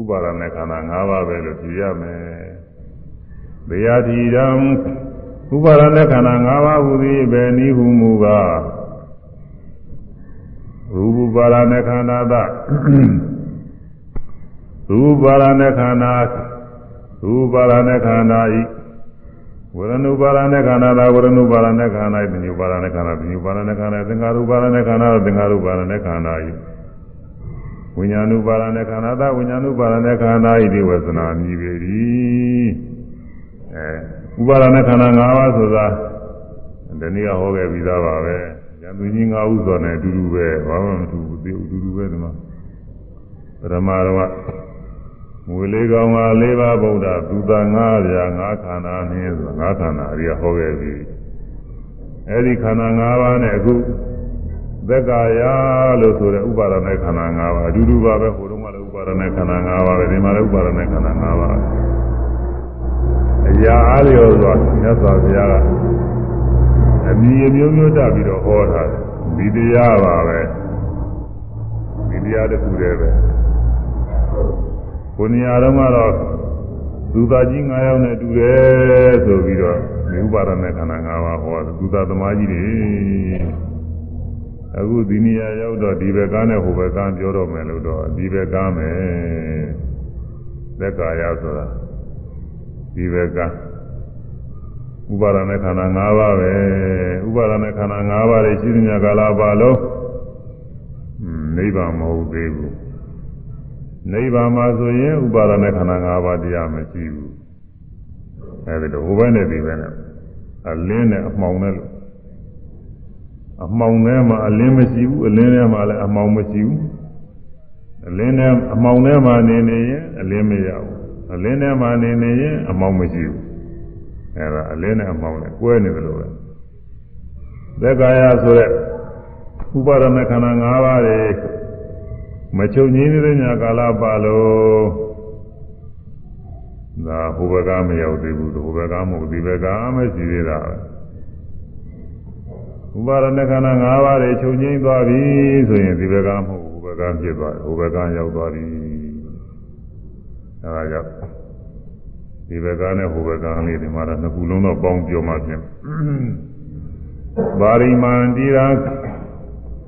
ဥပါဒနဲ့ခန္ဓာ၅ပါးပဲလို့ကြည်ရမယ်။ဘေယတိရံဥပါဒနဲ့ခန္ဓာ၅ပါးဟူသည်ပဲနိဟုမူကားရူပပါဒနဲ့ခန္ဓာသရူပပါဒနဲ့ခန္ဓာရူပပါဒနဲ့ခန္ဓာဤဝရဏုပါဒနဲ့ခန္ဓာသာဝရဏုပါဒနဲ့ခန္ဓာဤပညုပါဒနဲ့ခန္ဓာပညုပါဒနဲ့ခန္ဓာသင်္ခါရုပါဒနဲ့ခန္ဓာသင်္ခါရုပါဒနဲ့ခန္ဓာဤ ဝိညာဏုပါဒနဲ့ခန္ဓာသာဝိညာဏုပါဒနဲ့ခန္ဓာဤဒီဝေသနာမြည်ပေ၏အဲဥပါဒနဲ့ခန္ဓာ၅ပါးဆိုတာဒီနေ့ကဟောခဲ့ပြီးသားပါပဲဉာဏ်သူကြီး၅ဥဆိုနဲ့အတူတူပဲဘာမှမတူဘူးအတူတူပဲဒီမှာပရမတော်ကငွေလေးကောင်က၄ပါးဗုဒ္ဓသူသာ၅ပြာ၅ခန္ဓာနည်းဆို၅ခန္ဓာအရိယဟောခဲ့ပြီအဲဒီခန္ဓာ၅ပါးနဲ့အခု သက်ကာယလို့ဆိုတဲ့ဥပါဒณะခန္ဓာ၅ပါးအတူတူပါပဲဟိုတုန်းကလည်းဥပါဒณะခန္ဓာ၅ပါးပဲဒီမှာလည်းဥပါဒณะခန္ဓာ၅ပါးအရာအားလျော်စွာမြတ်စွာဘုရားကအမည်အမျိုးမျိုးတက်ပြီးတော့ဟောထားတယ်ဒီတရားပါပဲဒီတရားတစ်ခုတည်းပဲကိုနေရာတော့ကတော့သူသားကြီး9ယောက်နဲ့တူတယ်ဆိုပြီးတော့ဒီဥပါဒณะခန္ဓာ5ပါးဟောတယ်သူသားသမားကြီးတွေ အခုဒီနေရာရောက်တော့ဒီဘက်ကနဲ့ဟိုဘက်ကပြောတော့မယ်လို့တော့ဒီဘက်ကမယ်သက်ကာယဆိုတာဒီဘက်ကဥပါဒနဲ့ခန္ဓာ၅ပါးပဲဥပါဒနဲ့ခန္ဓာ၅ပါးတွေရှိသမျှကာလပါလုံးနိဗ္ဗာန်မဟုတ်သေးဘူးနိဗ္ဗာန်မှာဆိုရင်ဥပါဒနဲ့ခန္ဓာ၅ပါးတရားမရှိဘူးအဲဒီတော့ဟိုဘက်နဲ့ဒီဘက်နဲ့အလင်းနဲ့အမှောင်နဲ့လို့ အမှောင်ထဲမှာအလင်းမရှိဘူးအလင်းထဲမှာလည်းအမှောင်မရှိဘူးအလင်းထဲအမှောင်ထဲမှာနေနေရင်အလင်းမရဘူးအလင်းထဲမှာနေနေရင်အမှောင်မရှိဘူးအဲဒါအလင်းနဲ့အမှောင်နဲ့ကွဲနေတယ်လို့ပဲသက်ကာယဆိုတဲ့ဥပါဒณะခန္ဓာ၅ပါးတွေမချုပ်ငင်းနေတဲ့ညာကာလပါလို့ဒါဟိုဘက်ကမရောက်သေးဘူးဟိုဘက်ကမဟုတ်ဒီဘက်ကမရှိသေးတာ ဥပါဒณะခန္ဓာ၅ပါးတွေချုပ်ငင်းသွားပြီဆိုရင်ဒီဘက်ကမဟုတ်ဟိုဘက်ကဖြစ်သွားတယ်ဟိုဘက်ကရောက်သွားပြီအဲဒါကြောင့်ဒီဘက်ကနဲ့ဟိုဘက်ကလေးဒီမှာတော့နှစ်ခုလုံးတော့ပေါင်းပြောမှပြင်ပါရိမန္တိရာ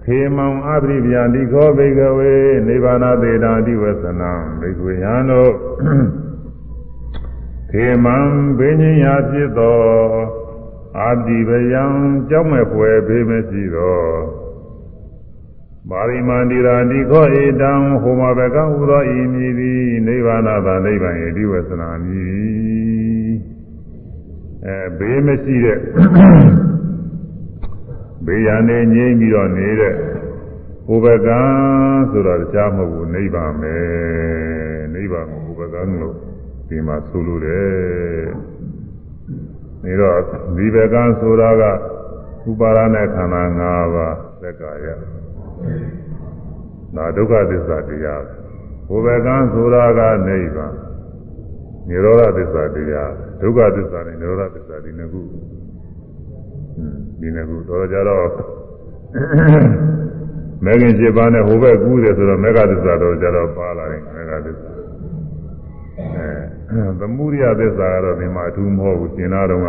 ခေမံအပရိဗျာတိခောဘိကဝေနိဗ္ဗာနသေတာတိဝသနံဘိကဝေယံတို့ခေမံဘိညာယာဖြစ်သော အာတိဗယံကြောက်မဲ့ဖွယ်ဘေးမရှိသောပါရိမန္တိရာတိခောဧတံဟောမဘကဟူသောဤမည်သည်နိဗ္ဗာနသာနိဗ္ဗာန်၏ဒီဝသနာမည်အဲဘေးမရှိတဲ့ဘေးရန်နေငြိမ့်ပြီးတော့နေတဲ့ဟိုဘကံဆိုတော့ကြားမဟုတ်ဘူးနိဗ္ဗာန်ပဲနိဗ္ဗာန်ကိုဟိုဘကံလို့ဒီမှာဆိုလို့တယ် နေတော့ဒီဘကံဆိုတာကဥပါရနဲ့ခန္ဓာ၅ပါးသက္ကာယဒါဒုက္ခသစ္စာတရားဟိုဘကံဆိုတာကနိဗ္ဗာန်និရောဓသစ္စာတရားဒုက္ခသစ္စာနဲ့និရောဓသစ္စာဒီနှစ်ခုဒီနှစ်ခုတော့ကြတော့မဲခင်7ပါးနဲ့ဟိုဘက်ကူးတယ်ဆိုတော့မေဃသစ္စာတော့ကြတော့ပါလာတယ်မေဃသစ္စာအဲ သမုဒိယသစ္စာကတော့ဒီမှာအထူးမဟုတ်ဘူးရှင်နာတော်က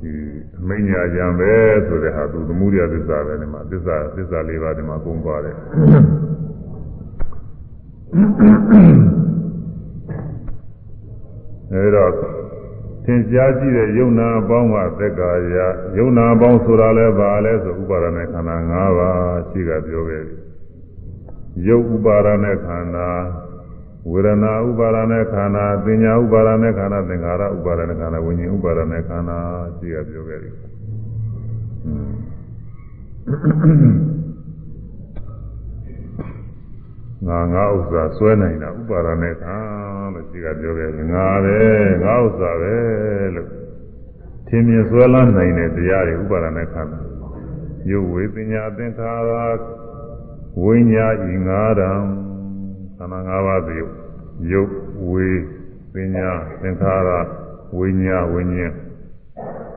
ဒီအမိညာကြံပဲဆိုတဲ့ဟာသူသမုဒိယသစ္စာပဲဒီမှာသစ္စာသစ္စာလေးပါးဒီမှာကုန်ပါတယ်အဲဒါသင်ကြားကြည့်တဲ့ယုံနာအပေါင်းကသက္ကာယယုံနာအပေါင်းဆိုတာလဲဘာလဲဆိုဥပါဒနဲ့ခန္ဓာ၅ပါးရှိကပြောခဲ့ပြီယုတ်ဥပါဒနဲ့ခန္ဓာ ဝေဒနာဥပါဒနဲ့ခန္ဓာသင်ညာဥပါဒနဲ့ခန္ဓာသင်္ခါရဥပါဒနဲ့ခန္ဓာဝิญဉ်ဥပါဒနဲ့ခန္ဓာရှိရပြောခဲ့တယ်ငါငါဥစ္စာစွဲနိုင်တာဥပါဒနဲ့ခန္ဓာလို့ရှိကပြောခဲ့တယ်ငါပဲငါဥစ္စာပဲလို့သင်မြင်စွဲလန်းနိုင်တဲ့တရားတွေဥပါဒနဲ့ခန္ဓာယုတ်ဝေပညာသင်္ခါရဝိညာဉ်ဤငါရံ န္ဓာ၅ပါးသိယုတ်ယုတ်ဝေပညာသင်္ခါရဝိညာဝိညာဉ်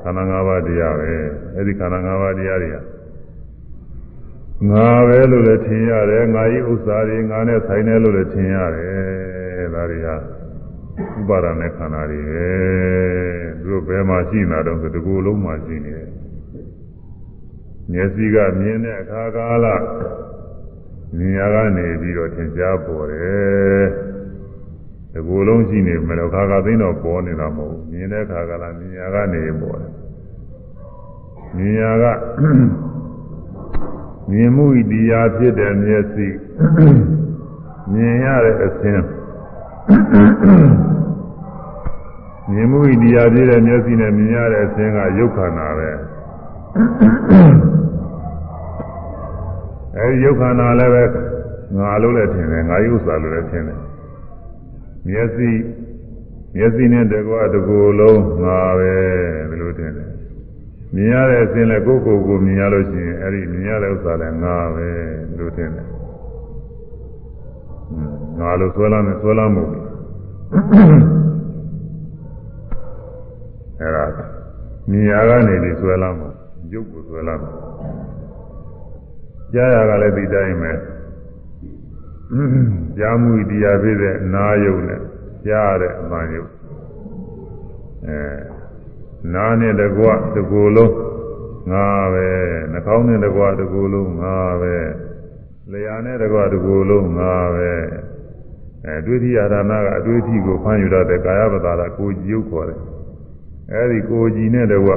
ခန္ဓာ၅ပါးတရားပဲအဲ့ဒီခန္ဓာ၅ပါးတရားတွေကငါပဲလို့လည်းထင်ရတယ်ငါဤဥစ္စာတွေငါနဲ့ဆိုင်တယ်လို့လည်းထင်ရတယ်ဒါတွေဟာဥပါဒနဲ့ခန္ဓာတွေပဲသူတို့ဘယ်မှာရှိနေတာတော့ဆိုဒီကိုယ်လုံးမှာရှိနေတယ်မျက်စိကမြင်တဲ့အခါကာလ မြင်ရကနေပြီးတော့သင်ကြားပေါ်တယ်ဒီကိုယ်လုံးရှိနေမယ်တော့ခါခါသိတော့ပေါ်နေတာမဟုတ်ဘူးမြင်တဲ့အခါကာလမြင်ရကနေပေါ်တယ်မြင်ရကမြင်မှုဤတရားဖြစ်တဲ့မျက်စိမြင်ရတဲ့အခြင်းမြင်မှုဤတရားဖြစ်တဲ့မျက်စိနဲ့မြင်ရတဲ့အခြင်းကယုတ်ခန္ဓာပဲ အဲဒီယုတ်ခန္ဓာလည်းပဲငါလို့လည်းထင်တယ်ငါယုတ်စာလို့လည်းထင်တယ်မျက်စိမျက်စိနဲ့တကွာတကူလုံးငါပဲဒီလိုထင်တယ်မြင်ရတဲ့အခြင်းလဲကိုယ့်ကိုယ်ကိုမြင်ရလို့ရှိရင်အဲ့ဒီမြင်ရတဲ့ဥစ္စာလဲငါပဲလို့ထင်တယ်ငါလို့ဆွဲလာမယ်ဆွဲလာမှုအဲ့ဒါမြင်ရကနေပြီးဆွဲလာမှုရုပ်ကိုဆွဲလာမှု ကြားရကလည်းဒီတိုင်းပဲကြားမှုတရားဖြစ်တဲ့နာယုံနဲ့ကြားရတဲ့အမှန်ယုံအဲနားနဲ့တကွတကူလုံးငါပဲနှာခေါင်းနဲ့တကွတကူလုံးငါပဲလျှာနဲ့တကွတကူလုံးငါပဲအဲဒွိတိယဒါနကအတွေ့အထိကိုဖမ်းယူရတဲ့ကာယပတာရကိုကြည့်ုပ်ခေါ်တယ်အဲဒီကိုကြည်နဲ့တကွ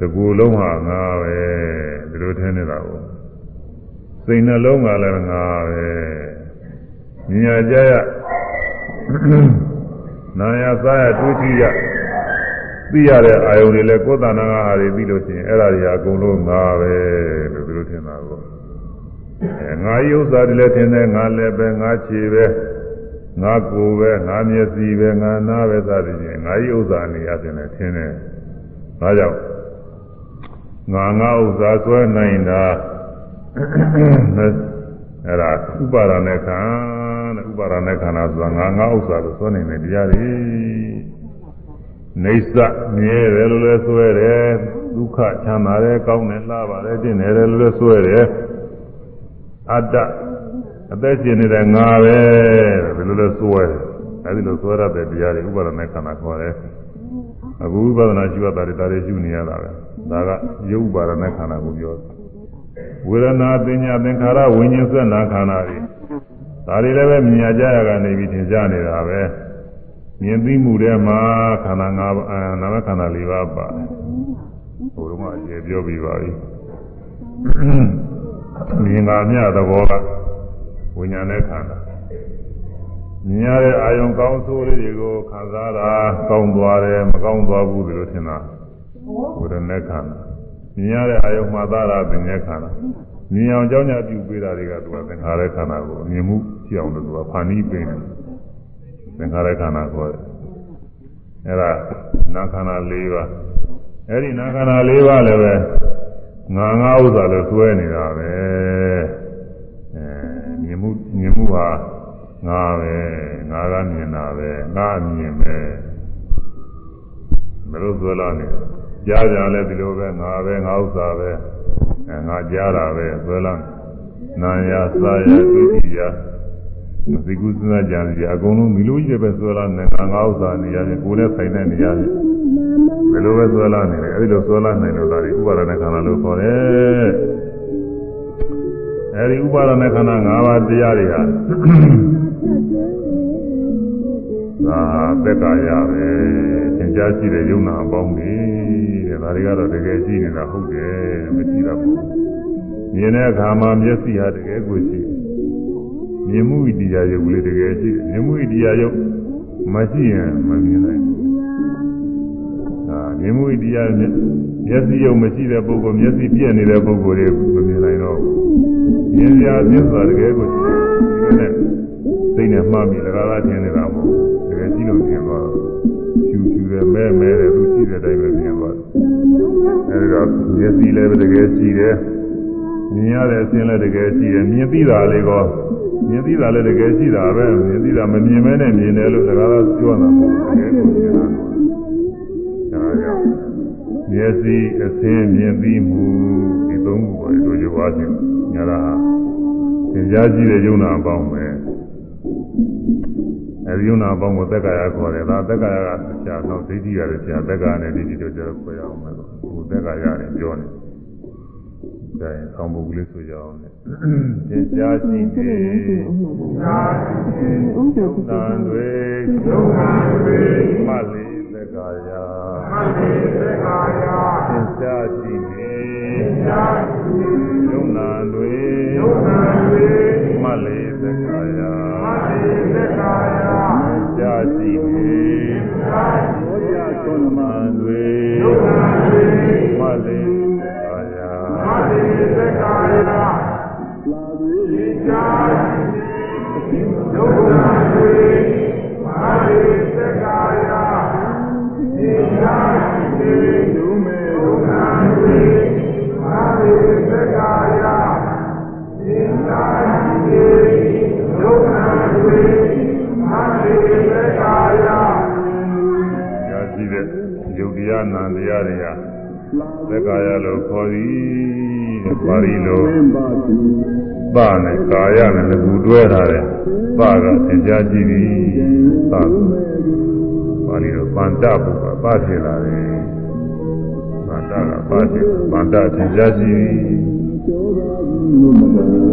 တကူလုံးဟာငါပဲ ဒီလိုထင်နေတာကိုစိတ်နှလုံးကလည်းငါပဲမြညာကြရနာယစားရတွေ့ထိရသိရတဲ့အာယုန်တွေလည်းကိုယ်တဏ္ဍာငါတွေပြီးလို့ရှိရင်အဲ့ဒါတွေအကုန်လုံးငါပဲလို့သူတို့ထင်တာကိုအဲငါယုတ်စာတွေလည်းထင်တယ်ငါလည်းပဲငါခြေပဲငါကိုယ်ပဲငါမျက်စိပဲငါနားပဲစသည်ဖြင့်ငါယုတ်စာနေရတယ်လည်းထင်တယ်ဒါကြောင့် ငါငါဥစ္စာဆွဲနိုင်တာအဲ့ဒါဥပါဒနဲ့ခံတဲ့ဥပါဒနဲ့ခန္ဓာဆိုတာငါငါဥစ္စာလို့ဆွဲနိုင်တဲ့တရားတွေနေဆမြဲတယ်လို့လည်းဆွဲတယ်ဒုက္ခချမ်းသာတယ်ကောင်းတယ်လှပါတယ်တင့်တယ်လို့လည်းဆွဲတယ်အတ္တအသက်ရှင်နေတဲ့ငါပဲဘယ်လိုလဲဆွဲတယ်အဲဒီလိုဆွဲရတဲ့တရားတွေဥပါဒနဲ့ခန္ဓာခေါ်တယ်အခုဥပါဒနာရှိရတာတွေဒါတွေရှိနေရတာပဲ ဒါကရုပ်ဥပါဒနဲ့ခန္ဓာကိုပြောဝေဒနာပညာသင်္ခါရဝိညာဉ်ဆက်နာခန္ဓာတွေဒါတွေလည်းပဲမြင်ကြရကနေပြီးသင်ကြားနေတာပဲမြင်သိမှုထဲမှာခန္ဓာ၅ပါးနာမခန္ဓာ၄ပါးပါတယ်ဟိုတော့အကျေပြောပြီးပါပြီမြင်ကမြသဘောကဝိညာဉ်နဲ့ခန္ဓာမြင်ရတဲ့အာယုံကောင်းဆိုးလေးတွေကိုခံစားတာကောင်းသွားတယ်မကောင်းသွားဘူးလို့ထင်တာ ဝိရณะခန္ဓာမြင်ရတဲ့အာယုံမှာသာတာပညာခန္ဓာမြင်အောင်ကြောင်းကြပြုပေးတာတွေကသူကသင်္ခါရခန္ဓာကိုမြင်မှုကြည့်အောင်လို့သူကဖန်ပြီးပေးတယ်သင်္ခါရခန္ဓာခေါ်တယ်အဲ့ဒါနာခန္ဓာ၄ပါးအဲ့ဒီနာခန္ဓာ၄ပါးလည်းပဲငါငါဥစ္စာလို့တွဲနေတာပဲအဲမြင်မှုမြင်မှုဟာငါပဲငါကမြင်တာပဲငါမြင်ပဲမလို့ဆိုလာနေ ကြားကြလဲဒီလိုပဲငါပဲငါဥစ္စာပဲငါကြားတာပဲဆွဲလမ်းနာရစာရသိတိရမသိကုစဉ်းစားကြံစီအကုန်လုံးမိလို့ကြီးပဲဆွဲလမ်းနေငါငါဥစ္စာနေရတယ်ကိုယ်နဲ့ဆိုင်တဲ့နေရတယ်ဘယ်လိုပဲဆွဲလမ်းနေတယ်အဲဒီလိုဆွဲလမ်းနေလို့ဒါဒီဥပါဒနာခန္ဓာလို့ခေါ်တယ်အဲဒီဥပါဒနာခန္ဓာ၅ပါးတရားတွေဟာသာသက်္ကာရပဲ ကြားရှိတဲ့ယုံနာအပေါင်းတွေတဲ့ဒါတွေကတော့တကယ်ရှိနေတာဟုတ်တယ်မရှိတော့ဘူးမြင်တဲ့အခါမှာမျက်စိဟာတကယ်ကိုရှိမြင်မှုဣတရားယုတ်လေးတကယ်ရှိမြင်မှုဣတရားယုတ်မရှိရင်မမြင်နိုင်ဘူးအာမြင်မှုတရားမျက်စိယုံမရှိတဲ့ပုဂ္ဂိုလ်မျက်စိပြည့်နေတဲ့ပုဂ္ဂိုလ်တွေမမြင်နိုင်တော့ဘူးမြင်ရမျက်စာတကယ်ကိုရှိတယ်ဒီနဲ့စိတ်နဲ့မှားပြီးလကားလားထင်နေတာမဟုတ်တကယ်ကြည့်လို့မြင်သွားဖြူဖြူတယ် မဲမဲတယ်သူရှိတဲ့အတိုင်းပဲမြင်သွားအဲဒီတော့မျက်စိလည်းတကယ်ရှိတယ်မြင်ရတဲ့အခြင်းလည်းတကယ်ရှိတယ်မြင်ပြီးတာလေးကောမြင်ပြီးတာလည်းတကယ်ရှိတာပဲမြင်ပြီးတာမမြင်မဲနဲ့မြင်တယ်လို့လကားလားပြောတာမဟုတ်တကယ်ကိုမြင်တာမျက်စိအစင်းမြင်ပြီးမှုဒီသုံးခုပေါ်တို့ကြွားခြင်းညာတာသင်ကြားကြည့်တဲ့ယုံနာအပေါင်းပဲ အဲဒီယုံနာအပေါင်းကိုသက်ကာယခေါ်တယ်ဒါသက်ကာယကဆရာတော့ဒိဋ္ဌိရတယ်ဆရာသက်ကာယနဲ့ဒိဋ္ဌိတို့ကျတော့ခေါ်ရအောင်မယ်ဟိုသက်ကာယနဲ့ပြောနေဒါရင်ဆောင်းပုဂ္ဂလေးဆိုကြအောင်လေသင်ကြားကြည့်နေကြားကြည့်နေဥဒ္ဒနာတွေယုံနာတွေမှလေးသက်ကာယမှလေးသက်ကာယသင်ကြားကြည့်နေကြားကြည့်ယုံနာတွေယုံနာတွေမှ လေးသက်ကာယမှလေးသက်ကာယကြားကြည့်နေကြားကြည့်ဘုရားကုဏမတွေယုံနာတွေမှလေးမာတိသက္ကာယလာဒီချာဒုက္ခတွေမာတိသက္ကာယဒီချာဒီဒုမေဒုက္ခတွေမာတိသက္ကာယဒီချာဒီဒုက္ခတွေမာတိသက္ကာယရာရှိတဲ့ယုတ်တရား နံတရားတွေဟာသက္ကာယလို့ခေါ်သည်ပါဠိလိုပနဲ့ကာယနဲ့ငကူတွဲထားတဲ့ပကသင်ကြားကြည့်သည်ပပါဠိလိုပန္တဘုကပဖြစ်လာတယ်ပန္တကပဖြစ်ပန္တသင်ကြားကြည့်သည်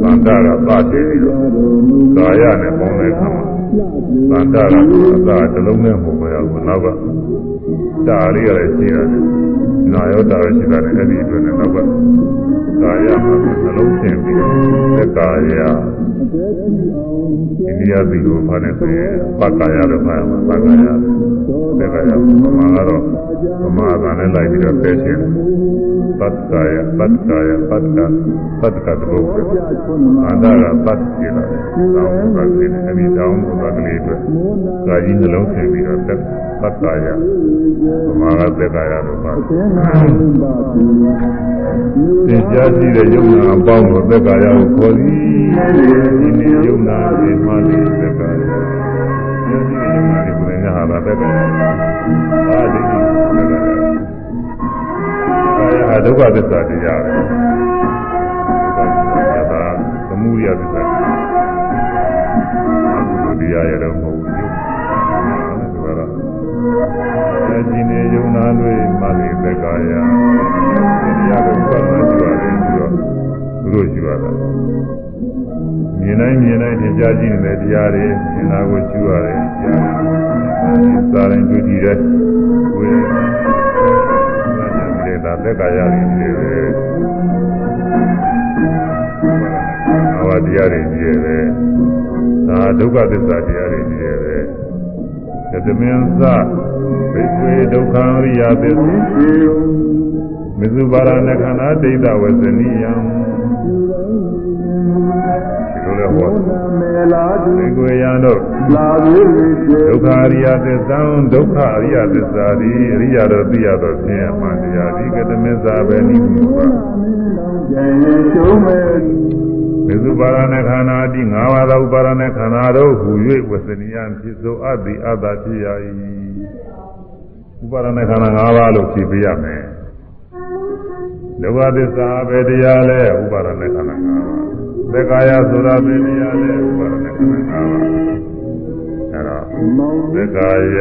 ပန္တကပဖြစ်ပြီးတော့ကာယနဲ့ပေါင်းတဲ့အခါမှာပန္တကအသာတစ်လုံးနဲ့မဟုတ်ပါဘူးနောက်ကတားလေးရတယ်ရှိရတယ် နာယောတာရရှိတာနဲ့အဲ့ဒီအတွက်နဲ့နောက်ကကာယမှာနှလုံးသင်ပြီးသက်ကာယအိန္ဒိယပြည်ကိုဖားနေဆိုရင်ပက္ကာယလို့ဖားရမှာပက္ကာယသက်ကာယပမာကတော့ပမာကလည်းလိုက်ပြီးတော့ပြည့်ရှင်ပက္ကာယပက္ကာယပက္ကာပက္ကာတုဘ္ဗအန္တရာပက္ကေလာတောင်းပန်နေတယ်အဲဒီတောင်းပန်ကလေးအတွက်ကာကြီးနှလုံးသင်ပြီးတော့ပက္ကာယပမာကသက်ကာယလို့ဖားသင်ကြားကြည့်တဲ့ယုံနာအပေါင်းကိုသက်ကာယကိုခေါ်သည်ဒီနေ့ယုံနာဒီမှလည်းသက်ကာယယုံကြည့်တဲ့ယုံနာဒီကိုလည်းဟာတာသက်ကာယအာဒီသက်ကာယကာယဟာဒုက္ခသစ္စာတရားပဲဒါကသမုဒယသစ္စာတရားရတော့မဟုတ်ဘူးဒါကတော့ အဲဒီနေ့ယုံနာတွေမှလည်းသက်ကာယတရားကိုပတ်သက်ကြရတယ်ပြီးတော့သူတို့ရှိရတာမြင်တိုင်းမြင်တိုင်းသင်ကြားကြည့်နေတဲ့တရားတွေမြင်တာကိုရှိရတယ်ကြားတယ်စာရင်တွေ့ကြည့်တဲ့ဝေတဲ့ဒါသက်ကာယတွေနေတယ်အဝတရားတွေနေတယ်ဒါဒုက္ခသစ္စာတရားတွေနေတယ် သမင်းသဘိက္ခေဒုက္ခရိယသစ္စေမဇ္ဇဘာရဏခန္ဓာဒိဋ္ဌဝဇနိယံဒီလိုလဲဟောဒီကိုရန်တို့ဒုက္ခရိယသစ္စာဒုက္ခရိယသစ္စာဒီအရိယတို့သိရတော့ဆင်းရဲမှတရားဒီကတမစ္စာပဲနိမှုပါ မေဇုပါရဏခန္ဓာတိ၅ပါးသောဥပါရဏခန္ဓာတို့ဟူ၍ဝစနိယဖြစ်သောအတ္တိအတ္တဖြစ်ရ၏ဥပါရဏခန္ဓာ၅ပါးလို့ဖြေပြရမယ်ဒုက္ခသစ္စာပဲတရားလဲဥပါရဏခန္ဓာ၅ပါးသက္ကာယဆိုတာပဲတရားလဲဥပါရဏခန္ဓာ၅ပါးအဲတော့သက္ကာယ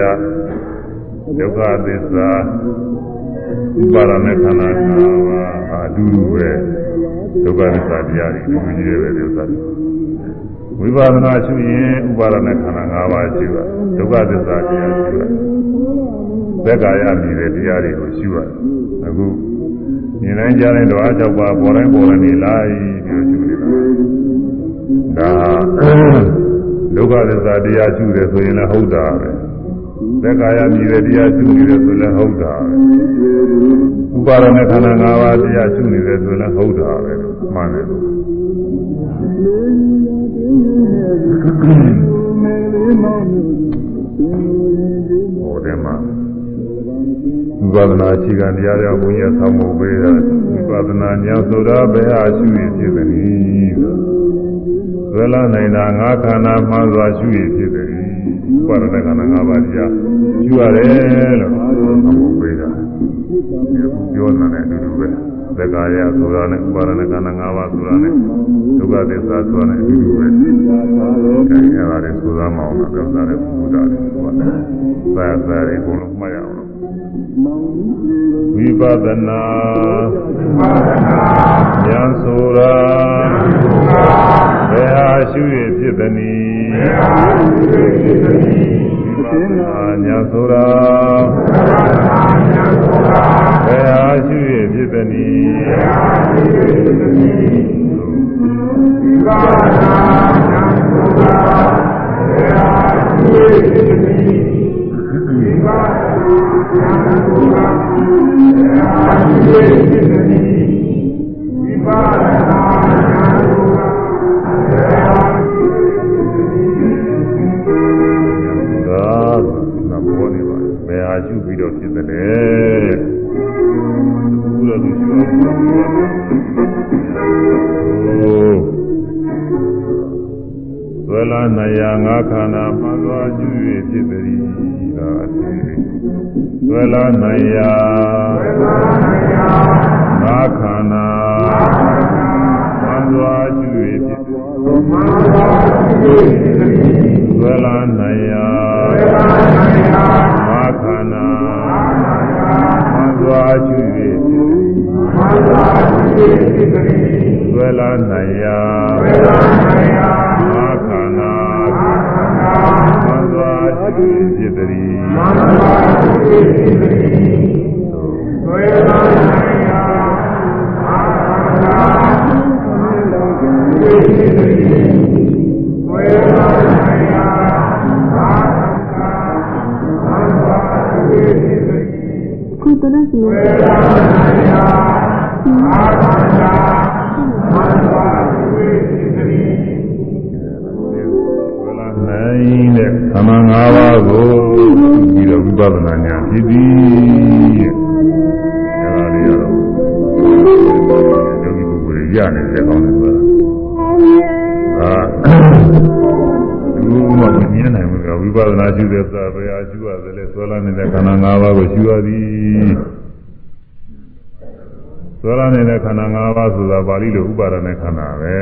ဒုက္ခသစ္စာ ဥပါရဏခန္ဓာ၅ပါးအတူတူပဲဒုက္ခသစ္စာတရားတွေဒီလိုကြီးပဲဒီဥစ္စာဝိပါဒနာရှုရင်ဥပါဒနာခန္ဓာ၅ပါးရှိပါဒုက္ခသစ္စာတရားရှိပါသက္ကာယမြည်တဲ့တရားတွေကိုရှုရအခုမြင်တိုင်းကြားတိုင်းတော့အကြောက်ပါပေါ်တိုင်းပေါ်တိုင်းနေလိုက်ပြီးရှုနေတာဒါဒုက္ခသစ္စာတရားရှုတယ်ဆိုရင်လည်းဟုတ်တာပဲ သက္ကာယမြည်တဲ့တရားရှုနေတယ်ဆိုလည်းဟုတ်တာပဲဥပါဒနာခန္ဓာ၅ပါးတရားရှုနေတယ်ဆိုလည်းဟုတ်တာပဲမှန်တယ်ဟိုတဲ့မှာဝိပဿနာအခြေခံတရားတွေဘုန်းကြီးဆောင်းဖို့ပေးတာဝိပဿနာဉာဏ်ဆိုတာဘယ်ဟာရှုရဖြစ်သနည်းဆိုရလာနိုင်တာငါးခန္ဓာမှစွာရှုရဖြစ်သနည်းဝိ ပဿနာခန္ဓာ၅ပါးတရားရှုရတယ်လို့ဆောင်းဖို့ပေးတာပြောနေတာလည်းအတူတူပဲသက္ကာယဆိုတာနဲ့ဥပါဒနာခန္ဓာ၅ပါးဆိုတာနဲ့ဒုက္ခသစ္စာဆိုတာနဲ့အတူတူပဲအဲဒီအဲ့ဒါတွေဆိုတာမအောင်တော့ပြောတာလည်းဘုရားတွေဆိုတာသာသာတွေအကုန်လုံးမှတ်ရအောင် ဝိပဿနာဉာဏ်ဆိုတာဘယ်ဟာရှိရဖြစ်သနည်းဘယ်ဟာရှိရဖြစ်သနည်းဝိပဿနာဉာဏ်ဆိုတာဘယ်ဟာရှိရဖြစ်သနည်းဘယ်ဟာရှိရဖြစ်သနည်းဝိပဿနာဉာဏ်ဆိုတာဘယ်ဟာရှိရဖြစ်သနည်း ဝိ သနည်းဝိပဿနာဉာဏ်ဆိုတာဘယ်ဟာသာနာဘောနေပါဘယ်ဟာရှုပြီးတော့ဖြစ်တယ်လဲဘုရားသူရှုအောင်သွေလာနာယငါခန္ဓာမှန်သွားရှု၍ဖြစ်သည်သာအသေးသွေလာနာယငါခန္ဓာမှန်သွားရှု၍ဖြစ်သည်သွေလာနာယငါခန္ဓာမှန်သွားရှု၍ဖြစ်သည်သွေလာနာယငါခ သွားရှု၍ဖြစ်သည်ခုတနစီမဝ င်တဲ့ခန္ဓာ၅ပါးကိုပြီးတော့ဝိပဿနာဉာဏ်ဖြစ်ပြီးတဲ့အဲဒါလေးကတော့ယောဂီပုဂ္ဂိုလ်ရနေတဲ့ကောင်းတယ်ဆိုတာအာဘူးမှမမြင်နိုင်ဘူးကဝိပဿနာရှုတဲ့သာဘယ်အားရှုရတယ်လဲဆွဲလာနေတဲ့ခန္ဓာ၅ပါးကိုရှုရသည်ဆွဲလာနေတဲ့ခန္ဓာ၅ပါးဆိုတာပါဠိလိုဥပါဒณะခန္ဓာပဲ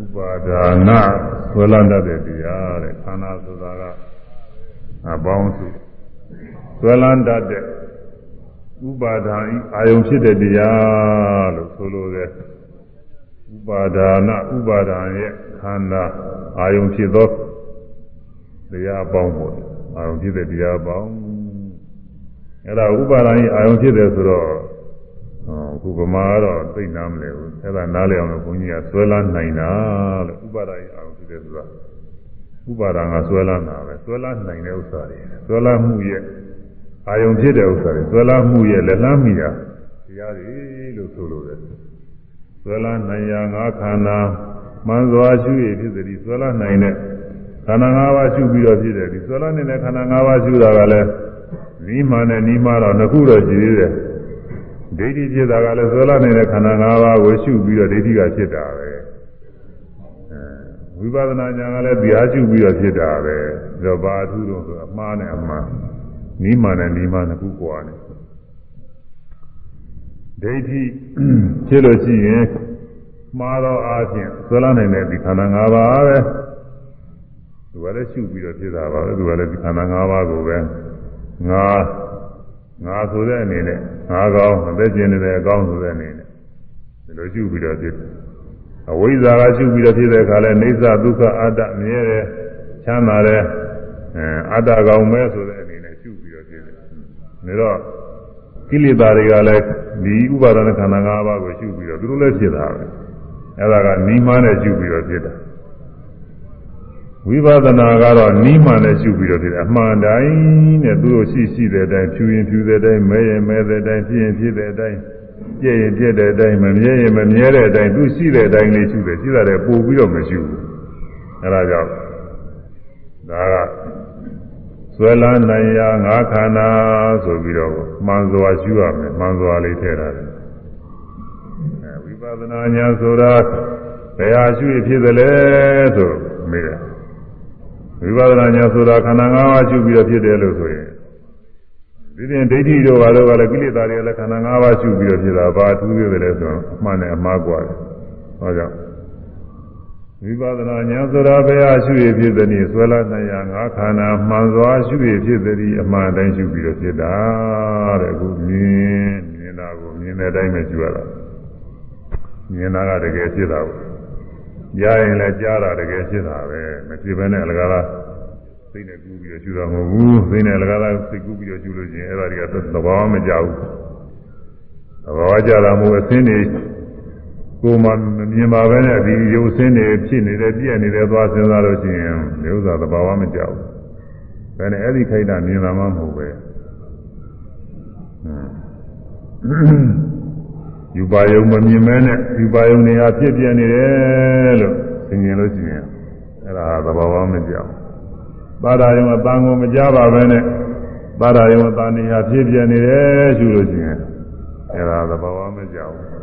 ဥပါဒါန ဆွဲလန်းတတ်တဲ့တရားတဲ့ခန္ဓာဆိုတာကအပေါင်းစုဆွဲလန်းတတ်တဲ့ဥပါဒါဤအာယုံဖြစ်တဲ့တရားလို့ဆိုလိုတဲ့ဥပါဒါနဥပါဒံရဲ့ခန္ဓာအာယုံဖြစ်သောတရားအပေါင်းပေါ့အာယုံဖြစ်တဲ့တရားအပေါင်းအဲ့ဒါဥပါဒံဤအာယုံဖြစ်တယ်ဆိုတော့ အခုဗမာကတော့သိနာမလဲဘူးအဲ့ဒါနားလည်အောင်လို့ဘုန်းကြီးကဆွဲလန်းနိုင်တာလို့ဥပါဒံဤအာယုံဖြစ်တယ်ဆိုတာဥပါဒံကဆွဲလန်းတာပဲဆွဲလန်းနိုင်တဲ့ဥစ္စာတွေဆွဲလန်းမှုရဲ့အာယုံဖြစ်တဲ့ဥစ္စာတွေဆွဲလန်းမှုရဲ့လက်လန်းမိတာတရားတွေလို့ဆိုလိုတယ်ဆွဲလန်းနိုင်ရာငါးခန္ဓာမှန်စွာရှုရဖြစ်သည်ဆွဲလန်းနိုင်တဲ့ခန္ဓာ၅ပါးရှုပြီးတော့ဖြစ်တယ်ဒီဆွဲလန်းနေတဲ့ခန္ဓာ၅ပါးရှုတာကလည်းနီးမှန်နဲ့နီးမှတော့နှစ်ခုတော့ရှိသေးတယ် ဒိဋ္ဌိဖြစ်တာကလည်းဆွဲလန်းနေတဲ့ခန္ဓာ၅ပါးကိုရှုပြီးတော့ဒိဋ္ဌိကဖြစ်တာပဲအဲဝိပဿနာဉာဏ်ကလည်းတရားရှုပြီးတော့ဖြစ်တာပဲဒါတော့ဘာအထူးတော့ဆိုအမှားနဲ့အမှားနီးမှန်နဲ့နီးမှနှစ်ခုကွာနေဒိဋ္ဌိဖြစ်လို့ရှိရင်မှားတော့အားဖြင့်ဆွဲလန်းနေတဲ့ဒီခန္ဓာ၅ပါးပဲသူကလည်းရှုပြီးတော့ဖြစ်တာပါပဲသူကလည်းဒီခန္ဓာ၅ပါးကိုပဲငါ ငါဆိုတဲ့အနေနဲ့ငါကောင်းအသက်ရှင်နေတဲ့အကောင်းဆိုတဲ့အနေနဲ့ဒီလိုရှုပြီးတော့ဖြစ်တယ်အဝိဇ္ဇာကရှုပြီးတော့ဖြစ်တဲ့အခါလဲနေသဒုက္ခအတ္တမြဲတယ်ချမ်းသာတယ်အဲအတ္တကောင်မဲဆိုတဲ့အနေနဲ့ရှုပြီးတော့ဖြစ်တယ်ဒါတော့ကိလေသာတွေကလည်းဒီဥပါဒနာခန္ဓာ၅ပါးကိုရှုပြီးတော့သူတို့လည်းဖြစ်တာပဲအဲ့ဒါကနီးမှန်းနဲ့ရှုပြီးတော့ဖြစ်တာ ဝိပဿနာကတော့နီးမှန်နဲ့ရှုပြီးတော့ဖြစ်တယ်အမှန်တိုင်းနဲ့သူတို့ရှိရှိတဲ့အတိုင်းဖြူရင်ဖြူတဲ့အတိုင်းမဲရင်မဲတဲ့အတိုင်းဖြစ်ရင်ဖြစ်တဲ့အတိုင်းပြည့်ရင်ပြည့်တဲ့အတိုင်းမမြဲရင်မမြဲတဲ့အတိုင်းသူရှိတဲ့အတိုင်းလေးရှုတယ်ရှိတာတဲ့ပို့ပြီးတော့မရှုဘူးအဲဒါကြောင့်ဒါကဆွဲလန်းနိုင်ရာငါးခန္ဓာဆိုပြီးတော့မှန်စွာရှုရမယ်မှန်စွာလေးထည့်ထားတယ်အဲဝိပဿနာညာဆိုတာဘယ်ဟာရှုရဖြစ်သလဲဆိုမေးတယ် ဝိပဿနာညာဆိုတာခန္ဓာ၅ပါးရှုပြီးတော့ဖြစ်တယ်လို့ဆိုရင် ဒီပြင်ဒိဋ္ဌိတို့ဘာလို့ကလည်းကိလေသာတွေလည်းခန္ဓာ၅ပါးရှုပြီးတော့ဖြစ်တာဘာထူးသေးတယ်လဲဆိုတော့အမှန်နဲ့အမှားกว่าတယ်ဟောကြောင့်ဝိပဿနာဉာဏ်ဆိုတာဘယ်ဟာရှုရဖြစ်သည်။ဆွဲလာနိုင်ရငါခန္ဓာမှန်စွာရှုရဖြစ်သည်အမှန်တိုင်းရှုပြီးတော့ဖြစ်တာတဲ့အခုမြင်မြင်တာကိုမြင်တဲ့အတိုင်းပဲရှုရတာမြင်တာကတကယ်ဖြစ်တာကို ကြားရင်လည်းကြားတာတကယ်ဖြစ်တာပဲမဖြစ်ဘဲနဲ့အလကားလားစိတ်နဲ့ကူးပြီးတော့ရှုတာမဟုတ်ဘူးစိတ်နဲ့အလကားလားစိတ်ကူးပြီးတော့ရှုလို့ရှိရင်အဲ့ဒါတွေကသဘာဝမကြဘူးသဘာဝကြတာမဟုတ်အစင်းတွေကိုယ်မှမမြင်ပါပဲနဲ့ဒီရုပ်ဆင်းတွေဖြစ်နေတယ်ပြည့်နေတယ်သွားစဉ်းစားလို့ရှိရင်ဒီဥစ္စာသဘာဝမကြောက်ဘူး။ဒါနဲ့အဲ့ဒီခိုက်တာမြင်တာမှမဟုတ်ပဲ။ ယူပါယုံမမြင်မဲနဲ့ယူပါယုံနေရာဖြစ်ပြနေတယ်လို့သင်မြင်လို့ရှိရင်အဲ့ဒါသဘာဝမကြောက်ဘူး။သာသာယုံအတန်ကိုမကြပါပဲနဲ့သာသာယုံအတန်နေရာဖြစ်ပြနေတယ်ရှုလို့ရှိရင်အဲ့ဒါသဘာဝမကြောက်ဘူး။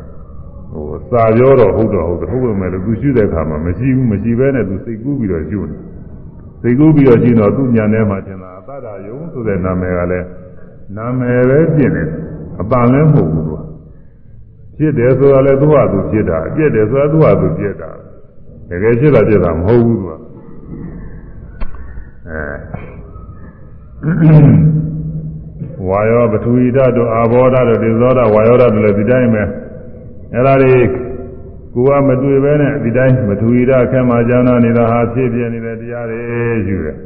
ဟိုစာပြောတော့ဟုတ်တော့ဟုတ်တယ်ဟုတ်ပေမဲ့လို့သူရှိတဲ့အခါမှာမရှိဘူးမရှိဘဲနဲ့သူစိတ်ကူးပြီးတော့ရှုနေစိတ်ကူးပြီးတော့ရှင်းတော့သူ့ညာထဲမှာထင်တာအတ္တယုံဆိုတဲ့နာမည်ကလည်းနာမည်ပဲဖြစ်နေအပန်လည်းမဟုတ်ဘူးသူက ဖြစ်တယ်ဆိုတာလည်းသူ့ဟာသူဖြစ်တာအပြစ်တယ်ဆိုတာသူ့ဟာသူဖြစ်တာတကယ်ဖြစ်တာဖြစ်တာမဟုတ်ဘူးသူကအဲဝါယောပထဝီဓာတ်တို့အာဘောဓာတ်တို့ဒီဇောဓာတ်ဝါယောဓာတ်တို့လည်းဒီတိုင်းပဲအဲ့ဒါတွေကိုကမတွေ့ပဲနဲ့ဒီတိုင်းမထူရအခဲမှာကျောင်းသားနေတာဟာဖြစ်ပြနေတဲ့တရားတွေယူတယ်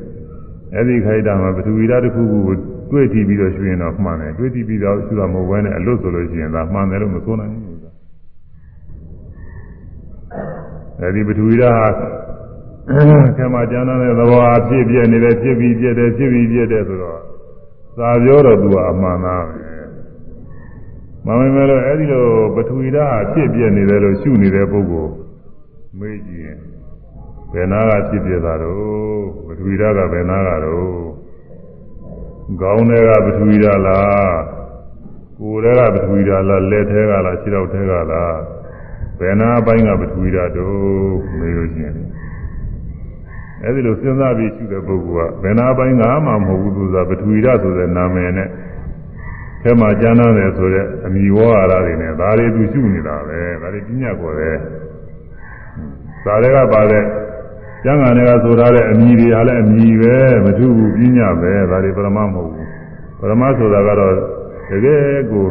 အဲ့ဒီခိုက်တာမှာပထဝီဓာတ်တစ်ခုခုကို တွေ့ကြည့်ပြီးတော့ရှင်းရင်တော့မှန်တယ်တွေ့ကြည့်ပြီးတော့ရှင်းတာမဟုတ်ဘဲနဲ့အလွတ်ဆိုလို့ရှိရင်ဒါမှန်တယ်လို့မဆိုနိုင်ဘူးအဲ့ဒီပထဝီဓာတ်ဟာခဲမှာကျောင်းသားတဲ့သဘောအဖြစ်ပြနေတယ်ဖြစ်ပြီးပြတယ်ဖြစ်ပြီးပြတယ်ဆိုတော့သာပြောတော့သူကအမှန်သားပဲမမမဲလို့အဲ့ဒီလိုပထဝီဓာတ်ဖြစ်ပြနေတယ်လို့ရှုနေတဲ့ပုဂ္ဂိုလ်မေးကြည့်ရင်ဘယ်နာကဖြစ်ပြတာတော့ပထဝီဓာတ်ကဘယ်နာကတော့ ခေါင်းထဲကပထဝီဓာတ်လားကိုယ်ထဲကပထဝီဓာတ်လားလက်ထဲကလားခြေထောက်ထဲကလားဘယ်နာအပိုင်းကပထဝီဓာတ်တော့မေးလို့ရှိရင်အဲ့ဒီလိုစဉ်းစားပြီးရှုတဲ့ပုဂ္ဂိုလ်ကဘယ်နာအပိုင်းကမှမဟုတ်ဘူးသူကပထဝီဓာတ်ဆိုတဲ့နာမည်နဲ့ထဲမှာကျမ်းသာတယ်ဆိုတဲ့အမိဝါဟာရတွေနဲ့ဒါတွေသူရှုနေတာပဲဒါတွေပြညာခေါ်တယ်ဇာတွေကပါတဲ့ ကျမ်းဂန်တွေကဆိုထားတဲ့အမိတွေဟာလည်းအမိပဲမထူးဘူးပြညာပဲဒါတွေပရမမဟုတ်ဘူးပရမဆိုတာကတော့တကယ်ကို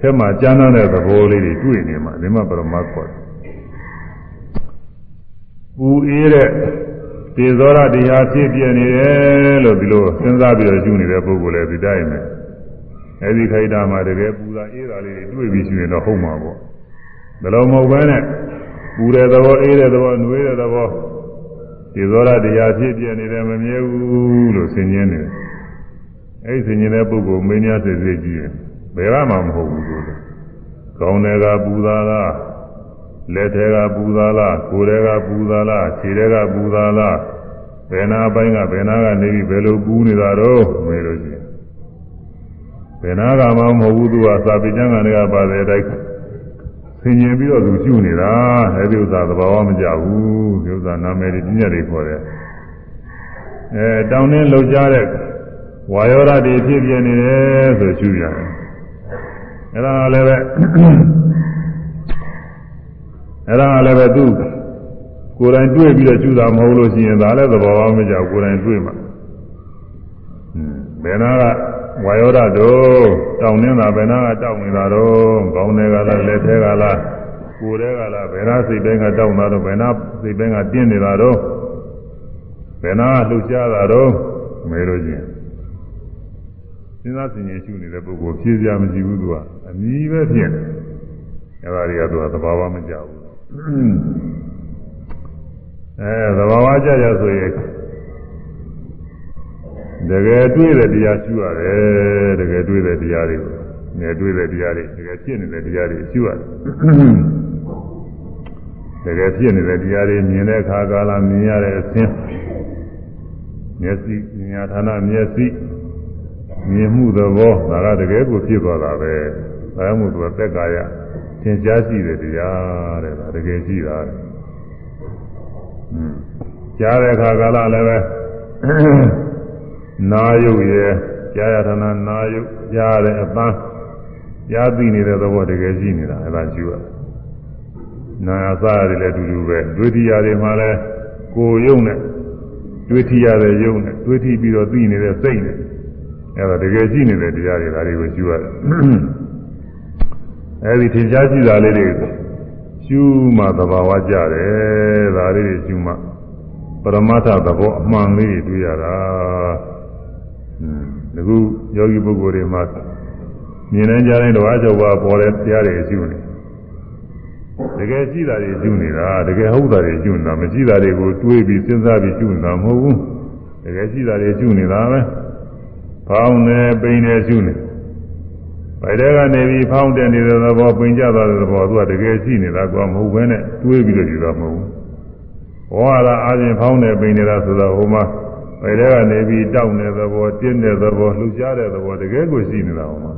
ထဲမှာကျမ်းသာတဲ့သဘောလေးတွေတွေ့နေမှာဒီမှာပရမခေါ်တယ်ပူအေးတဲ့တေဇောရတရားဖြစ်ပြနေတယ်လို့ဒီလိုစဉ်းစားပြီးတော့ယူနေတဲ့ပုဂ္ဂိုလ်လည်းဒီတိုင်းပဲအဲဒီခိုက်တာမှာတကယ်ပူတာအေးတာလေးတွေတွေ့ပြီးရှိရင်တော့ဟုတ်မှာပေါ့ဒါလိုမဟုတ်ဘဲနဲ့ပူတဲ့သဘောအေးတဲ့သဘောနှွေးတဲ့သဘော ဒီသောရတရားဖြစ်ပြနေတယ်မမြဲဘူးလို့ဆင်ញင်းနေတယ်အဲဒီဆင်ញင်းတဲ့ပုဂ္ဂိုလ်မင်းများစိတ်စိတ်ကြည့်ရင်ဘယ်ကမှမဟုတ်ဘူးလို့ကောင်းတယ်ကပူတာလားလက်ထဲကပူတာလားကိုယ်ထဲကပူတာလားခြေထဲကပူတာလားဘယ်နာပိုင်းကဘယ်နာကနေပြီးဘယ်လိုပူနေတာတော့မေးလို့ရှိရင်ဘယ်နာကမှမဟုတ်ဘူးသူကစာပေကျမ်းကနေကပါတဲ့အတိုင်း ဆင်ញင်ပြီးတော့သူရှုနေတာအဲဒီဥစ္စာသဘာဝမကြဘူးဒီဥစ္စာနာမည်တွေပြည့်တယ်ခေါ်တယ်အဲတောင်းတင်းလှုပ်ရှားတဲ့ဝါယောဓာတ်တွေဖြစ်ပြနေတယ်ဆိုရှုရတယ်အဲဒါလည်းပဲအဲဒါလည်းပဲသူကိုယ်တိုင်တွေ့ပြီးတော့ရှုတာမဟုတ်လို့ရှိရင်ဒါလည်းသဘာဝမကြဘူးကိုယ်တိုင်တွေ့မှာဘယ်နာက ဝါယောဓတို့တောင်းနေတာဘယ်နာကတောင်းနေတာတော့ခေါင်းတွေကလားလက်ထဲကလားကိုယ်တွေကလားဘယ်နာစိတ်ပိုင်းကတောင်းတာတော့ဘယ်နာစိတ်ပိုင်းကတင်းနေတာတော့ဘယ်နာကလှုပ်ရှားတာတော့မေးလို့ချင်းစဉ်းစားဆင်ခြင်ရှုနေတဲ့ပုဂ္ဂိုလ်ဖြည့်စရာမရှိဘူးသူကအမြည်ပဲဖြစ်နေအဲဒါတွေကသူကသဘာဝမကြဘူးအဲသဘာဝကြကြဆိုရင် တကယ်တွေ့တဲ့တရားရှုရတယ်တကယ်တွေ့တဲ့တရားတွေကိုငယ်တွေ့တဲ့တရားတွေတကယ်ဖြစ်နေတဲ့တရားတွေရှုရတယ်တကယ်ဖြစ်နေတဲ့တရားတွေမြင်တဲ့အခါကာလမြင်ရတဲ့အခြင်းမျက်စိဉာဏ်ဌာနမျက်စိမြင်မှုသဘောဒါကတကယ်ကိုဖြစ်သွားတာပဲဒါမှမဟုတ်သူကသက်ကာယသင်ကြားရှိတဲ့တရားတဲ့ဒါတကယ်ရှိတာอืมကြားတဲ့အခါကာလလည်းပဲ နာယုတ်ရဲ့ကြားရဌာနနာယုကြားရတဲ့အပန်းကြားသိနေတဲ့သဘောတကယ်ရှိနေတာအဲ့ဒါရှိရနာယစရတယ်လည်းအတူတူပဲဒွိတိယတွေမှာလည်းကိုယ်ယုံနဲ့ဒွိတိယတဲ့ယုံနဲ့ဒွိတိပြီးတော့သိနေတဲ့စိတ်နဲ့အဲ့ဒါတကယ်ရှိနေတဲ့တရားတွေဒါတွေကိုရှိရတယ်အဲ့ဒီထင်ရှားရှိတာလေးတွေရှုမှသဘာဝကြတယ်ဒါလေးတွေရှုမှပရမတ္ထသဘောအမှန်လေးတွေတွေ့ရတာ ဒီခုယောဂီပုဂ္ဂိုလ်တွေမှာမြင်နိုင်ကြတဲ့တော့အချုပ်ပါပေါ်တဲ့တရားတွေရှုနေတကယ်ရှိတာတွေရှုနေတာတကယ်ဟုတ်တာတွေရှုနေတာမရှိတာတွေကိုတွေးပြီးစဉ်းစားပြီးရှုနေတာမဟုတ်ဘူးတကယ်ရှိတာတွေရှုနေတာပဲဖောင်းနေပိန်နေရှုနေဗိုက်တဲကနေပြီးဖောင်းတဲ့နေတဲ့သဘောပိန်ကြသွားတဲ့သဘောသူကတကယ်ရှိနေတာကွာမဟုတ်ဘဲနဲ့တွေးပြီးတော့ယူတာမဟုတ်ဘူးဘောဟာလာအားဖြင့်ဖောင်းနေပိန်နေတာဆိုတော့ဟိုမှာ ဗိုက်တဲကနေပြီးတောက်နေတဲ့သဘောတင်းတဲ့သဘောလှူရှားတဲ့သဘောတကယ်ကိုရှိနေတာဟိုမှာ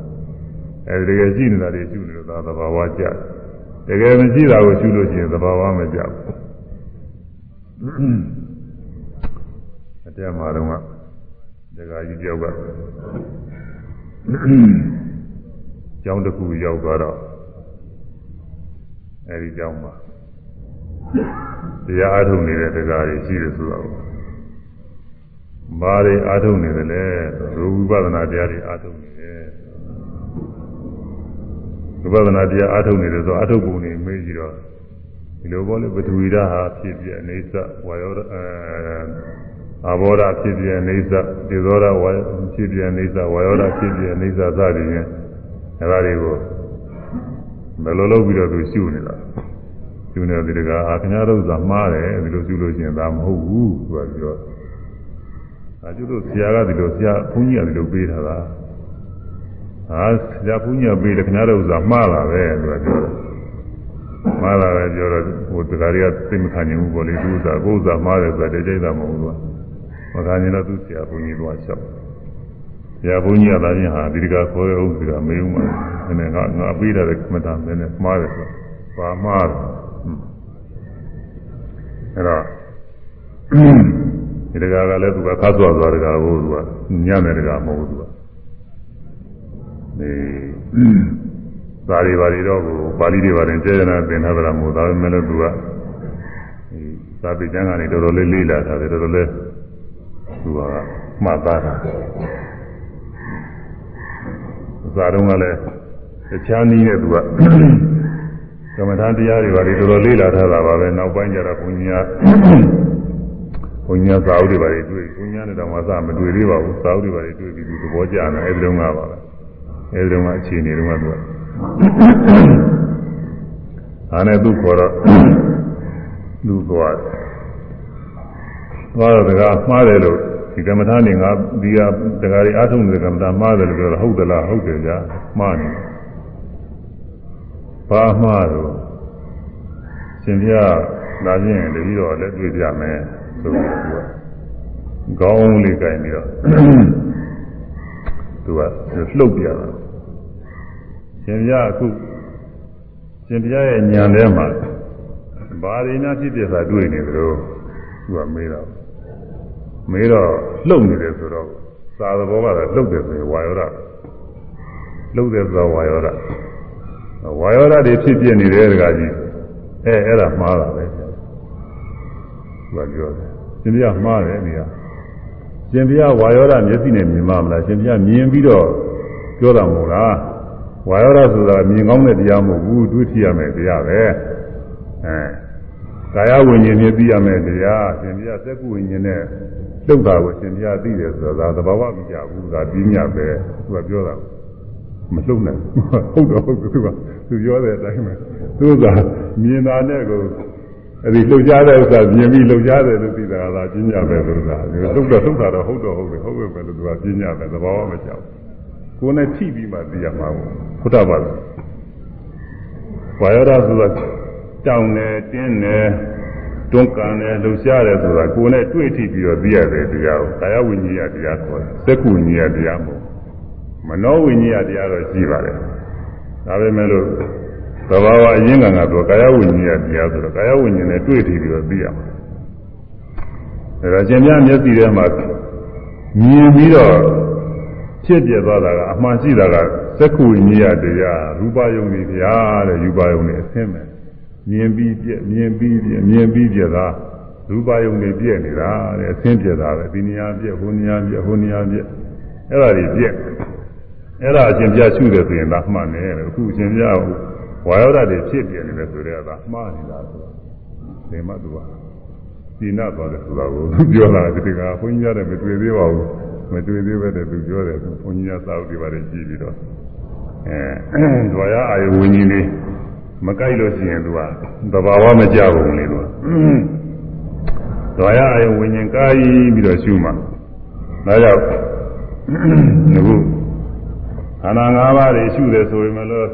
အဲဒီတကယ်ရှိနေတာတွေရှုနေလို့သာသဘာဝကျတကယ်မရှိတာကိုရှုလို့ရှိရင်သဘာဝမကျဘူးအတက်မှာတော့ဒကာကြီးကြောက်ကကျောင်းတစ်ခုရောက်သွားတော့အဲဒီကျောင်းမှာတရားအားထုတ်နေတဲ့ဒကာကြီးရှိတယ်ဆိုတော့ ဘာတွေအားထုတ်နေတယ်လဲရူပဝိပဿနာတရားတွေအားထုတ်နေတယ်ဝိပဿနာတရားအားထုတ်နေတယ်ဆိုအားထုတ်ပုံနေမေးကြည့်တော့ဒီလိုပေါ့လေပထဝီဓာတ်ဟာဖြစ်ပြအိဋ္ဌဝါယောအဲအဘောဓဖြစ်ပြအိဋ္ဌဒီသောဓဝါဖြစ်ပြအိဋ္ဌဝါယောဓဖြစ်ပြအိဋ္ဌစသည်ဖြင့်အဲဒါတွေကိုဘယ်လိုလုပ်ပြီးတော့သူရှုနေတာရှုနေတယ်ဒီကအာခင်ဗျားတို့ကမှားတယ်ဒီလိုရှုလို့ရှိရင်ဒါမဟုတ်ဘူးသူကပြော အဲကျတို့ဆရာကဒီလိုဆရာဘုန်းကြီးကဒီလိုပေးထားတာဟာဆရာဘုန်းကြီးကပေးတယ်ခင်ဗျားတို့ကမှားတာပဲသူကပြောတယ်မှားတာပဲပြောတော့ဟိုတရားတွေကသိမခံနိုင်ဘူးပေါ့လေသူကကိုယ်စားမှားတယ်ဆိုတာတကြိတ်တာမဟုတ်ဘူးသူကမခံနိုင်တော့သူဆရာဘုန်းကြီးကလျှောက်ဆရာဘုန်းကြီးကသာချင်းဟာဒီတကခေါ်ရအောင်ဆိုတာမေးဦးမှာနည်းနည်းငါငါပေးတဲ့ကမ္မတာနည်းနည်းမှားတယ်ဆိုပါမှားတယ်အဲ့တော့ ဒီတကကလည်းသူကခတ်သွားသွားတကကိုသူကညံ့တယ်တကမဟုတ်ဘူးသူကနေသာရီပါရီတော့ကိုပါဠိတွေပါတယ်ကျေရနာသင်ထားတာမဟုတ်ဒါပေမဲ့လည်းသူကဒီသာပိကျမ်းကနေတော်တော်လေးလေးလာတာတယ်တော်တော်လေးသူကမှတ်သားတာဇာတုံးကလည်းတခြားနည်းနဲ့သူကကမ္မထာတရားတွေပါလေတော်တော်လေးလာထားတာပါပဲနောက်ပိုင်းကျတော့ဘုညာ ဘုညာသာဥတွေပါလေတွေ့ဘုညာနဲ့တော့မသာမတွေ့သေးပါဘူးသာဥတွေပါလေတွေ့ပြီးသူသဘောကျတယ်အဲဒီတုန်းကပါပဲအဲဒီတုန်းကအခြေအနေတုန်းကသူကအားနဲ့သူခေါ်တော့သူသွားသွားတော့တကားမှားတယ်လို့ဒီကမ္မထာနေငါဒီကတကားတွေအားထုတ်နေတဲ့ကမ္မထာမှားတယ်လို့ပြောတော့ဟုတ်သလားဟုတ်တယ်ကြာမှားနေဘာမှားတော့ရှင်ပြလာခြင်းတတိတော့လက်တွေ့ပြမယ် ဆိုပြီးသူကခေါင်းလေးကြိုင်ပြီးတော့သူကလှုပ်ပြတာရှင်ပြအခုရှင်ပြရဲ့ညံထဲမှာဘာရင်းနာဖြစ်ပြတာတွေ့နေသလိုသူကမေးတော့မေးတော့လှုပ်နေတယ်ဆိုတော့သာသဘောကတော့လှုပ်တယ်ဆိုရင်ဝါယောဒလှုပ်တယ်ဆိုတော့ဝါယောဒဝါယောဒတွေဖြစ်ပြနေတယ်တကားကြီးအဲအဲ့ဒါမှားတာပဲသူ ကပြောတယ်ရှင်ပြမှားတယ်နေရာရှင်ပြဝါယောဒမျက်စိနဲ့မြင်မှမလားရှင်ပြမြင်ပြီးတော့ပြောတာမဟုတ်လားဝါယောဒဆိုတာမြင်ကောင်းတဲ့တရားမဟုတ်ဘူးတွေးထရမယ်တရားပဲအဲကာယဝိညာဉ်နဲ့သိရမယ်တရားရှင်ပြစက္ကုဝိညာဉ်နဲ့လှုပ်တာကိုရှင်ပြသိတယ်ဆိုတာသဘာဝမကြဘူးဒါပြင်းညပဲသူကပြောတာမလှုပ်နိုင်ဟုတ်တော့ဟုတ်သူကသူပြောတဲ့အတိုင်းပဲသူကမြင်တာနဲ့ကို အဲ့ဒီလှုပ်ရှားတဲ့ဥစ္စာမြင်ပြီးလှုပ်ရှားတယ်လို့သိတာကသာပြင်းညပဲဆိုတာလှုပ်တော့လှုပ်တာတော့ဟုတ်တော့ဟုတ်တယ်ဟုတ်ပဲလို့သူကပြင်းညပဲသဘာဝမကြဘူးကိုယ်နဲ့ထိပြီးမှသိရမှာဘူးဘုဒ္ဓဘာသာဝါယောဓဆိုတာတောင်းတယ်တင်းတယ်တွန်းကန်တယ်လှုပ်ရှားတယ်ဆိုတာကိုယ်နဲ့တွေ့ထိပြီးတော့သိရတယ်တရားကိုကာယဝိညာဉ်တရားခေါ်တယ်စက္ခုဝိညာဉ်တရားမဟုတ်မနောဝိညာဉ်တရားတော့ရှိပါတယ်ဒါပေမဲ့လို့ သဘာဝအရင်းကံကတော့ကာယဝိညာဉ်တရားဆိုတော့ကာယဝိညာဉ်နဲ့တွေ့ထိပြီးတော့သိရမှာဒါကြင်များမျက်စိထဲမှာမြင်ပြီးတော့ဖြစ်ပြသွားတာကအမှန်ရှိတာကသက္ခုဝိညယတရားရူပယုံနေဗျာတဲ့ယူပယုံနေအဆင်းမဲ့မြင်ပြီးပြက်မြင်ပြီးပြက်မြင်ပြီးပြက်သာရူပယုံနေပြက်နေတာတဲ့အဆင်းပြက်တာပဲဒီနေရာပြက်ဟိုနေရာပြက်ဟိုနေရာပြက်အဲ့ဒါတွေပြက်အဲ့ဒါအရှင်ပြရှုတယ်ဆိုရင်ဒါမှန်တယ်အခုအရှင်ပြ ဝါယောဓာတ်တွေဖြစ်ပြနေတယ်ဆိုတော့ဒါမှားနေတာဆိုတော့ဒီမှသူကဒီနာသွားတယ်ဆိုတာကိုပြောလာတယ်ဒီကဘုန်းကြီးရတယ်မတွေ့သေးပါဘူးမတွေ့သေးပဲတဲ့သူပြောတယ်ဘုန်းကြီးကသာဝတိပါတယ်ကြည့်ပြီးတော့အဲဒွါရအာယဝิญဉ်လေးမကြိုက်လို့ရှိရင်သူကသဘာဝမကြဘူးလေသူကဒွါရအာယဝิญဉ်ကာယပြီးတော့ရှုမှဒါကြောင့်အခုခန္ဓာ၅ပါးတွေရှုတယ်ဆိုရင်မလို့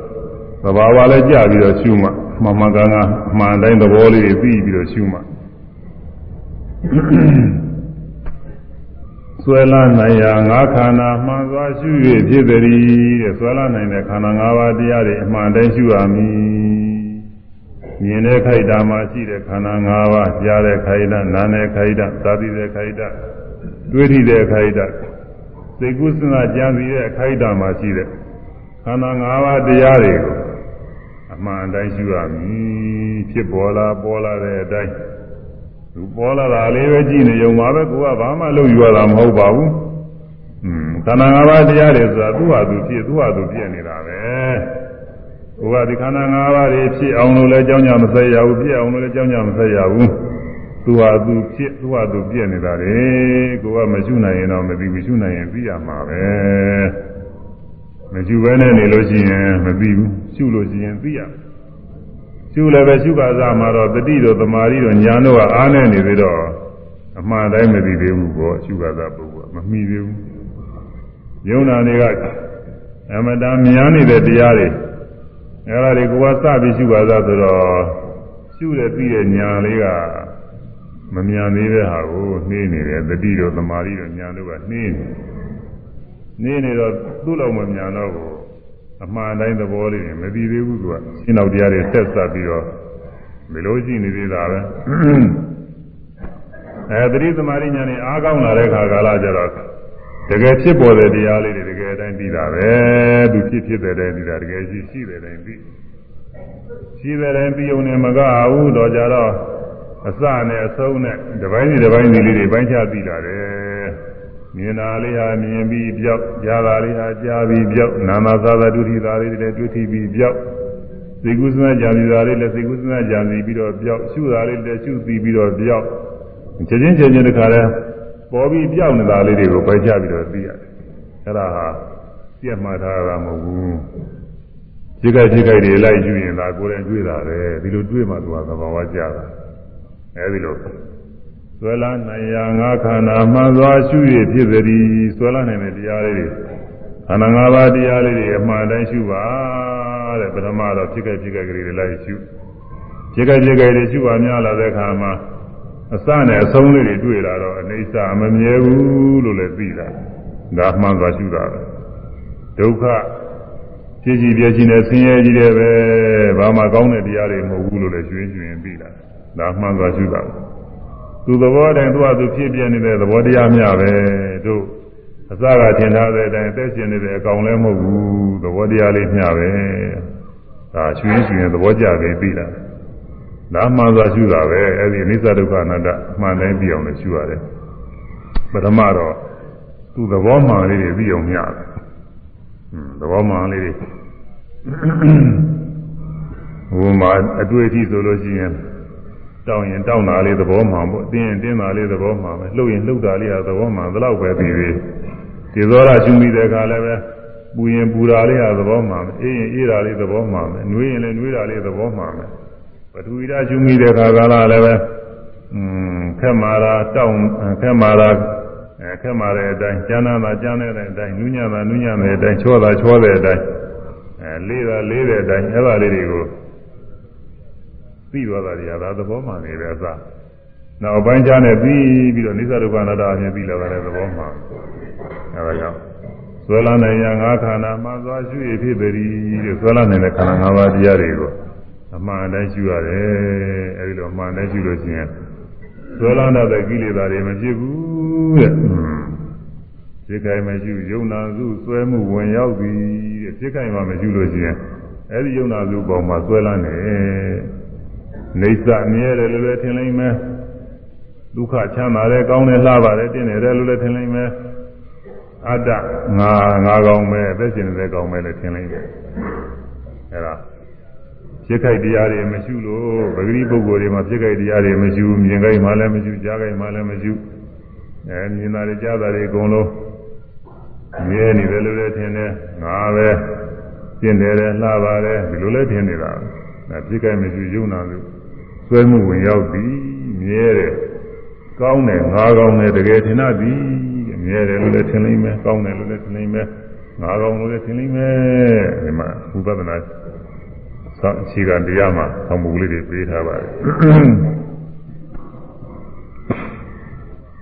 သဘာဝလည်းကြပြီးတော့ရှုမှမှန်မှန်ကန်ကန်အမှန်တိုင်းသဘောလေးတွေသိပြီးတော့ရှုမှဆွဲလာနိုင်ရာငါးခန္ဓာမှန်စွာရှု၍ဖြစ်သည်တဲ့ဆွဲလာနိုင်တဲ့ခန္ဓာ၅ပါးတရားတွေအမှန်တိုင်းရှုရမည်မြင်တဲ့ခိုက်တာမှာရှိတဲ့ခန္ဓာ၅ပါးကြားတဲ့ခိုက်တာနားတဲ့ခိုက်တာသာသိတဲ့ခိုက်တာတွေးထိတဲ့ခိုက်တာစိတ်ကူးစဉ်းစားကြံစည်တဲ့ခိုက်တာမှာရှိတဲ့ခန္ဓာ၅ပါးတရားတွေကို အမှန်တိုင်းရှုရမည်ဖြစ်ပေါ်လာပေါ်လာတဲ့အတိုင်းသူပေါ်လာတာလေးပဲကြည့်နေုံပါပဲကိုကဘာမှလုပ်ယူရတာမဟုတ်ပါဘူး။อืมခန္ဓာ၅ပါးတရားတွေဆိုတာသူ့ဟာသူဖြစ်သူ့ဟာသူပြည့်နေတာပဲ။ကိုကဒီခန္ဓာ၅ပါးတွေဖြစ်အောင်လို့လည်းကြောင်းကြမဆက်ရဘူးပြည့်အောင်လို့လည်းကြောင်းကြမဆက်ရဘူး။သူ့ဟာသူဖြစ်သူ့ဟာသူပြည့်နေတာလေ။ကိုကမရှိနိုင်ရင်တော့မသိမရှိနိုင်ရင်ပြီးရမှာပဲ။ မရှိဘဲနဲ့နေလို့ရှိရင်မသိဘူး။ရှုလို့ရှိရင်သိရမယ်ရှုလည်းပဲရှုကစားမှာတော့တတိတို့သမာဓိတို့ညာတို့ကအားနေနေသေးတော့အမှန်တိုင်းမသိသေးဘူးပေါ့ရှုကစားပုဂ္ဂိုလ်မမှီသေးဘူးယုံနာတွေကအမတန်များနေတဲ့တရားတွေအဲဒါတွေကိုကစပြီးရှုကစားဆိုတော့ရှုတဲ့ပြီးတဲ့ညာလေးကမမြန်သေးတဲ့ဟာကိုနှေးနေတယ်တတိတို့သမာဓိတို့ညာတို့ကနှေးနေ နေနေတော့သူ့လောက်မမြန်တော့ဘူးအမှန်တိုင်းသဘောလေးမပြီးသေးဘူးသူကရှင်းတော့တရားတွေဆက်ဆက်ပြီးတော့မလို့ရှိနေသေးတာပဲအဲတတိသမารိညာနဲ့အားကောင်းလာတဲ့ခါကာလကျတော့တကယ်ဖြစ်ပေါ်တဲ့တရားလေးတွေတကယ်အတိုင်းပြီးတာပဲသူဖြစ်ဖြစ်တဲ့တိုင်းပြီးတာတကယ်ရှိရှိတဲ့တိုင်းပြီးရှိတဲ့တိုင်းပြီးုံနဲ့မကဘူးတော့ကြတော့အစနဲ့အဆုံးနဲ့တစ်ပိုင်းစီတစ်ပိုင်းစီလေးတွေပိုင်းခြားပြီးတာတယ် မြင်တာလေးဟာမြင်ပြီးပြောက်ကြားတာလေးဟာကြားပြီးပြောက်နာမသာသာဒုတိတာလေးတွေလည်းဒုတိပြီးပြောက်သိကုသနာကြံစီတာလေးလည်းသိကုသနာကြံစီပြီးတော့ပြောက်ရှုတာလေးလည်းရှုပြီးပြီးတော့ပြောက်ချက်ချင်းချက်ချင်းတခါလဲပေါ်ပြီးပြောက်နေတာလေးတွေကိုပဲကြပြီးတော့သိရတယ်အဲ့ဒါဟာပြတ်မှတ်ထားတာမဟုတ်ဘူးခြေကခြေကတွေလိုက်ယူရင်ဒါကိုယ်တိုင်တွေ့တာပဲဒီလိုတွေ့မှသူကသဘာဝကျတာအဲဒီလို ဆွဲလာနိုင်ရာငါခန္ဓာမှန်စွာရှုရဖြစ်သည်ဆွဲလာနိုင်တဲ့တရားလေးတွေခန္ဓာ၅ပါးတရားလေးတွေအမှန်တိုင်းရှုပါတဲ့ပထမတော့ဖြစ်ခဲ့ဖြစ်ခဲ့ကလေးတွေလိုက်ရှုဖြစ်ခဲ့ဖြစ်ခဲ့တွေရှုပါများလာတဲ့အခါမှာအစနဲ့အဆုံးလေးတွေတွေ့လာတော့အနေစာမမြဲဘူးလို့လည်းသိတာဒါမှန်စွာရှုတာပဲဒုက္ခဖြစ်ကြည့်ပြချင်းနဲ့ဆင်းရဲကြီးတယ်ပဲဘာမှကောင်းတဲ့တရားတွေမဟုတ်ဘူးလို့လည်းကျွင်းကျွင်းသိတာဒါမှန်စွာရှုတာပဲ သူသဘောတိုင်းသူ့ဟာသူဖြစ်ပြနေတဲ့သဘောတရားများပဲတို့အစကထင်ထားတဲ့အတိုင်းအသက်ရှင်နေတဲ့အကောင်လည်းမဟုတ်ဘူးသဘောတရားလေးမျှပဲဒါရွှင်ရွှင်သဘောကြပဲပြီးတာဒါမှန်စွာရှုတာပဲအဲ့ဒီအနိစ္စဒုက္ခအနတ္တအမှန်တိုင်းပြီးအောင်လည်းရှုရတယ်ပထမတော့သူသဘောမှန်လေးတွေပြီးအောင်မျှတယ်သဘောမှန်လေးတွေဟိုမှာအတွေ့အထိဆိုလို့ရှိရင် တောင်းရင်တောင်းတာလေးသဘောမှန်ပေါ့တင်းရင်တင်းတာလေးသဘောမှန်ပဲလှုပ်ရင်လှုပ်တာလေးကသဘောမှန်ဘယ်တော့ပဲပြီးပြီဒီသောရရှုမိတဲ့အခါလည်းပဲပူရင်ပူတာလေးကသဘောမှန်ပဲအေးရင်အေးတာလေးသဘောမှန်ပဲနှွေးရင်လည်းနှွေးတာလေးသဘောမှန်ပဲပထဝီဓာတ်ရှုမိတဲ့အခါကလည်းပဲอืมခက်မာတာတောင်းခက်မာတာအဲခက်မာတဲ့အတိုင်းကျမ်းနာတာကျမ်းနေတဲ့အတိုင်းနူးညံ့တာနူးညံ့တဲ့အတိုင်းချောတာချောတဲ့အတိုင်းအဲလေးတာလေးတဲ့အတိုင်းအဲ့ဒါလေးတွေကို သိသွားတာတွေကဒါသဘောမှန်နေတဲ့အစားနောက်ပိုင်းခြားနဲ့ပြီးပြီးတော့နိစ္စဒုက္ခအနတ္တအမြင်ပြီးလာတဲ့သဘောမှန်အဲဒါကြောင့်ဆွဲလာနိုင်ရာငါးခန္ဓာမှသွားရှုရဖြစ်သည်တဲ့ဆွဲလာနိုင်တဲ့ခန္ဓာ၅ပါးတရားတွေကိုအမှန်တိုင်းရှုရတယ်အဲဒီလိုအမှန်တိုင်းရှုလို့ရှိရင်ဆွဲလာတဲ့ကိလေသာတွေမဖြစ်ဘူးတဲ့ဖြစ်ခိုင်မရှိယုံနာစုဆွဲမှုဝင်ရောက်သည်တဲ့ဖြစ်ခိုင်မှမရှိလို့ရှိရင်အဲဒီယုံနာစုပေါ်မှာဆွဲလန်းနေ နေစာမြဲတယ်လို့လည်းထင်လိမ့်မယ်ဒုက္ခချမ်းသာတယ်ကောင်းတယ်လှပါတယ်တင်းတယ်လို့လည်းထင်လိမ့်မယ်အတ္တငါငါကောင်းမယ်အသက်ရှင်နေတဲ့ကောင်းမယ်လည်းထင်လိမ့်မယ်အဲဒါဖြစ်ခိုက်တရားတွေမရှိလို့ပဂရိပုဂ္ဂိုလ်တွေမှာဖြစ်ခိုက်တရားတွေမရှိဘူးမြင်ခိုက်မှလည်းမရှိကြားခိုက်မှလည်းမရှိအဲမြင်တာတွေကြားတာတွေအကုန်လုံးမြဲနေတယ်လို့လည်းထင်တယ်ငါပဲကျင့်တယ်လှပါတယ်ဒီလိုလည်းထင်နေတာအဲဖြစ်ခိုက်မရှိယုံနာလို့ ဆွဲမှုဝင်ရောက်ပြီးမြဲတယ်ကောင်းတယ်ငါကောင်းတယ်တကယ်ထင်တတ်သည်မြဲတယ်လို့လည်းထင်လိမ့်မယ်ကောင်းတယ်လို့လည်းထင်လိမ့်မယ်ငါကောင်းလို့လည်းထင်လိမ့်မယ်ဒီမှာဥပဒနာဆောင်းအခြေခံတရားမှာဆောင်းမှုလေးတွေပေးထားပါတယ်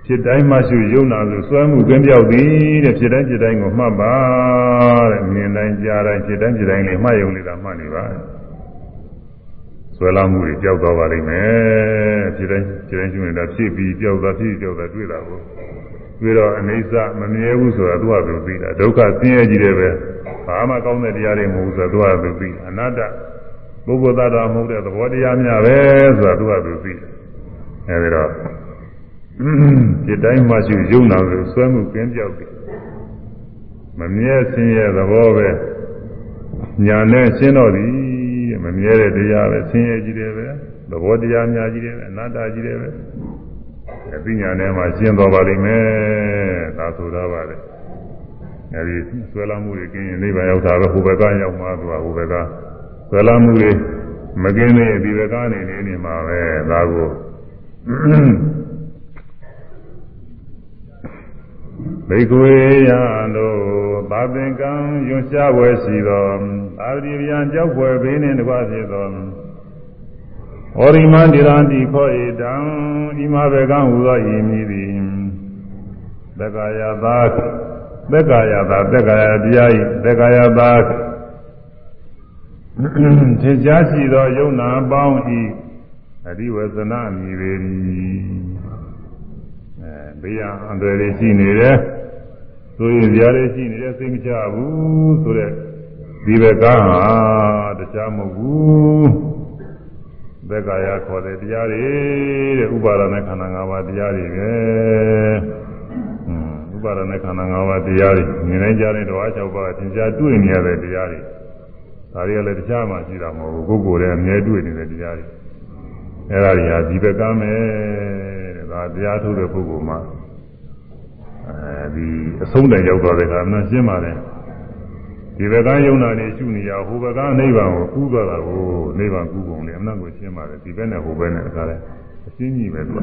ဖြစ်တိုင်းမှရှိယုံနာလို့စွဲမှုကင်းပြောက်သည်တဲ့ဖြစ်တိုင်းဖြစ်တိုင်းကိုမှတ်ပါတဲ့မြင်တိုင်းကြားတိုင်းဖြစ်တိုင်းဖြစ်တိုင်းလေးမှတ်ယုံနေတာမှတ်နေပါဆွဲ လာမှုတွေကြောက်သွားပါလိမ့်မယ်ဖြစ်တိုင်းဖြစ်တိုင်းရှိနေတာဖြစ်ပြီးကြောက်သွားဖြစ်ကြောက်သွားတွေ့တာကိုတွေ့တော့အနေစမမြဲဘူးဆိုတာသူကသူသိတာဒုက္ခဆင်းရဲကြီးတယ်ပဲဘာမှကောင်းတဲ့တရားတွေမဟုတ်ဘူးဆိုတာသူကသူသိအနတ္တပုဂ္ဂိုလ်သားတော်မဟုတ်တဲ့သဘောတရားများပဲဆိုတာသူကသူသိတယ်အဲဒီတော့ဒီတိုင်းမှရှိယုံနာလို့ဆွဲမှုကင်းပြောက်တယ်မမြဲဆင်းရဲသဘောပဲညာနဲ့ရှင်းတော့သည် မမြဲတဲ့တရားပဲဆင်းရဲကြီးတယ်ပဲသဘောတရားများကြီးတယ်အနတ္တကြီးတယ်ပဲအသိဉာဏ်ထဲမှာရှင်းသွားပါလိမ့်မယ်ဒါဆိုတော့ပါလေအဲဒီဆွဲလာမှုတွေကင်းရင်နိဗ္ဗာန်ရောက်တာပဲဟိုဘက်ကရောက်မှသူကဟိုဘက်ကဆွဲလာမှုတွေမကင်းသေးဒီဘက်ကနေနေနေမှာပဲဒါကို ဘိက္ခွေယံတို့သာသင်္ကံယွန်ရှားဝယ်ရှိသောသာတိဗျံကြောက်ွယ်ဘေးနှင့်တကွဖြစ်သောဩရိမန္တိရံတိခောဧတံဤမဘေကံဟူသောဤမည်သည်သက္ကာယသာသက္ကာယသာသက္ကာယတရားဤသက္ကာယသာသင်ကြားရှိသောယုံနာပေါင်းဤအရိဝဇနမြည်ပေ၏ ဘေးရန်အန္တရာယ်တွေရှိနေတယ်ဆိုရင်ဇာတွေရှိနေတယ်စိတ်မချဘူးဆိုတဲ့ဒီဘက်ကဟာတရားမဟုတ်ဘူးဘက်ကရခေါ်တဲ့တရားတွေတဲ့ဥပါဒနဲ့ခန္ဓာ၅ပါးတရားတွေပဲဥပါဒနဲ့ခန္ဓာ၅ပါးတရားတွေမြင်နိုင်ကြတဲ့ဓဝါ၆ပါးသင်ကြားတွေ့နေရတဲ့တရားတွေဒါတွေကလည်းတရားမှရှိတာမဟုတ်ဘူးကိုယ်ကိုယ်တည်းအမြဲတွေ့နေတဲ့တရားတွေ အဲဒါတွေဟာဒီဘက်ကမယ်ဒါတရားထုတ်တဲ့ပုဂ္ဂိုလ်မှာအဲဒီအဆုံးတိုင်ရောက်သွားတဲ့အခါမှရှင်းပါတယ်ဒီဘက်ကယုံနာနေရှုနေရဟိုဘက်ကနိဗ္ဗာန်ကိုကူးသွားတာကိုနိဗ္ဗာန်ကူးပုံလေအမှန်ကိုရှင်းပါတယ်ဒီဘက်နဲ့ဟိုဘက်နဲ့အခါလဲအရှင်းကြီးပဲသူက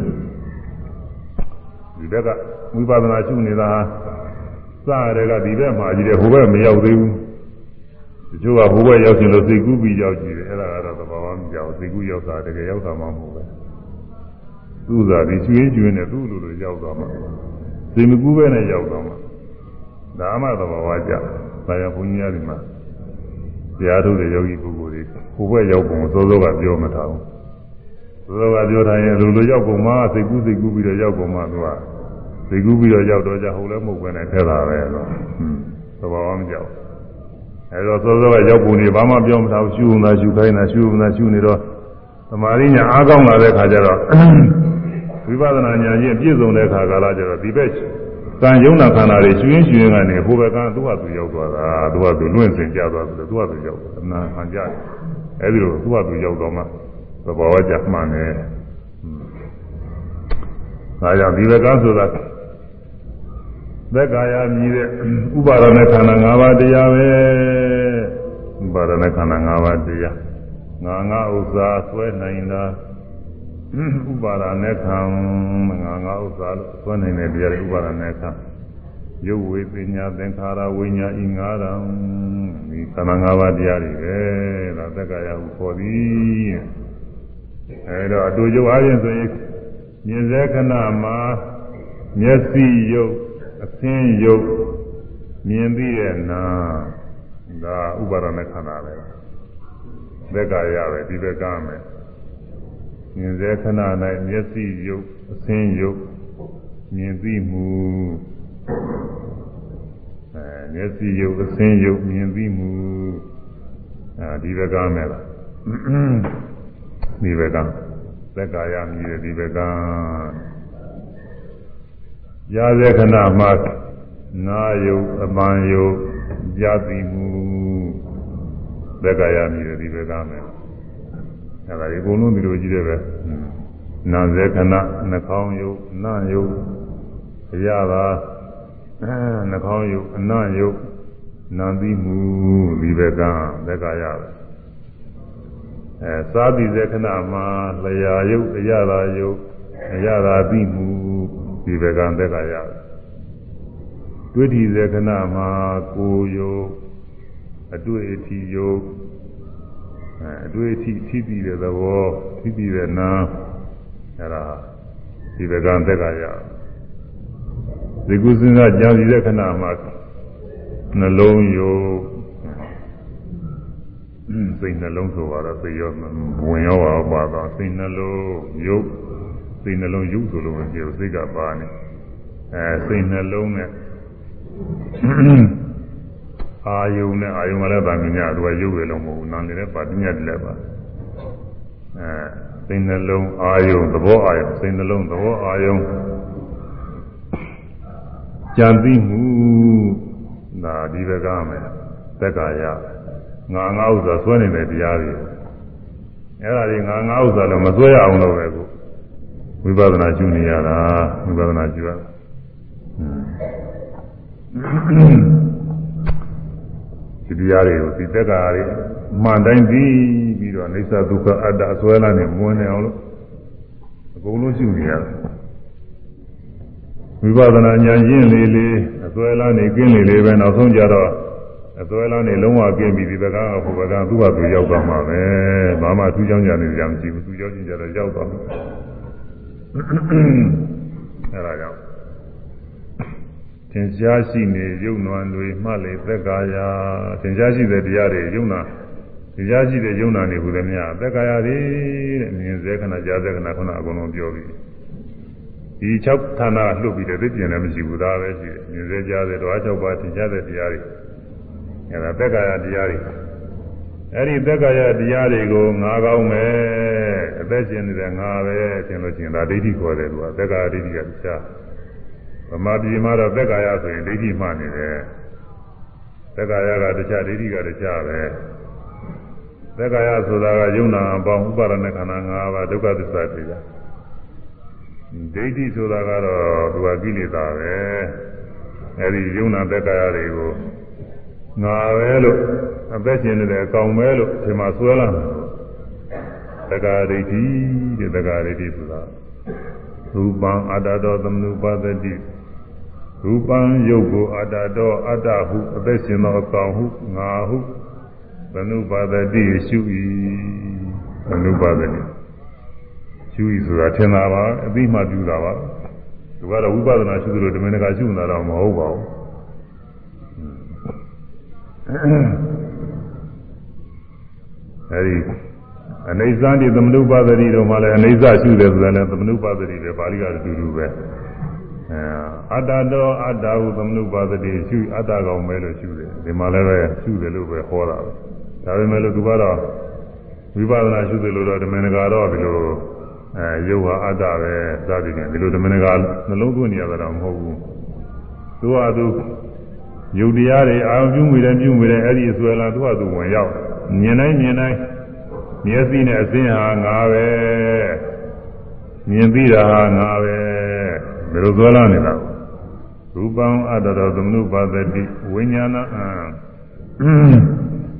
ဒီဘက်ကဝိပဿနာရှုနေတာစရတဲ့ကဒီဘက်မှာကြီးတယ်ဟိုဘက်မရောက်သေးဘူး တချို့ကဟိုဘက်ရောက်ချင်လို့စိတ်ကူးပြီးရောက်ကြည့်တယ်အဲ့ဒါကတော့သဘာဝမကြောက်စိတ်ကူးရောက်တာတကယ်ရောက်တာမှမဟုတ်ဘူးသူ့သာဒီကျွေးကျွေးနဲ့သူ့လိုလိုရောက်သွားမှာစိတ်မကူးပဲနဲ့ရောက်သွားမှာဒါမှသဘာဝကြဆရာဘုန်းကြီးများဒီမှာတရားထုတ်တဲ့ယောဂီပုဂ္ဂိုလ်တွေဟိုဘက်ရောက်ပုံစောစောကပြောမထားဘူးစောစောကပြောထားရင်လိုလိုရောက်ပုံမှာစိတ်ကူးစိတ်ကူးပြီးတော့ရောက်ပုံမှာသူကစိတ်ကူးပြီးတော့ရောက်တော့ကြဟုတ်လည်းမဟုတ်ပဲနဲ့ထဲတာပဲတော့ဟွန်းသဘာဝမကြောက် အဲတော့စောစောကရောက်ပုံတွေဘာမှပြောမထားဘူးရှုုံသာရှုခိုင်းတာရှုုံသာရှုနေတော့သမာဓိညာအားကောင်းလာတဲ့ခါကျတော့ဝိပဿနာဉာဏ်ကြီးပြည့်စုံတဲ့အခါကာလကျတော့ဒီဘက်ကံယုံနာခန္ဓာတွေကျွင်းကျွင်းကနေဟိုဘက်ကသူ့ဟာသူရောက်သွားတာသူ့ဟာသူလွင့်စင်ကြသွားတယ်သူ့ဟာသူရောက်သွားအနာခံကြတယ်အဲဒီလိုသူ့ဟာသူရောက်တော့မှသဘောဝကြမှန်တယ်ဒါကြောင့်ဒီဘက်ကဆိုတာ သက်ကာယမြည်တဲ့ဥပါဒณะခန္ဓာ၅ပါးတရားပဲဥပါဒณะခန္ဓာ၅ပါးတရားငါငါဥစ္စာဆွဲနိုင်တာဥပါဒနဲ့ခံငါငါဥစ္စာလို့သွန်းနေတဲ့တရားဥပါဒနဲ့ခံရုပ်ဝေပညာသင်္ခါရဝိညာဉ်ဤငါးရံဒီသဏ္ဍာန်၅ပါးတရားတွေပဲဒါသက္ကာယဟုခေါ်သည်အဲတော့အတူတူအားဖြင့်ဆိုရင်မြင်စေခဏမှာမျက်စိရုပ် အသင်းရုပ်မြင်ပြီးတဲ့နာဒါဥပါဒနဲ့ခန္ဓာပဲသက္ကာယပဲဒီဘက်ကမယ်မြင်စေခဏ၌မျက်စိရုပ်အသင်းရုပ်မြင်သိမှုအဲမျက်စိယုတ်အစင်းယုတ်မြင်ပြီးမှုအဲဒီဘက်ကမဲ့လားဒီဘက်ကသက်ကာယမြည်တဲ့ဒီဘက်က ရာဇေခဏမှာနာယုတ်အပန်ယုတ်ကြာသိမှုသက်ကာယမြည်တဲ့ဒီဘက်ကမဲ့အဲဒါဒီအကုန်လုံးဒီလိုကြည့်တယ်ပဲနာဇေခဏနှာခေါင်းယုတ်နာယုတ်ရတာအဲနှာခေါင်းယုတ်အနံ့ယုတ်နာသိမှုဒီဘက်ကသက်ကရတယ်အဲသာတိဇေခဏမှာလျာယုတ်အရသာယုတ်အရသာသိမှု ဒီဘက်ကသက်ကရတယ်တွေ့တိဇေခဏမှာကိုယုတ်အတွေ့အထိယုတ်အဲအတွေ့အထိထိပြီးတဲ့သဘောထိပြီးတဲ့နာအဲဒါဒီဘက်ကသက်ကရတယ်ဒီကုစဉ်းစားကြာစီတဲ့ခဏမှာနှလုံးယုတ်စိတ်နှလုံးဆိုတော့စိတ်ရောဝင်ရောပါပါတော့စိတ်နှလုံးယုတ် စိတ်နှလုံးယုတ်ဆိုလို့မပြောစိတ်ကပါနေအဲစိတ်နှလုံးနဲ့အာယုံနဲ့အာယုံကလည်းဗာမညာသူကယုတ်ရလုံးမဟုတ်ဘူးနာနေလည်းပါပညာတည်းလည်းပါအဲစိတ်နှလုံးအာယုံသဘောအာယုံစိတ်နှလုံးသဘောအာယုံကြံသိမှုဒါဒီဘက်ကမယ်သက်ကာယငါငါဥစ္စာဆွဲနေတဲ့တရားတွေအဲ့ဒါတွေငါငါဥစ္စာလည်းမဆွဲရအောင်လို့ပဲကို ဝိပဿနာကျူနေရတာဝိပဿနာကျူရဒီတရားတွေကိုဒီသက်ကာတွေမှန်တိုင်းပြီးပြီးတော့အိစ္ဆဒုက္ခအတ္တအစွဲလာနေမဝင်နေအောင်လို့အကုန်လုံးကျူနေရတယ်ဝိပဿနာဉာဏ်ရင်းလေးလေးအစွဲလန်းနေကင်းလေလေးပဲနောက်ဆုံးကြတော့အစွဲလန်းနေလုံးဝကင်းပြီဒီဘက်ကဟိုဘက်ကသူ့ဟာသူရောက်သွားမှာပဲဘာမှသူ့ကြောင့်ကြနေကြမရှိဘူးသူ့ကြောင့်ကြတော့ရောက်သွားမှာ အဲဒါကြောင့်သင်ရှားရှိနေယုံနွမ်းတွေမှလေသက်ကာယသင်ရှားရှိတဲ့တရားတွေယုံနာသင်ရှားရှိတဲ့ယုံနာတွေဟူသည်များသက်ကာယတွေတဲ့မြင်စေခဏကြားစေခဏခုနအကုန်လုံးပြောပြီးဒီ6ဌာနလှုပ်ပြီးတဲ့သိကျင်လည်းမရှိဘူးဒါပဲရှိတယ်မြင်စေကြားစေတော့6ပါးသင်ကြားတဲ့တရားတွေအဲဒါသက်ကာယတရားတွေ အဲ့ဒီသက်ကာယတရားတွေကိုငါကောင်းမယ်အသက်ရှင်နေတဲ့ငါပဲထင်လို့ရှိရင်ဒါဒိဋ္ဌိခေါ်တယ်သူကသက်ကာယဒိဋ္ဌိကတရားဗမာပြည်မှာတော့သက်ကာယဆိုရင်ဒိဋ္ဌိမှနေတယ်သက်ကာယကတရားဒိဋ္ဌိကတရားပဲသက်ကာယဆိုတာကယုံနာအပေါင်းဥပါဒณะခန္ဓာ၅ပါးဒုက္ခသစ္စာတရားဒိဋ္ဌိဆိုတာကတော့သူကကိလေသာပဲအဲဒီယုံနာသက်ကာယတွေကိုငါပဲလို့ အသက်ရှင်နေတဲ့အကောင်ပဲလို့ဒီမှာဆွဲလာတယ်သက္ကာဒိဋ္ဌိတဲ့သက္ကာဒိဋ္ဌိဆိုတာရူပံအတ္တတောသမနုပါဒတိရူပံယုတ်ကိုအတ္တတောအတ္တဟုအသက်ရှင်သောအကောင်ဟုငါဟုသမနုပါဒတိရှု၏သမနုပါဒတိရှု၏ဆိုတာထင်တာပါအသိမှပြုတာပါသူကတော့ဝိပဿနာရှုသလိုဓမ္မနကရှုနေတာတော့မဟုတ်ပါဘူး အဲဒီအနေဇာတိသမနုပါဒတိတို့မှလည်းအနေဇာရှုတယ်ဆိုတာလည်းသမနုပါဒတိပဲပါဠိကအတူတူပဲအဲအတ္တတော်အတ္တဟုသမနုပါဒတိရှုအတ္တကောင်ပဲလို့ရှုတယ်ဒီမှာလည်းပဲရှုတယ်လို့ပဲဟောတာပဲဒါပေမဲ့လို့သူကတော့ဝိပဿနာရှုတယ်လို့တော့ဓမ္မနကတော့ဒီလိုအဲယုတ်ဟာအတ္တပဲစသည်ဖြင့်ဒီလိုဓမ္မနကနှလုံးသွင်းနေရတာတော့မဟုတ်ဘူးသူကသူယုတ်တရားတွေအာရုံပြုမိတယ်ပြုမိတယ်အဲ့ဒီအစွဲလာသူကသူဝင်ရောက် မြင်တိုင်းမြင်တိုင်းမျက်စိနဲ့အစင်းဟာငါပဲမြင်ပြီးတာဟာငါပဲဘယ်လိုစွဲလာနေတာရူပံအတ္တတော်သမနုပါဒတိဝိညာဏအ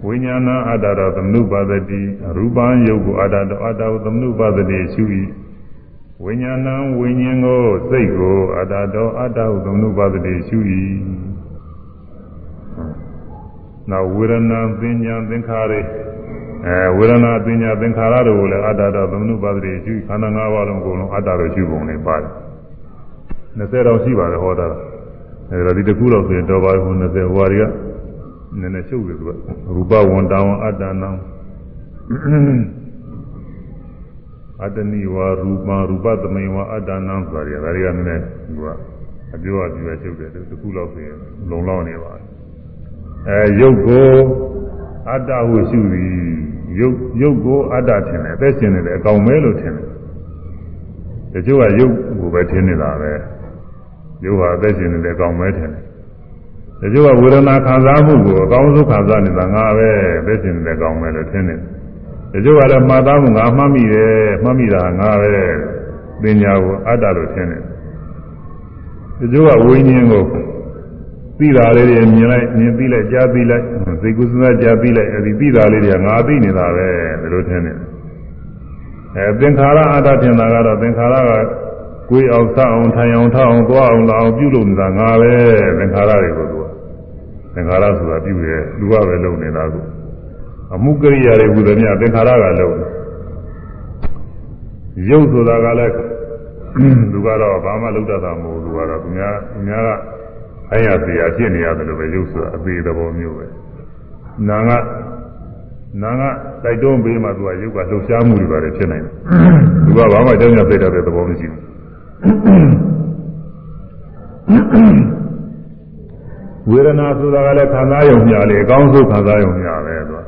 ဝိညာဏအတ္တတော်သမနုပါဒတိရူပံယုတ်ကိုအတ္တတော်အတ္တကိုသမနုပါဒတိရှု၏ဝိညာဏဝိညာဉ်ကိုစိတ်ကိုအတ္တတော်အတ္တကိုသမနုပါဒတိရှု၏ နောက်ဝေဒနာပညာသင်္ခါရအဲဝေဒနာပညာသင်္ခါရတို့ကိုလည်းအတ္တတော်သမနုပါဒတိရှုခန္ဓာ၅ပါးလုံးကိုလုံးအတ္တတော်ရှုပုံနဲ့ပါတယ်20တော့ရှိပါတယ်ဟောတာအဲဒါဒီတစ်ခုတော့ဆိုရင်တော်ပါဘူး20ဟိုဟာတွေကနည်းနည်းရှုပ်တယ်သူကရူပဝန္တဝအတ္တနံအတ္တနိဝါရူပရူပသမိဝအတ္တနံဆိုတာတွေကဒါတွေကနည်းနည်းသူကအပြောအပြောချုပ်တယ်တခုလောက်ဆိုရင်လုံလောက်နေပါ အဲရုပ်ကိုအတ္တဟုရှုသည်ရုပ်ရုပ်ကိုအတ္တထင်တယ်အသက်ရှင်နေတယ်အကောင်မဲလို့ထင်တယ်တချို့ကရုပ်ကိုပဲထင်နေတာပဲရုပ်ဟာအသက်ရှင်နေတယ်အကောင်မဲထင်တယ်တချို့ကဝေဒနာခံစားမှုကိုအကောင်းဆုံးခံစားနေတာငါပဲအသက်ရှင်နေတယ်အကောင်မဲလို့ထင်တယ်တချို့ကလည်းမှားသားမှုငါမှတ်မိတယ်မှတ်မိတာငါပဲပညာကိုအတ္တလို့ထင်တယ်တချို့ကဝိညာဉ်ကို သိတာလေးတွေမြင်လိုက်မြင်သိလိုက်ကြားသိလိုက်စိတ်ကူးစဉ်းစားကြားသိလိုက်အဲဒီသိတာလေးတွေကငါသိနေတာပဲဒီလိုထင်နေတယ်အဲသင်္ခါရအတ္တထင်တာကတော့သင်္ခါရကကိုယ်အောင်စအောင်ထိုင်အောင်ထောက်အောင်သွားအောင်လာအောင်ပြုလုပ်နေတာငါပဲသင်္ခါရတွေကိုသူကသင်္ခါရဆိုတာပြုတယ်လူကပဲလုပ်နေတာကိုအမှုကိရိယာတွေဟူသည်များသင်္ခါရကလုပ်တယ်ရုပ်ဆိုတာကလည်းသူကတော့ဘာမှလုပ်တတ်တာမဟုတ်ဘူးသူကတော့သူများသူများက အိုင်ရသေးရဖြစ်နေရတယ်လို့ပဲရုပ်ဆိုတာအသေးသဘောမျိုးပဲနာငါနာငါတိုက်တွန်းပေးမှသူကရုပ်ကလှုပ်ရှားမှုတွေပါတယ်ဖြစ်နိုင်တယ်သူကဘာမှကြောင်းကြသိတတ်တဲ့သဘောမရှိဘူးဝေဒနာဆိုတာကလည်းခံစားရုံမျှလေအကောင်းဆုံးခံစားရုံမျှပဲသူက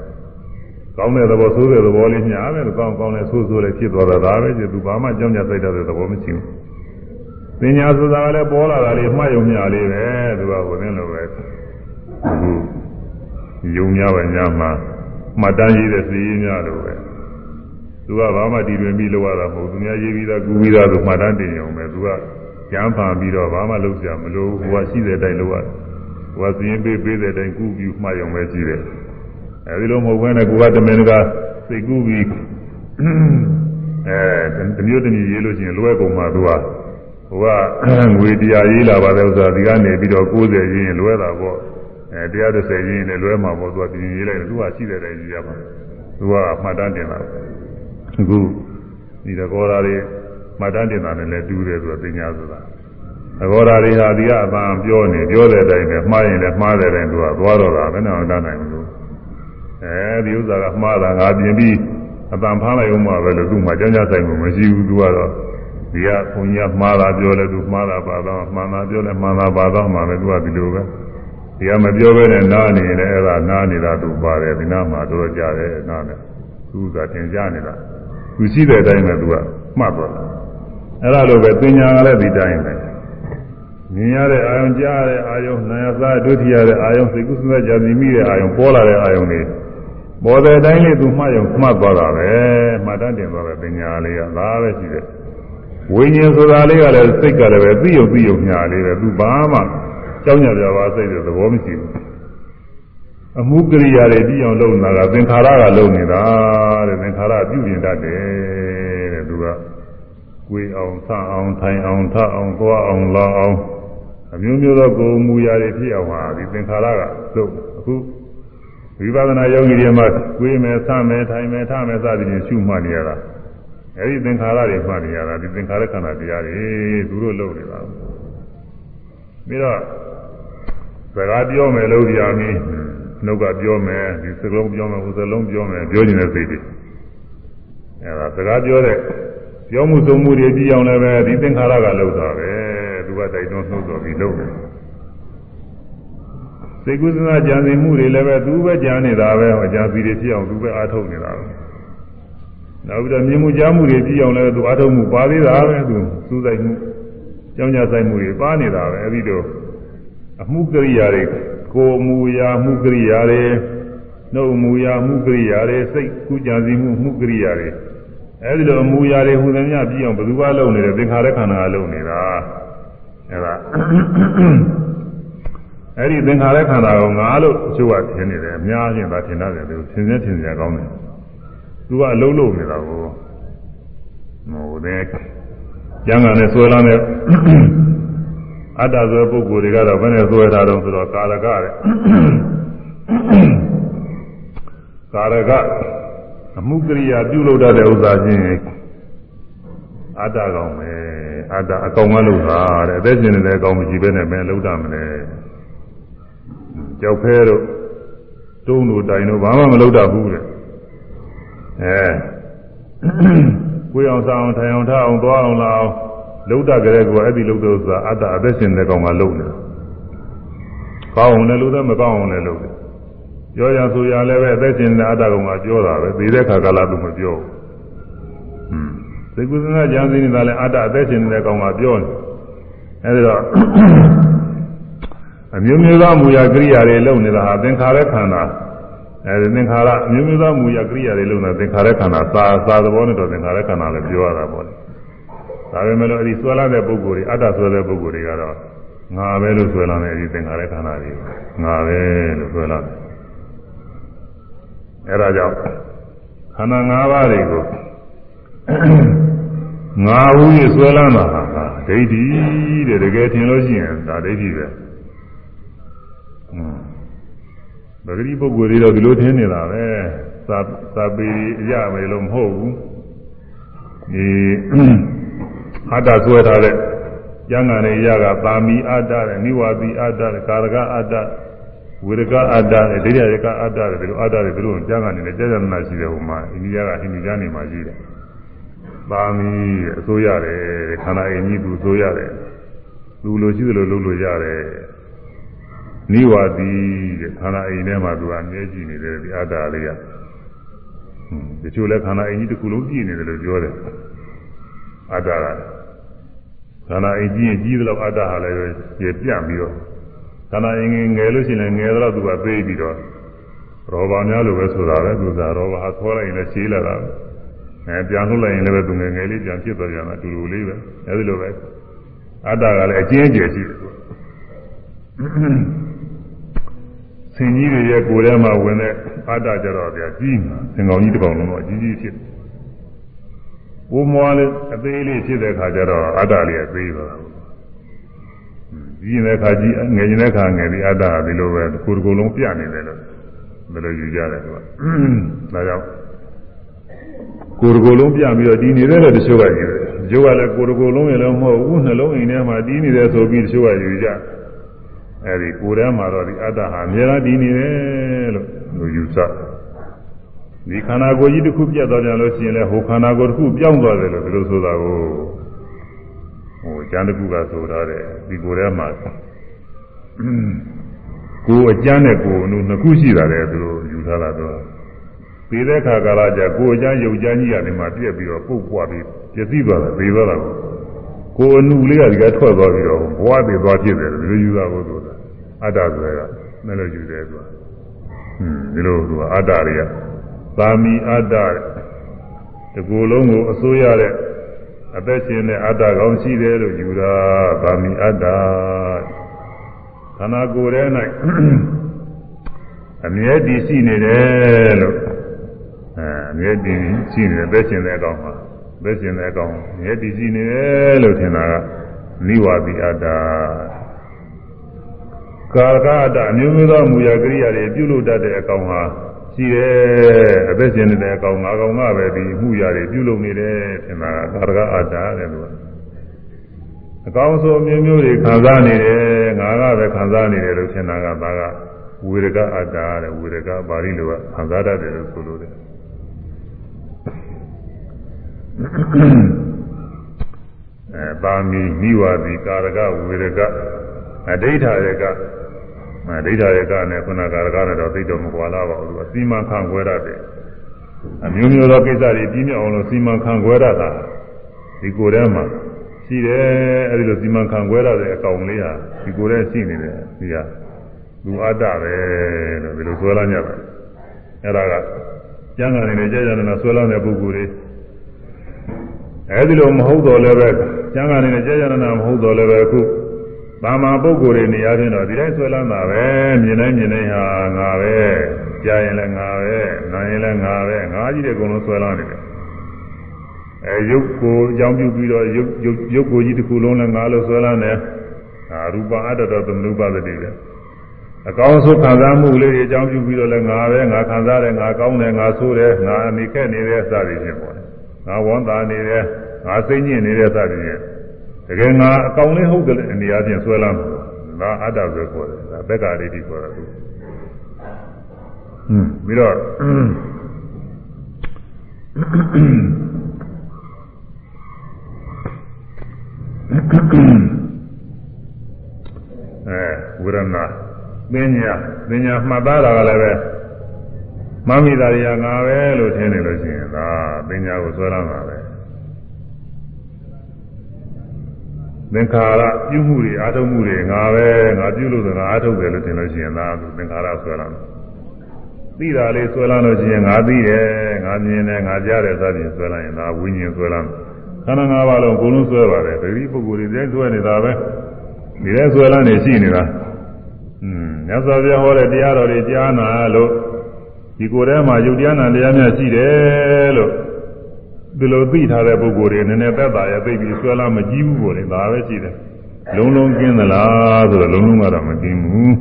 ကောင်းတဲ့သဘောဆိုးတဲ့သဘောလေးမျှပဲကောင်းကောင်းနဲ့ဆိုးဆိုးလေးဖြစ်သွားတာဒါပဲကျသူဘာမှကြောင်းကြသိတတ်တဲ့သဘောမရှိဘူး ပညာဆိုတာကလည်းပေါ်လာတာလေးမှတ်ယုံမျှလေးပဲသူကဟိုသင်းလိုပဲအခုယုံများပဲညာမှာမှတ်တမ်းရေးတဲ့စီရင်များလိုပဲသူကဘာမှတည်တွင်ပြီးလောက်ရတာမဟုတ်သူများရေးပြီးသားကူပြီးသားဆိုမှတ်တမ်းတင်ရုံပဲသူကကျမ်းဖန်ပြီးတော့ဘာမှလုပ်ကြမလို့ဟိုကရှိတဲ့အတိုင်းလုပ်ရတယ်ဟိုကစီရင်ပေးပေးတဲ့အတိုင်းကူပြီးမှတ်ရုံပဲရှိတယ်အဲဒီလိုမဟုတ်ဘဲနဲ့ကိုကတမင်ကစိတ်ကူးပြီးအဲတမျိုးတမျိုးရေးလို့ရှိရင်လွယ်ကုန်မှသူက ဟိုကငွေတရားရေးလာပါတယ်ဥစ္စာဒီကနေပြီးတော့90ရင်းလွဲတာပေါ့အဲ130ရင်းနဲ့လွဲမှာပေါ့သူကပြင်ရေးလိုက်တယ်သူကရှိတဲ့တိုင်ကြီးရပါသူကမှတ်တမ်းတင်တာအခုဒီတကောဓာတွေမှတ်တမ်းတင်တာနဲ့လည်းတူးတယ်ဆိုတော့သိညာဆိုတာတကောဓာတွေဟာဒီကအပန်းပြောနေပြောတဲ့အတိုင်းနဲ့မှားရင်လည်းမှားတဲ့အတိုင်းသူကသွားတော့တာဘယ်နဲ့မှတတ်နိုင်ဘူးအဲဒီဥစ္စာကမှားတာငါပြင်ပြီးအပန်းဖမ်းလိုက်အောင်မှပဲလို့သူ့မှာကြောင်းကြဆိုင်မှုမရှိဘူးသူကတော့ ဒီကဘုန်းကြီးကမှားတာပြောလဲသူမှားတာပါတော့မှန်တာပြောလဲမှန်တာပါတော့မှလည်းသူကဒီလိုပဲဒီကမပြောဘဲနဲ့နားနေတယ်အဲ့ဒါနားနေတာသူပါတယ်ဒီနားမှာတော်တော်ကြတယ်နားတယ်သူကသင်ကြနေတာသူရှိတဲ့အတိုင်းပဲသူကမှတ်သွားတယ်အဲ့ဒါလိုပဲသင်ညာကလည်းဒီတိုင်းပဲမြင်ရတဲ့အာယုံကြားရတဲ့အာယုံနာယသာဒုတိယတဲ့အာယုံစိတ်ကူးစဉ်းစားကြံမိတဲ့အာယုံပေါ်လာတဲ့အာယုံတွေပေါ်တဲ့အတိုင်းလေးသူမှတ်ရုံမှတ်သွားတာပဲမှတ်တတ်တင်သွားတဲ့ပညာလေးကဒါပဲရှိတယ် ဝိညာဉ်ဆိုတာလေးကလည်းစိတ်ကလည်းပဲသိယုံသိယုံညာလေးပဲသူဘာမှကြောင်းကြပြပါစိတ်တဲ့သဘောမရှိဘူးအမှုကရိယာတွေပြီးအောင်လုပ်နေတာကသင်္ခါရကလုပ်နေတာတဲ့သင်္ခါရပြုပြင်တတ်တယ်တဲ့သူကကိုယ်အောင်ဆအောင်ထိုင်အောင်ထအောင်သွားအောင်လာအောင်အမျိုးမျိုးသောကိုယ်မူရာတွေဖြစ်အောင်ဟာဒီသင်္ခါရကလုပ်အခုဝိပဿနာယောဂီတွေမှာကိုယ်မယ်ဆမယ်ထိုင်မယ်ထမယ်စသည်ဖြင့်ရှုမှတ်နေရတာ အဲဒီသင်္ခါရတွေမှတ်နေရတာဒီသင်္ခါရခန္ဓာတရားတွေသူတို့လုပ်နေတာပြီးတော့စကားပြောမယ်လို့ကြာမင်းနှုတ်ကပြောမယ်ဒီစကလုံးပြောမယ်ဟိုစလုံးပြောမယ်ပြောနေတဲ့စိတ်တွေအဲဒါစကားပြောတဲ့ပြောမှုသုံးမှုတွေကြည့်အောင်လည်းပဲဒီသင်္ခါရကလုပ်တာပဲသူကတိုက်တွန်းနှုတ်တော်ပြီးလုပ်တယ်စိတ်ကူးစဉ်းစားကြံစည်မှုတွေလည်းပဲသူပဲကြံနေတာပဲဟောကြံစည်တွေဖြစ်အောင်သူပဲအားထုတ်နေတာပဲ နောက်ပြီးတော့မြင်မှုကြားမှုတွေကြည့်အောင်လည်းသူအားထုတ်မှုပါသေးတာပဲသူစူးစိုက်မှုကြောင်းကြဆိုင်မှုတွေပါနေတာပဲအဲဒီတော့အမှုကရိယာတွေကိုယ်မူရာမှုကရိယာတွေနှုတ်မူရာမှုကရိယာတွေစိတ်ကူးကြံစည်မှုမှုကရိယာတွေအဲဒီလိုအမူအရာတွေဟူသမျှပြီးအောင်ဘယ်သူကလုပ်နေတယ်သင်္ခါရခန္ဓာကလုပ်နေတာအဲဒါအဲဒီသင်္ခါရခန္ဓာကိုငါလို့အချို့ကထင်နေတယ်အများကြီးသာထင်တတ်တယ်သူသင်စင်းထင်စရာကောင်းတယ် သူကအလုံးလုံးနေတာကိုဟိုတဲ့ကျန်ကန်နဲ့ဆွဲလာတဲ့အတ္တဆိုပုဂ္ဂိုလ်တွေကတော့ဘယ်နဲ့ဆွဲထားတော့ဆိုတော့ကာရကတဲ့ကာရကအမှုကရိယာပြုလုပ်တတ်တဲ့ဥစ္စာချင်းအတ္တကောင်ပဲအတ္တအကောင်ကလို့တာတဲ့အသက်ရှင်နေတဲ့အကောင်မရှိဘဲနဲ့မင်းလုံးတတ်မလဲကြောက်ဖဲတို့တုံးတို့တိုင်တို့ဘာမှမလုပ်တတ်ဘူးတဲ့ အဲကိုယ်အောင်စားအောင်ထိုင်အောင်ထအောင်သွားအောင်လာအောင်လှုပ်တကြတဲ့ကအဲ့ဒီလှုပ်တဲ့ဥစ္စာအတ္တအသက်ရှင်တဲ့ကောင်ကလှုပ်နေကောင်းအောင်လည်းလှုပ်တယ်မကောင်းအောင်လည်းလှုပ်တယ်ပြောရဆိုရလည်းပဲအသက်ရှင်တဲ့အတ္တကောင်ကပြောတာပဲသိတဲ့ခါကလာသူမပြောဘူးဟွန်းသိကုသနာကြံစည်နေတာလည်းအတ္တအသက်ရှင်တဲ့ကောင်ကပြောနေအဲဒီတော့အမျိုးမျိုးသောမူရကိရိယာတွေလုပ်နေတာဟာသင်္ခါရခန္ဓာ အဲဒီသင်္ခါရအမျိုးမျိုးသောမူရကိရိယာတွေလုပ်နေတာသင်္ခါရခန္ဓာသာသာသဘောနဲ့တော့သင်္ခါရခန္ဓာလည်းပြောရတာပေါ့လေဒါပေမဲ့လို့အဲဒီဆွဲလာတဲ့ပုဂ္ဂိုလ်တွေအတ္တဆွဲတဲ့ပုဂ္ဂိုလ်တွေကတော့ငါပဲလို့ဆွဲလာတဲ့အဲဒီသင်္ခါရခန္ဓာတွေငါပဲလို့ဆွဲလာတယ်အဲဒါကြောင့်ခန္ဓာ၅ပါးတွေကိုငါဟု၍ဆွဲလန်းတာဟာဒိဋ္ဌိတဲ့တကယ်ထင်လို့ရှိရင်ဒါဒိဋ္ဌိပဲ ပဂတိပုဂ္ဂိုလ်တွေတော့ဒီလိုထင်နေတာပဲသာသာပေအရမယ်လို့မဟုတ်ဘူးဒီအတ္တဆွဲထားတဲ့ကျမ်းဂန်ရဲ့ရကပါမီအတ္တတဲ့နိဝါတိအတ္တတဲ့ကာရကအတ္တဝေရကအတ္တတဲ့ဒိဋ္ဌိရကအတ္တတဲ့ဒီလိုအတ္တတွေဒီလိုကျမ်းဂန်နေနဲ့ကြာကြာနာရှိတယ်ဟိုမှာအိန္ဒိယကအိန္ဒိယနေမှာရှိတယ်ပါမီအစိုးရတယ်ခန္ဓာအင်းကြီးသူအစိုးရတယ်လူလိုရှိသလိုလုပ်လို့ရတယ် နိဝါတိတဲ့ခန္ဓာအိမ်ထဲမှာသူကအမြဲကြည့်နေတယ်ဒီအတ္တလေးကတချို့လဲခန္ဓာအိမ်ကြီးတစ်ခုလုံးကြည့်နေတယ်လို့ပြောတယ်အတ္တကခန္ဓာအိမ်ကြီးရင်ကြီးသလောက်အတ္တဟာလည်းပြပြပြီးတော့ခန္ဓာအိမ်ငယ်လို့ရှိရင်ငယ်တော့သူကသေးပြီးတော့ရောဘာများလို့ပဲဆိုတာပဲသူကရောဘာအခေါ်လိုက်ရင်လည်းရှည်လာတာအဲပြန်ထုတ်လိုက်ရင်လည်းသူငယ်ငယ်လေးပြန်ဖြစ်သွားကြတာတူတူလေးပဲအဲဒီလိုပဲအတ္တကလည်းအကျဉ်းကျယ်ရှိတယ် ဆင်ကြီးတွေရဲ့ကိုယ်ထဲမှာဝင်တဲ့အတ္တကြတော့ဗျာကြီးမှာသင်္ကောင်ကြီးတစ်ကောင်လုံးတော့အကြီးကြီးဖြစ်တယ်။ဘိုးမွားလေးအသေးလေးဖြစ်တဲ့ခါကျတော့အတ္တလေးအသေးသွားတာ။ကြီးနေတဲ့ခါကြီးငယ်နေတဲ့ခါငယ်ပြီးအတ္တကဒီလိုပဲကိုယ်တစ်ကိုယ်လုံးပြနေတယ်လို့ဘယ်လိုယူကြတယ်ကွာ။ဒါကြောင့်ကိုယ်တစ်ကိုယ်လုံးပြပြီးတော့ဒီနေတဲ့တချို့ကယူတယ်။တချို့ကလည်းကိုယ်တစ်ကိုယ်လုံးရလည်းမဟုတ်ဘူးနှလုံးအိမ်ထဲမှာတီးနေတယ်ဆိုပြီးတချို့ကယူကြတယ်။ အဲဒီကိုယ်ထဲမှာတော့ဒီအတ္တဟာအများအားဒီနေတယ်လို့လူယူဆဒီခန္ဓာကိုယ်ကြီးတစ်ခုပြတ်သွားကြလို့ရှိရင်လည်းဟိုခန္ဓာကိုယ်တစ်ခုပြောင်းသွားတယ်လို့ဒီလိုဆိုတာကိုဟိုကျမ်းတစ်ခုကဆိုထားတယ်ဒီကိုယ်ထဲမှာကိုယ်အကျမ်းနဲ့ကိုယ်အနုနှစ်ခုရှိတာလေသူတို့ယူထားတာတော့ပြီးတဲ့ခါကာလကျကိုယ်အကျမ်းယုတ်ကျမ်းကြီးရတယ်မှာပြက်ပြီးတော့ပုတ်ပွားပြီးပြည့်စည်သွားတယ်ပြီးသွားတာကို ကိုယ်အနုလေးကဒီကထွက်သွားပြီးတော့ဘဝတည်သွားဖြစ်တယ်ဒီလိုယူတာကိုဆိုတာအတ္တဆိုတာနဲ့လို့ယူတယ်ဆိုတာဟွန်းဒီလိုဆိုတာအတ္တတွေကသာမီအတ္တတကူလုံးကိုအစိုးရတဲ့အသက်ရှင်တဲ့အတ္တကောင်းရှိတယ်လို့ယူတာသာမီအတ္တခန္ဓာကိုယ်ထဲ၌အမြဲတည်ရှိနေတယ်လို့အဲအမြဲတည်ရှိနေတယ်သက်ရှင်တဲ့အကောင်မှာ သက်ရှင်တဲ့အကောင်မြဲတည်ရှိနေတယ်လို့ထင်တာကနိဝါတိအတ္တကာရကအတ္တအမျိုးမျိုးသောမူရာကိရိယာတွေပြုလုပ်တတ်တဲ့အကောင်ဟာရှိတယ်အသက်ရှင်နေတဲ့အကောင်ငါကောင်ကပဲဒီမှုရာတွေပြုလုပ်နေတယ်ထင်တာကကာရကအတ္တတဲ့လို့အကောင်ဆိုအမျိုးမျိုးတွေခံစားနေတယ်ငါကပဲခံစားနေတယ်လို့ထင်တာကဒါကဝေရကအတ္တတဲ့ဝေရကပါဠိလိုကခံစားတတ်တယ်လို့ဆိုလို့တယ် အဲပါမီမိဝါဒီကာရကဝေရကအဒိဋ္ဌရကအဒိဋ္ဌရကနဲ့ခုနကာရကနဲ့တော့သိတော့မကွာလာပါဘူးအစီမံခံခွဲရတယ်အမျိုးမျိုးသောကိစ္စတွေပြီးမြောက်အောင်လို့စီမံခံခွဲရတာဒီကိုယ်ထဲမှာရှိတယ်အဲဒီလိုစီမံခံခွဲရတဲ့အကောင်လေးဟာဒီကိုယ်ထဲရှိနေတယ်ဒီဟာလူအတ္တပဲလို့ဒီလိုဆွဲလာကြတယ်အဲ့ဒါကကျမ်းဂန်နေကြကြနေတာဆွဲလာတဲ့ပုဂ္ဂိုလ်တွေ အဲဒီလိုမဟုတ်တော့လည်းပဲကျမ်းဂန်နေကြကြနေတာမဟုတ်တော့လည်းပဲအခုဘာမှပုဂ္ဂိုလ်တွေနေရာချင်းတော့ဒီတိုင်းဆွဲလန်းတာပဲမြင်တိုင်းမြင်တိုင်းဟာငါပဲကြားရင်လည်းငါပဲနားရင်လည်းငါပဲငါကြီးတဲ့အကုန်လုံးဆွဲလန်းနေတယ်အဲရုပ်ကိုအကြောင်းပြုပြီးတော့ရုပ်ရုပ်ရုပ်ကိုကြီးတစ်ခုလုံးလည်းငါလို့ဆွဲလန်းတယ်အာရူပအတ္တတော်သမနုပသတိပဲအကောင်းဆုံးခံစားမှုလေးတွေအကြောင်းပြုပြီးတော့လည်းငါပဲငါခံစားတယ်ငါကောင်းတယ်ငါဆိုးတယ်ငါအနေခက်နေတယ်စသည်ဖြင့်ပေါ့ငါဝန်တာနေတယ် ငါစိတ်ညစ်နေတယ်စသည်ဖြင့်တကယ်ငါအကောင်လေးဟုတ်တယ်အနေအချင်းဆွဲလာမှာငါအတ္တဆိုခေါ်တယ်ဒါဘက်ကရိတိခေါ်တာသူဟွန်းပြီးတော့အဲဝေဒနာပညာပညာမှတ်သားတာကလည်းပဲမမိတာတွေကငါပဲလို့ထင်နေလို့ရှိရင်ဒါပညာကိုဆွဲလာတာပဲ သင်္ခါရပြုမှုတွေအာထုံမှုတွေငါပဲငါပြုလို့ဆိုငါအာထုတယ်လို့ထင်လို့ရှိရင်ဒါသူသင်္ခါရဆွဲလာတယ်သိတာလေးဆွဲလာလို့ရှိရင်ငါသိတယ်ငါမြင်တယ်ငါကြားတယ်စသဖြင့်ဆွဲလာရင်ဒါဝိညာဉ်ဆွဲလာတယ်ခန္ဓာ၅ပါးလုံးအကုန်လုံးဆွဲပါတယ်တတိပုဂ္ဂိုလ်တွေလည်းဆွဲနေတာပဲဒီလဲဆွဲလာနေရှိနေတာอืมမြတ်စွာဘုရားဟောတဲ့တရားတော်တွေကြားနာလို့ဒီကိုယ်ထဲမှာယုတ်တရားနာတရားများရှိတယ်လို့ ဒီလိုသိထားတဲ့ပုဂ္ဂိုလ်တွေနည်းနည်းသက်သာရသိပြီးဆွဲလာမကြည့်ဘူးကိုလေဒါပဲရှိတယ်လုံးလုံးကင်းသလားဆိုတော့လုံးလုံးကတော့မကင်းဘူး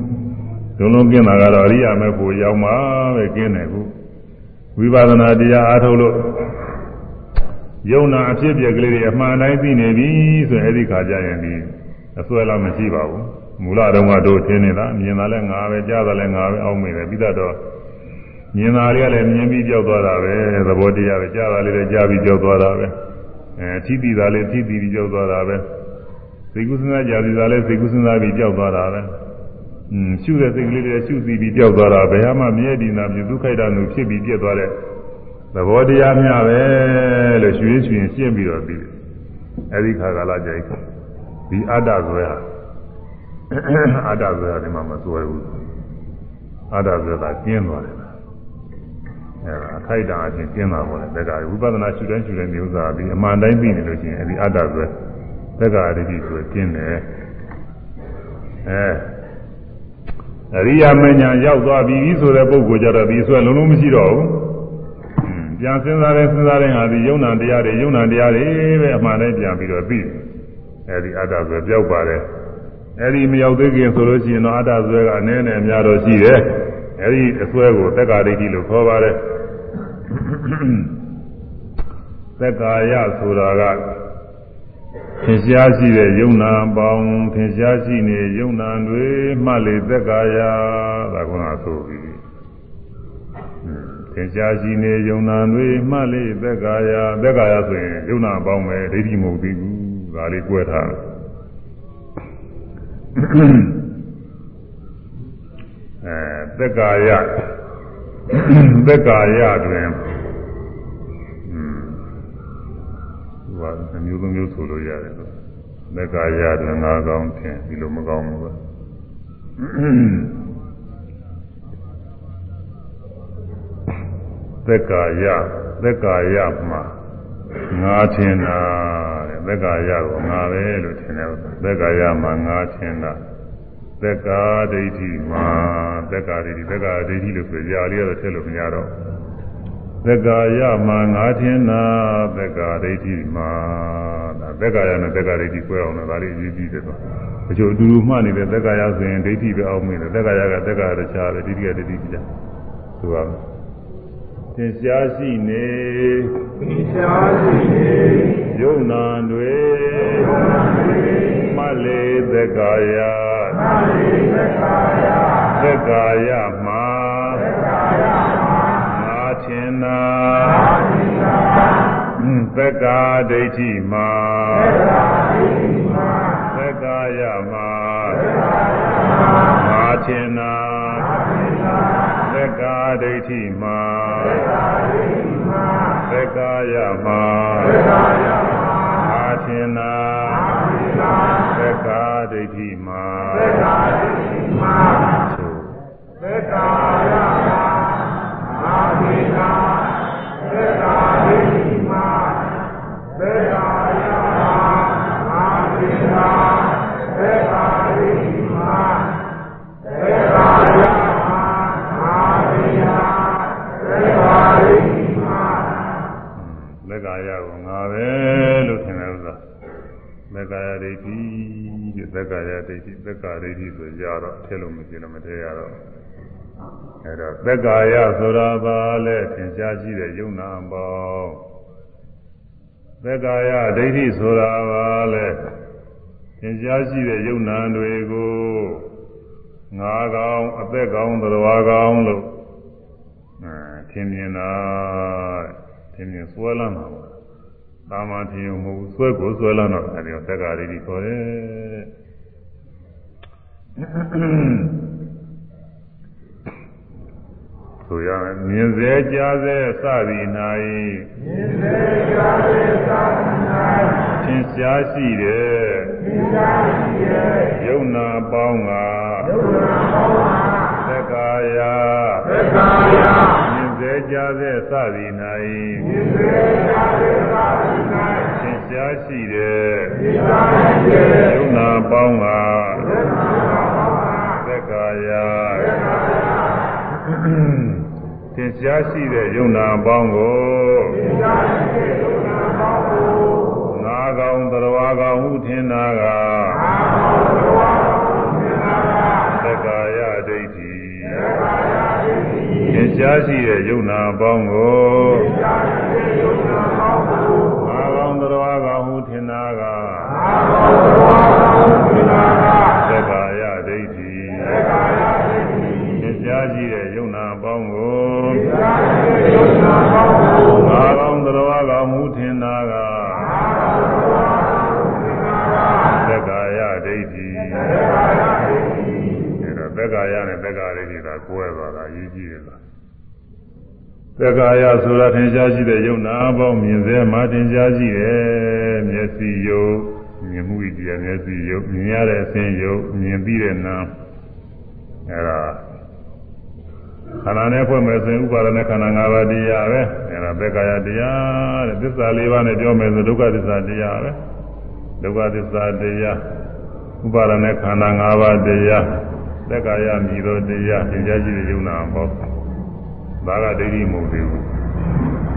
လုံးလုံးကင်းတာကတော့အရိယာမေဖို့ရောက်မှပဲကင်းတယ်ခုဝိပဿနာတရားအားထုတ်လို့ယုံနာအဖြစ်ပြက်ကလေးတွေအမှန်တိုင်းသိနေပြီဆိုရင်အဲ့ဒီခါကျရင်ဒီအစွဲလာမရှိပါဘူးမူလတုန်းကတို့ထင်းနေတာမြင်တာလည်းငါပဲကြားတာလည်းငါပဲအောက်မေ့တယ်ပြီးတော့ မြင်တာလေးကလည်းမြင်ပြီးကြောက်သွားတာပဲသဘောတရားပဲကြားတာလေးလည်းကြားပြီးကြောက်သွားတာပဲအဲထိတိတာလေးထိတိပြီးကြောက်သွားတာပဲစိတ်ကူးစဉ်းစားကြပြီးတာလည်းစိတ်ကူးစဉ်းစားပြီးကြောက်သွားတာပဲอืมရှုတဲ့စိတ်ကလေးတွေရှုစီပြီးကြောက်သွားတာဘယ်မှမြဲဒီနာမြဒုက္ခိတနုဖြစ်ပြီးပြက်သွားတဲ့သဘောတရားများပဲလို့ရွှေရွှင်ရှင်းပြီးတော့ပြီးတယ်အဲဒီခါကာလကြိုက်ဒီအတ္တဆိုရအတ္တဆိုရဒီမှာမစွဲဘူးအတ္တဆိုတာကျင်းသွားတယ် အဲဒါအခိုက်အတန့်အချင်းကျင်းတာပေါ့လေတက္ကဝိပဿနာရှုတိုင်းရှုတိုင်းမျိုးစားပြီးအမှန်တိုင်းသိနေလို့ရှိရင်အဲဒီအတ္တဆိုတက္ကရတိဆိုကျင်းတယ်အဲအရိယာမဉ္ဇဉ်ရောက်သွားပြီဆိုတဲ့ပုဂ္ဂိုလ်ကြတော့ဒီဆွဲလုံးလုံးမရှိတော့ဘူးပြန်စဉ်းစားတဲ့စဉ်းစားတဲ့ဟာဒီယုံနာတရားတွေယုံနာတရားတွေပဲအမှန်တိုင်းပြန်ပြီးတော့သိအဲဒီအတ္တဆိုပြောက်ပါတယ်အဲဒီမရောက်သေးခင်ဆိုလို့ရှိရင်တော့အတ္တဆွဲကအနည်းနဲ့အများတော့ရှိတယ် အဲဒီအဆွဲကိုတက္ကာရိတိလို့ခေါ်ပါတယ်သက္ကာယဆိုတာကသင်ရှားရှိတဲ့ယုံနာပေါင်းသင်ရှားရှိနေယုံနာတွေမှလေသက္ကာယဒါကဆိုပြီးသင်ရှားရှိနေယုံနာတွေမှလေသက္ကာယသက္ကာယဆိုရင်ယုံနာပေါင်းပဲဒိဋ္ဌိမဟုတ်သေးဘူးဒါလေးကြွယ်ထားတယ်အဲ သက္ကာယသက္ကာယတွင်ဟွန်းဟိုကမျိုးသုံးမျိုးဆိုလို့ရတယ်ဆိုသက္ကာယတွင်ငါကောင်းထင်ဒီလိုမကောင်းဘူးသက္ကာယသက္ကာယမှာငါထင်တာတဲ့သက္ကာယကိုငါပဲလို့ထင်တယ်သက္ကာယမှာငါထင်တာ သက္ကာဒိဋ္ဌိမှာသက္ကာဒိဋ္ဌိသက္ကာဒိဋ္ဌိလို့ဆိုကြရလေးတော့ထည့်လို့မရတော့သက္ကာယမှာငါထင်တာသက္ကာဒိဋ္ဌိမှာဒါသက္ကာယနဲ့သက္ကာဒိဋ္ဌိကိုအောင်လို့ဒါလေးရေးကြည့်တယ်ဆိုအကျိုးအတူတူမှတ်နေတဲ့သက္ကာယဆိုရင်ဒိဋ္ဌိပဲအောင်မိတယ်သက္ကာယကသက္ကာရချာပဲဒိဋ္ဌိကဒိဋ္ဌိပြဆိုရမယ်သင်ရှားရှိနေသင်ရှားရှိနေယုံနာတွေယုံနာတွေမလေသက္ကာယမလေ သက္ကာယသက္ကာယမှာသက္ကာယမှာငါထင်နာငါထင်နာသက္ကာဒိဋ္ဌိမှာသက္ကာဒိဋ္ဌိမှာသက္ကာယမှာသက္ကာယမှာငါထင်နာငါထင်နာသက္ကာဒိဋ္ဌိမှာသက္ကာဒိဋ္ဌိမှာသက္ကာယမှာသက္ကာယမှာအာသင်နာအာသင်နာသက္ကာဒိဋ္ဌိ က္ကာယဒိဋ္ဌိသက္ကာဒိဋ္ဌိဆိုကြတော့ထဲလို့မပြလို့မထဲရတော့အဲတော့သက္ကာယဆိုတာဘာလဲသင်ရှားရှိတဲ့ယုံနာပေါင်းသက္ကာယဒိဋ္ဌိဆိုတာဘာလဲသင်ရှားရှိတဲ့ယုံနာတွေကိုငါကောင်အသက်ကောင်သရဝါကောင်လို့အဲထင်မြင်တာထင်မြင်စွဲလမ်းတာပါသာမန်ထင်ရုံမဟုတ်ဘူးဆွဲကိုဆွဲလာတော့အဲဒီသက္ကာရိတိခေါ်တယ် ဆိုရမယ်မြင်စေကြားစေစသည်၌မြင်စေကြားစေစသည်၌သင်ရှားရှိတယ်သင်ရှားရှိတယ်ယုံနာပေါင်းကယုံနာပေါင်းကသက္ကာယသက္ကာယမြင်စေကြားစေစသည်၌မြင်စေကြားစေစသည်၌သင်ရှားရှိတယ်သင်ရှားရှိတယ်ယုံနာပေါင်းက င်ရှားရှိတဲ့ယုံနာအပေါင်းကိုသင်ရှားရှိတဲ့ယုံနာအပေါင်းကိုငါကောင်သရဝါကောင်ဟုထင်နာကငါကောင်သရဝါကောင်ဟုထင်နာကသက္ကာယဒိဋ္ဌိသက္ကာယဒိဋ္ဌိသင်ရှားရှိတဲ့ယုံနာအပေါင်းကိုသင်ရှား သက္ကာယဆိုတာထင်ရှားရှိတဲ့ယုံနာအပေါင်းမြင်စေမှထင်ရှားရှိတယ်မျက်စိယုံမြင်မှုဤတရားမျက်စိယုံမြင်ရတဲ့အခြင်းယုံမြင်ပြီးတဲ့နာအဲဒါခန္ဓာနဲ့ဖွဲ့မယ်ဆိုရင်ဥပါဒနဲ့ခန္ဓာ၅ပါးတရားပဲအဲဒါဘက္ကာယတရားတဲ့သစ္စာ၄ပါးနဲ့ပြောမယ်ဆိုဒုက္ခသစ္စာတရားပဲဒုက္ခသစ္စာတရားဥပါဒနဲ့ခန္ဓာ၅ပါးတရားသက္ကာယမြည်သောတရားသင်ကြားရှိတဲ့ယုံနာပေါ့ ဒါကဒိဋ္ဌိမဟုတ်သေးဘူး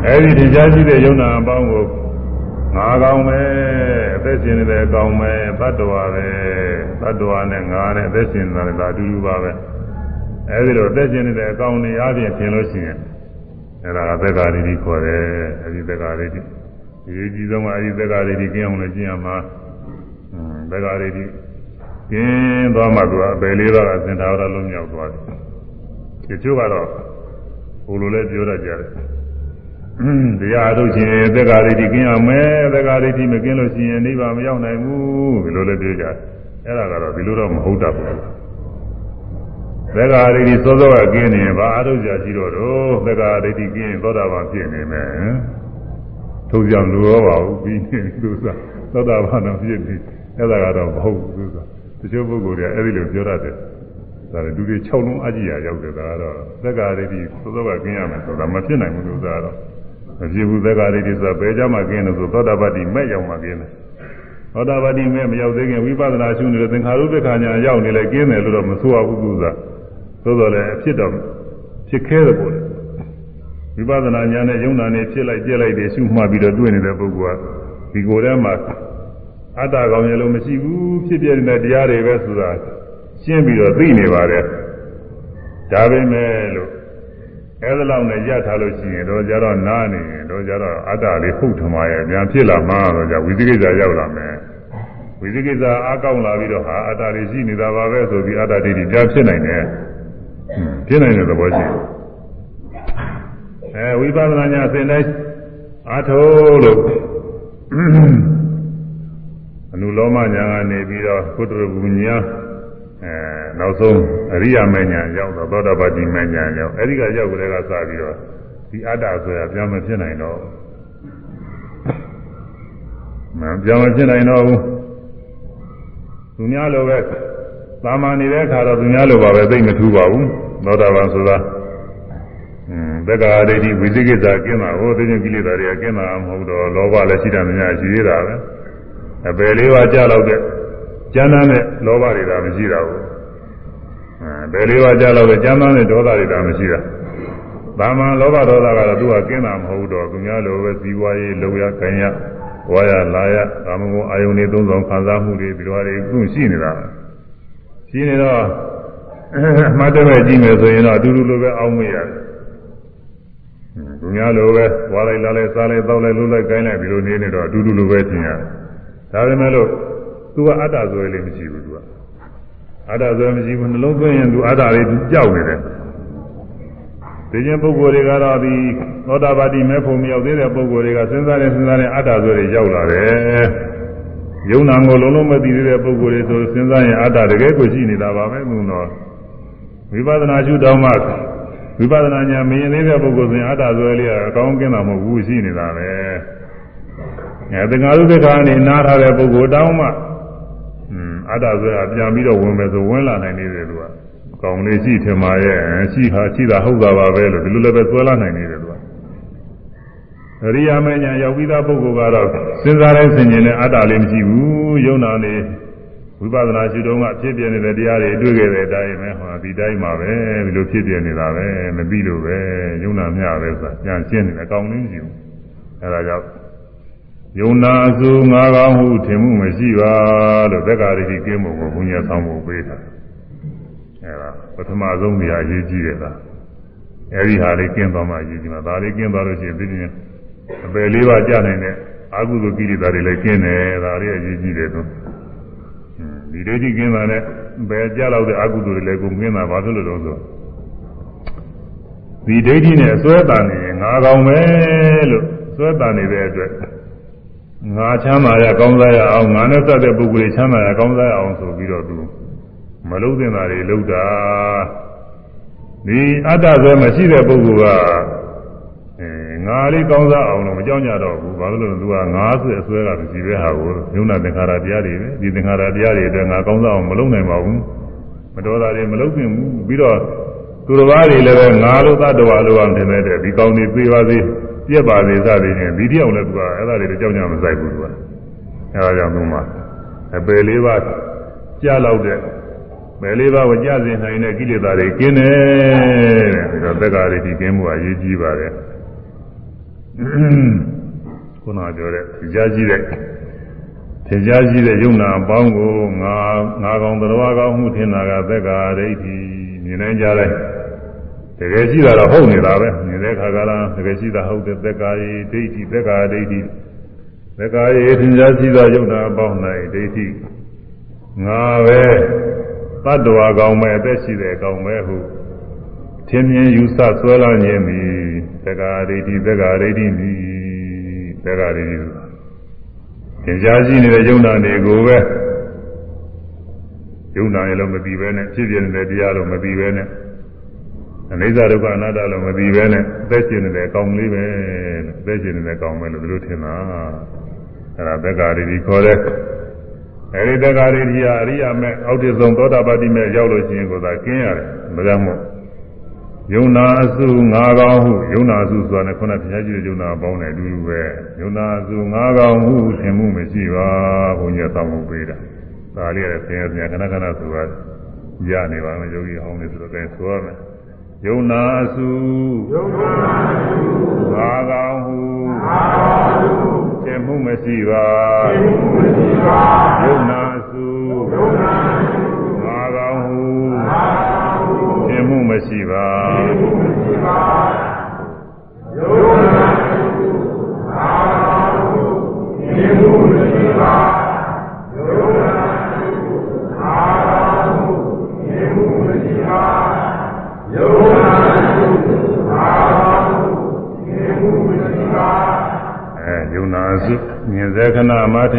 အဲဒီသင်ကြားရှိတဲ့ယုံနာအပေါင်းကိုငါကောင်းပဲအသက်ရှင်နေတဲ့အကောင်ပဲတတ္တဝါပဲတတ္တဝါနဲ့ငါနဲ့အသက်ရှင်နေတာလည်းအတူတူပါပဲအဲဒီလိုအသက်ရှင်နေတဲ့အကောင်တွေအားဖြင့်သင်လို့ရှိရင်အဲဒါကသက္ကာရိတိခေါ်တယ်အဲဒီသက္ကာရိတိဒီကြီးဆုံးကအဲဒီသက္ကာရိတိကျင်းအောင်လည်းကျင့်ရမှာသက္ကာရိတိကျင်းသွားမှသူကအပယ်လေးပါးကစင်တာရလုံးမြောက်သွားတယ်ဒီချို့ကတော့ ဘုလိုလည်းပြောတတ်ကြတယ်တရားထုတ်ခြင်းသက္ကာရိတိကျင်းရမယ်သက္ကာရိတိမကျင်းလို့ရှိရင်နိဗ္ဗာန်မရောက်နိုင်ဘူးဒီလိုလည်းပြောကြတယ်အဲ့ဒါကတော့ဒီလိုတော့မဟုတ်တတ်ဘူးသက္ကာရိတိစောစောကကျင်းနေရင်ဘာအထုတ်ကြရှိတော့တော့သက္ကာရိတိကျင်းသောတာပန်ဖြစ်နေမယ်ထုတ်ကြလူရောပါဘူးပြီးနေသူစားသောတာပန်တော့ဖြစ်ပြီအဲ့ဒါကတော့မဟုတ်ဘူးသူစားတချို့ပုဂ္ဂိုလ်တွေအဲ့ဒီလိုပြောတတ်တယ် ဒါလည်းလူတွေ6လုံးအကြည့်ရရောက်တယ်ဒါကတော့သက္ကာရိတိစောစောကကျင်းရမယ်ဆိုတာမဖြစ်နိုင်ဘူးလို့သာတော့မဖြစ်ဘူးသက္ကာရိတိဆိုတာဘယ်ကြမှာကျင်းလို့ဆိုသောတာပတိမဲ့ရောက်မှကျင်းတယ်သောတာပတိမဲ့မရောက်သေးခင်ဝိပဿနာရှုနေတဲ့သင်္ခါရုပ္ပခာညာရောက်နေလဲကျင်းတယ်လို့တော့မဆိုရဘူးသူစားသို့တော်လည်းအဖြစ်တော့ဖြစ်ခဲတယ်ပေါ့လေဝိပဿနာဉာဏ်နဲ့ယုံနာနဲ့ဖြစ်လိုက်ပြက်လိုက်တွေရှုမှတ်ပြီးတော့တွေ့နေတဲ့ပုဂ္ဂိုလ်ကဒီကိုယ်ထဲမှာအတ္တကောင်ရလို့မရှိဘူးဖြစ်ပြနေတဲ့တရားတွေပဲဆိုတာ ရှင်းပြီးတော့သိနေပါတယ်ဒါပဲမဲ့လို့အဲဒါလောက်နဲ့ရထားလို့ရှိရင်တော့ကြတော့နားနေရင်တော့ကြတော့အတ္တလေးဟုတ်ထမရဲ့ပြန်ဖြစ်လာမှတော့ကြဝိသိကိစ္စရောက်လာမယ်ဝိသိကိစ္စအကောင်းလာပြီးတော့ဟာအတ္တလေးရှိနေတာပါပဲဆိုပြီးအတ္တဒိဋ္ဌိပြန်ဖြစ်နိုင်တယ်ဖြစ်နိုင်တဲ့သဘောရှိအဲဝိပဿနာညာအစဉ်တိုင်းအာထုလို့အနုလောမညာကနေပြီးတော့ကုတ္တရဘူညာ အဲနောက်ဆုံးအရိယာမညာရောက်တော့သောတာပတိမညာရောက်အဲဒီကရောက်ကြတဲ့ကစပြီးတော့ဒီအတ္တဆိုတာပြန်မဖြစ်နိုင်တော့မပြန်မဖြစ်နိုင်တော့ဘူးသူများလိုပဲသာမာနေတဲ့အခါတော့သူများလိုပါပဲသိမထူးပါဘူးသောတာပန်ဆိုတာอืมသက္ကာဒိဋ္ဌိဝိသိကိစ္စကျင်းတာဟိုသိချင်းကိလေသာတွေကကျင်းတာမဟုတ်တော့လောဘလည်းရှိတယ်များရှိသေးတာပဲအပယ်လေးပါးကြတော့တဲ့ ကျမ်းသားနဲ့လောဘတွေဒါမရှိတာဘူးအဲဘယ်လေးပါးကြတော့တဲ့ကျမ်းသားနဲ့ဒေါသတွေဒါမရှိတာသာမန်လောဘဒေါသကတော့သူကကျင်းတာမဟုတ်တော့သူများလိုပဲဇီဝရေးလုံရခံရဝါရလာရကာမဂုဏ်အာယုန်တွေသုံးဆောင်ခံစားမှုတွေဒီလိုတွေအခုရှိနေတာရှိနေတော့အမှတ်တမဲ့ကြည့်မယ်ဆိုရင်တော့အတူတူလိုပဲအောင်းမရတယ်သူများလိုပဲဝါလိုက်လာလိုက်စားလိုက်တောက်လိုက်လှုပ်လိုက်ကိုင်းလိုက်ဒီလိုနေနေတော့အတူတူလိုပဲသင်ရတယ်ဒါပေမဲ့လို့ သူကအတ္တဆိုရလေးမရှိဘူးသူကအတ္တဆိုမရှိဘူးနှလုံးသွင်းရင်သူအတ္တလေးသူကြောက်နေတယ်သိခြင်းပုဂ္ဂိုလ်တွေကတော့ဒီသောတာပတိမဲဖို့မရောက်သေးတဲ့ပုဂ္ဂိုလ်တွေကစဉ်းစားနေစဉ်းစားနေအတ္တဆိုတွေရောက်လာတယ်ယုံနာကိုလုံးလုံးမသိသေးတဲ့ပုဂ္ဂိုလ်တွေဆိုစဉ်းစားရင်အတ္တတကယ်ကိုရှိနေတာပါပဲသူတော့ဝိပဿနာရှုတော့မှဝိပဿနာဉာဏ်မရင်သေးတဲ့ပုဂ္ဂိုလ်ဆိုရင်အတ္တဆိုလေးကအကောင်းကင်းတာမဟုတ်ဘူးရှိနေတာပဲအဲတက္ကသိုလ်သက္ကာနေနားထားတဲ့ပုဂ္ဂိုလ်တောင်းမှอืม အတ္တဆိုတာပြန်ပြီးတော့ဝင်မယ်ဆိုဝင်လာနိုင်နေတယ်သူကကောင်းလေးရှိထင်ပါရဲ့ရှိဟာရှိတာဟုတ်တာပါပဲလို့ဒီလိုလည်းပဲဆွဲလာနိုင်နေတယ်သူကအရိယာမဉ္ဇဉ်ရောက်ပြီးသားပုဂ္ဂိုလ်ကတော့စဉ်းစားတဲ့စဉ်ကျင်နဲ့အတ္တလေးမရှိဘူးယုံနာနေဝိပဿနာရှိတုန်းကဖြစ်ပြနေတဲ့တရားတွေတွေ့ခဲ့တဲ့အတိုင်းပဲဟောဒီတိုင်းမှာပဲဒီလိုဖြစ်ပြနေတာပဲမပြီးလို့ပဲယုံနာမျှပဲဆိုတာပြန်ရှင်းနေတယ်အကောင်းလေးမရှိဘူးအဲဒါကြောင့် ယုံနာအစုငါးကောင်းဟုထင်မှုမရှိပါလို့သက္ကာရိတိကင်းမှုကိုဘုညာဆောင်ဖို့ပေးတာအဲဒါပထမဆုံးနေရာအရေးကြီးတယ်လားအဲဒီဟာလေးကင်းသွားမှအရေးကြီးမှာဒါလေးကင်းသွားလို့ရှိရင်သိရင်အပယ်လေးပါးကြနိုင်တဲ့အကုသိုလ်ကိလေသာတွေလည်းကင်းတယ်ဒါလေးအရေးကြီးတယ်သူဒီဒိဋ္ဌိကင်းတာနဲ့ဘယ်ကြလောက်တဲ့အကုသိုလ်တွေလည်းကုန်ကင်းတာဘာလို့လဲတော့ဆိုဒီဒိဋ္ဌိနဲ့အစွဲတန်နေငါကောင်ပဲလို့စွဲတန်နေတဲ့အတွက် ငါချမ်းသာရကောင်းစားရအောင်ငါနဲ့သက်တဲ့ပုဂ္ဂိုလ်ချမ်းသာရကောင်းစားရအောင်ဆိုပြီးတော့သူမလုံးတင်တာတွေလုံးတာဒီအတ္တဆွဲမရှိတဲ့ပုဂ္ဂိုလ်ကအဲငါလေးကောင်းစားအောင်လို့မကြောက်ကြတော့ဘူးဘာလို့လဲသူကငါဆွဲအဆွဲကမရှိပဲဟာကိုညုံနာသင်္ခါရတရားတွေပဲဒီသင်္ခါရတရားတွေအတွက်ငါကောင်းစားအောင်မလုံးနိုင်ပါဘူးမတော်တာတွေမလုံးပြင်ဘူးပြီးတော့သူတော်ဘာတွေလည်းပဲငါလိုသတ္တဝါလိုအောင်ထင်တဲ့ဒီကောင်းနေသေးပါသေး ပြက်ပါသေးစသည်ဖြင့်ဒီတယောက်လည်းသူကအဲ့ဒါတွေကြောက်ကြမဆိုင်ဘူးသူကအဲ့ဒါကြောင့်သူမှအပယ်လေးပါးကြားလောက်တဲ့ပယ်လေးပါးကိုကြားစဉ်နိုင်တဲ့ကိလေသာတွေကင်းတယ်တဲ့ဒါသက္ကာရိတိကင်းမှုအရေးကြီးပါတယ်ခုနပြောတဲ့ကြားကြီးတဲ့ထင်ရှားရှိတဲ့ယုံနာအပေါင်းကိုငါငါကောင်တော်ကောင်းမှုထင်တာကသက္ကာရိတိမြင်နိုင်ကြလိုက်တ ကယ်ရှိတာတော့ဟုတ်နေတာပဲမြင်တဲ့ခါကလားတကယ်ရှိတာဟုတ်တဲ့သက္ကာရိဒိဋ္ဌိသက္ကာဒိဋ္ဌိသက္ကာရိထင်ရှားရှိသောယုံနာအပေါင်း၌ဒိဋ္ဌိငါပဲတတ္တဝါကောင်ပဲအသက်ရှိတဲ့ကောင်ပဲဟုထင်မြင်ယူဆဆွဲလာခြင်းမီသက္ကာဒိဋ္ဌိသက္ကာဒိဋ္ဌိမီသက္ကာဒိဋ္ဌိသင်ကြားရှိနေတဲ့ယုံနာတွေကိုပဲယုံနာရလို့မသိပဲနဲ့ဖြစ်ပြနေတဲ့တရားလို့မသိပဲနဲ့ အနိစ္စဒုက္ခအနတ္တလို့မသိပဲနဲ့အသက်ရှင်နေတဲ့အကောင်လေးပဲလို့အသက်ရှင်နေတဲ့အကောင်ပဲလို့သူတို့ထင်တာအဲ့ဒါသက္ကာဒိဋ္ဌိခေါ်တဲ့အဲဒီသက္ကာဒိဋ္ဌိဟာအရိယာမဲ့အောက်တဆုံးသောတာပတိမဲ့ရောက်လို့ရှိရင်ကိုသာကျင်းရတယ်မကြောက်မို့ယုံနာအစုငါးကောင်းဟုယုံနာအစုဆိုတာနဲ့ခုနတရားကြည့်တဲ့ယုံနာပေါင်းတယ်အတူတူပဲယုံနာအစုငါးကောင်းဟုသင်မှုမရှိပါဘုန်းကြီးဆောင်းမှုပေးတာဒါလေးရယ်ဆင်းရဲစရာခဏခဏဆိုတာရနေပါမယ်ယောဂီဟောင်းနေဆိုတော့အဲဆိုရမယ် ယုံနာအစုယုံနာအစုငါးကောင်းဟုငါးကောင်းဟုသင်မှုမရှိပါသင်မှုမရှိပါယုံနာအစုယုံနာအစုငါးကောင်းဟုငါးကောင်းဟုသင်မှုမရှိပါသင်မှုမရှိပါယုံနာအစုငါးကောင်းဟုသင်မှုမရှိပါ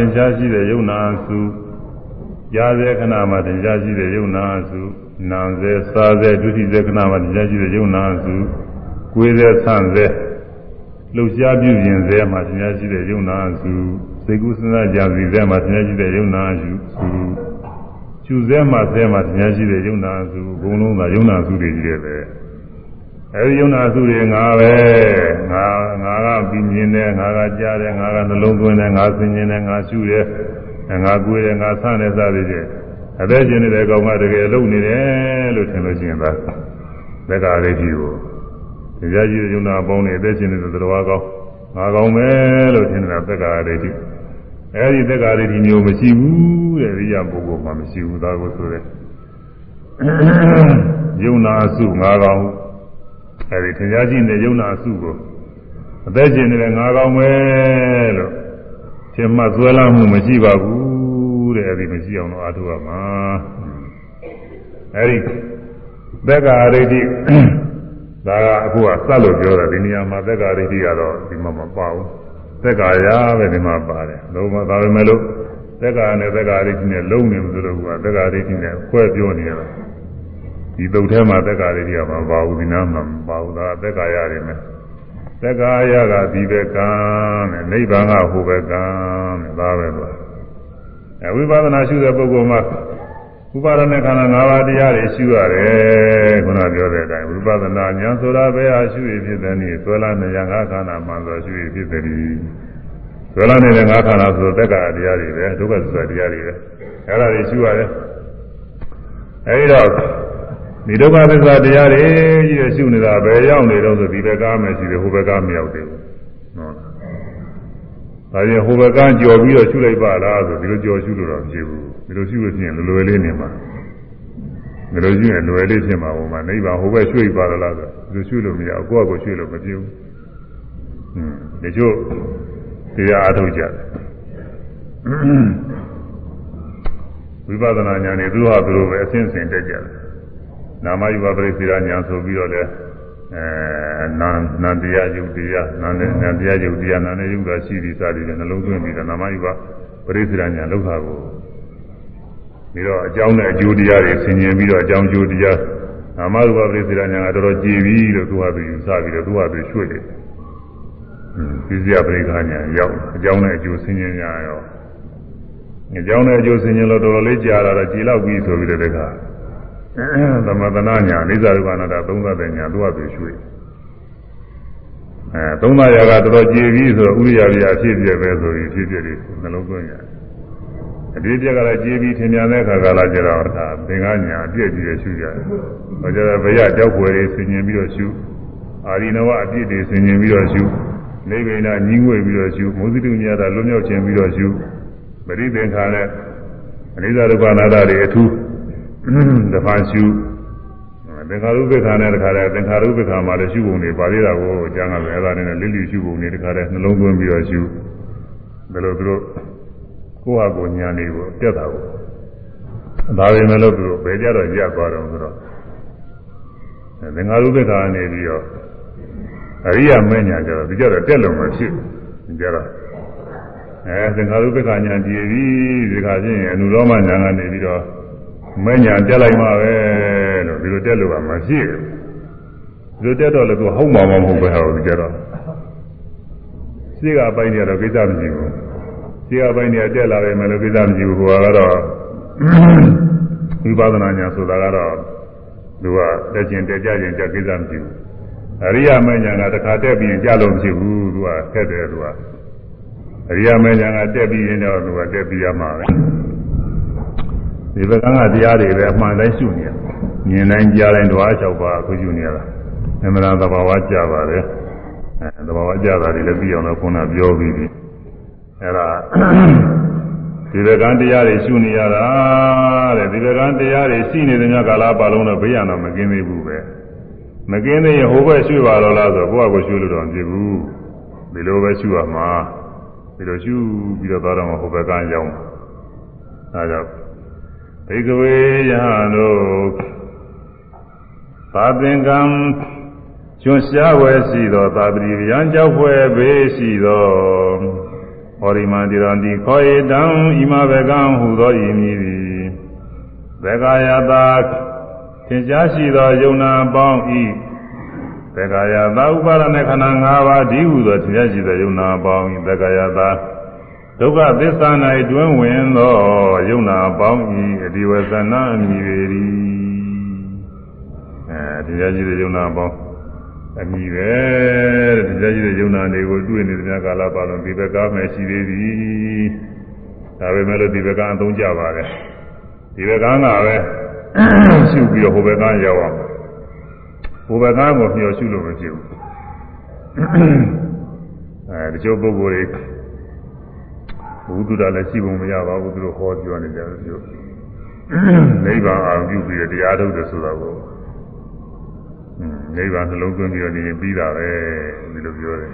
င်ရှားရှိတဲ့ယုံနာအစုကြားစေခဏမှာထင်ရှားရှိတဲ့ယုံနာအစုနာစေစားစေဒုတိယခဏမှာထင်ရှားရှိတဲ့ယုံနာအစုကိုယ်စေဆန့်စေလှုပ်ရှားပြုပြင်စေမှာထင်ရှားရှိတဲ့ယုံနာအစုစေကုစဉ်းစားကြံစီစေမှာထင်ရှားရှိတဲ့ယုံနာအစုကျူစေမှာစေမှာထင်ရှားရှိတဲ့ယုံနာအစုဘုံလုံးသာယုံနာအစုတွေကြီးတယ်ပဲ အဲဒီယုံနာအစုတွေငါပဲငါငါကပြီးမြင်တယ်ငါကကြားတယ်ငါကနှလုံးသွင်းတယ်ငါသိမြင်တယ်ငါရှုတယ်ငါကိုယ်တယ်ငါဆန့်တယ်စသည်ဖြင့်အသက်ရှင်နေတဲ့ကောင်ကတကယ်လုံနေတယ်လို့ထင်လို့ရှိရင်ဒါသက္ကာရိတိကိုတရားကြီးယုံနာပေါင်းနေအသက်ရှင်နေတဲ့သတ္တဝါကောင်ငါကောင်ပဲလို့ထင်တာသက္ကာရိတိအဲဒီသက္ကာရိတိမျိုးမရှိဘူးတဲ့ရိယပုဂ္ဂိုလ်မှမရှိဘူးဒါကိုဆိုတဲ့ယုံနာစုငါကောင် အဲဒီထင်ရှားရှိနေတဲ့ယုံနာစုကိုအသက်ရှင်နေတဲ့ငါကောင်ပဲလို့ထင်မှဇွဲလာမှုမရှိပါဘူးတဲ့အဲဒီမရှိအောင်တော့အားထုတ်ရမှာအဲဒီသက္ကာရိတိဒါကအခုကစက်လို့ပြောတယ်ဒီနေရာမှာသက်္ကာရိတိကတော့ဒီမှာမပါဘူးသက်္ကာရပဲဒီမှာပါတယ်လုံးဝဒါပဲမဲ့လို့သက်္ကာနဲ့သက်္ကာရိတိနဲ့လုံးနေလို့ဆိုတော့ကသက်္ကာရိတိနဲ့ခွဲပြောနေရတာ ဒီတုတ်ထဲမှာသက်္ကာရိတိကမပါဘူးဒီနားမှာမပါဘူးဒါသက်္ကာရနေမယ်သက်္ကာရကဒီဘက်ကံတဲ့နိဗ္ဗာန်ကဟိုဘက်ကံတဲ့ဒါပဲလို့အဲဝိပဿနာရှုတဲ့ပုဂ္ဂိုလ်မှာဥပါဒณะခန္ဓာ၅ပါးတရားတွေရှုရတယ်ခုနပြောတဲ့အတိုင်းဝိပဿနာဉာဏ်ဆိုတာဘယ်ဟာရှုရဖြစ်တဲ့နည်းဆွဲလာနေရငါးခန္ဓာမှန်ဆိုရှုရဖြစ်တဲ့ဒီဆွဲလာနေတဲ့ငါးခန္ဓာဆိုတက္ကရာတရားတွေပဲဒုက္ခသစ္စာတရားတွေပဲအဲ့ဒါတွေရှုရတယ်အဲဒီတော့ ဒီဒုက္ခသစ္စာတရားတွေကြီးရရှုနေတာဘယ်ရောက်နေတော့ဆိုဒီဘက်ကမယ်ရှိတယ်ဟိုဘက်ကမရောက်သေးဘူးဟုတ်လားဒါရင်ဟိုဘက်ကကြော်ပြီးတော့ရှုလိုက်ပါလားဆိုဒီလိုကြော်ရှုလို့တော့မရှိဘူးဒီလိုရှိလို့ရှိရင်လွယ်လေးနေမှာဒီလိုရှိရင်လွယ်လေးဖြစ်မှာဟိုမှာနိဗ္ဗာန်ဟိုဘက်ရွှေ့ပါလားဆိုဒီလိုရွှေ့လို့မရဘူးကိုယ့်အကိုရွှေ့လို့မပြေဘူးဟွန်းဒီကျို့တရားအထုတ်ကြတယ်ဝိပဿနာဉာဏ်နဲ့သူဟာသူလိုပဲအစဉ်စဉ်တက်ကြတယ် နာမယူပါပြိစီရညာဆိုပြီးတော့လည်းအဲနာနာတရားယုတ်တရားနာနဲ့နာတရားယုတ်တရားနာနဲ့ယုတ်တာရှိပြီးစသည်ဖြင့်နှလုံးသွင်းပြီးတော့နာမယူပါပြိစီရညာလောက်တာကိုပြီးတော့အကြောင်းနဲ့အကျိုးတရားတွေဆင်ခြင်ပြီးတော့အကြောင်းကျိုးတရားနာမရူပပြိစီရညာကတော်တော်ကြည်ပြီးလို့သူဟာသူယူဆပြီးတော့သူဟာသူရွှေ့တယ်ပြိစီရပြိခါညာရောက်အကြောင်းနဲ့အကျိုးဆင်ခြင်ညာရောအကြောင်းနဲ့အကျိုးဆင်ခြင်လို့တော်တော်လေးကြာလာတော့ကြည်လောက်ပြီးဆိုပြီးတော့တခါ သမထနာညာအိဇာရူပနာတာသုံးသတဲ့ညာသူဟာသူရွှေ့အဲသုံးသရာကတော်တော်ကြည်ပြီးဆိုဥရိယာပြအဖြစ်ပြပဲဆိုပြီးဖြစ်ပြတယ်နှလုံးသွင်းရတယ်အတိပြက်ကလည်းကြည်ပြီးထင်များတဲ့အခါကလာကြတော့ဒါသင်္ကညာအပြည့်ကြီးရရှုကြတယ်။ဟောကြတော့ဘယကြောက်ွယ်တွေဆင်ញင်ပြီးတော့ရှုအာရိနဝအပြည့်တွေဆင်ញင်ပြီးတော့ရှုနေဗိနာညီငွေပြီးတော့ရှုမုသတိမြတ်တာလွတ်မြောက်ခြင်းပြီးတော့ရှုပရိသင်္ခါနဲ့အနိစ္စဒုက္ခနာတာတွေအထူး တဖန်ရှုသင်္ခါရုပ္ပခါနဲ့တခါတည်းသင်္ခါရုပ္ပခါမှာလည်းရှုပုံတွေပါသေးတာကိုကျမ်းကလည်းအဲ့ဒါနဲ့လိလိရှုပုံတွေတခါတည်းနှလုံးသွင်းပြီးတော့ရှုဘယ်လိုသူတို့ကိုယ့်ဟာကိုယ်ညာနေကိုတက်တာကိုဒါပေမဲ့လို့သူတို့ဘယ်ကြတော့ရသွားတော့ဆိုတော့သင်္ဃာရုပ္ပခါနေပြီးတော့အရိယာမဉ္ဇဏ်ကြတော့ဒီကြတော့တက်လုံးမဖြစ်ကြတော့အဲသင်္ဃာရုပ္ပခါညာကြည်ပြီးဒီခါချင်းအနုရောမညာကနေပြီးတော့ မဉ္ဇဏ်တက်လိုက်မှပဲလို့ဒီလိုတက်လို့ကမဖြစ်ဘူးဒီလိုတက်တော့လည်းသူဟုတ်မှာမဟုတ်ပဲဟောဒီကြတော့ရှိကပိုင်းနေတော့ကိစ္စမရှိဘူးဒီအပိုင်းတွေတက်လာတယ်မယ်လို့ကိစ္စမရှိဘူးဟိုကတော့ဝိပဿနာညာဆိုတာကတော့သူကတက်ကျင်တက်ကြခြင်းကြကိစ္စမရှိဘူးအရိယာမဉ္ဇဏ်ကတစ်ခါတက်ပြီးကြလို့မရှိဘူးသူကထက်တယ်သူကအရိယာမဉ္ဇဏ်ကတက်ပြီးရင်တော့သူကတက်ပြီးရမှာပဲ ဒီဘက်ကကတရားတွေပဲအမှန်တိုင်းရှုနေရမြင်တိုင်းကြားတိုင်းဓဝါ၆ပါးအခုရှုနေရတာအမှန်တရားသဘာဝကြပါတယ်အဲသဘာဝကြတာတွေလည်းပြီးအောင်လို့ခုနပြောပြီးပြီအဲ့ဒါဒီဘကံတရားတွေရှုနေရတာတဲ့ဒီဘကံတရားတွေရှိနေတဲ့ညကာလပါလုံးတော့ဘေးရတော့မကင်းသေးဘူးပဲမကင်းသေးရင်ဟိုဘက်ရှုပါတော့လားဆိုကိုယ့်အကိုရှုလို့တော့မဖြစ်ဘူးဒီလိုပဲရှုရမှာဒီလိုရှုပြီးတော့သွားတော့မှဟိုဘက်ကရောက်မှာဒါကြောင့် ဘိကဝေယဟန်တို့သာသင်္ကံကျွရှားဝဲရှိသောသာပတိဗျံကြောက်ဖွယ်ဘေးရှိသောဟောရိမန္တိရံတိခောဧတံဣမဘကံဟူသောဤမည်သည်ဘဂယတာသင်ကြားရှိသောယုံနာပေါင်းဤဘဂယတာဥပါဒณะခန္ဓာ၅ပါးဒီဟုသောသင်ကြားရှိသောယုံနာပေါင်းဤဘဂယတာ ဒုက္ခသစ္စာ၌တွင်ဝင်သောယုံနာပေါင်းဤအဒီဝဇနာအမိပေ၏အဲဒီကြားရှိသောယုံနာပေါင်းအမိပဲဒီကြကြီးတဲ့ယုံနာတွေကိုတွေ့နေတဲ့များကာလပါလုံးဒီဘက်ကမှရှိသေးသည်ဒါပေမဲ့လို့ဒီဘက်ကအသုံးကြပါတယ်ဒီဘက်ကကပဲရှုပြီးတော့ဟိုဘက်ကရောက်အောင်ဟိုဘက်ကကိုမျှော်ရှုလို့မဖြစ်ဘူးအဲဒီချို့ပုဂ္ဂိုလ်တွေ ဘုဒ္ဓတာလည်းရှိပုံမရပါဘူးသူတို့ဟောပြောနေကြတယ်ပြောနိဗ္ဗာန်အောင်ပြုပြီးတရားထုတ်တယ်ဆိုတာကိုနိဗ္ဗာန်နှလုံးသွင်းပြီးတော့နေရင်ပြီးတာပဲဒီလိုပြောတယ်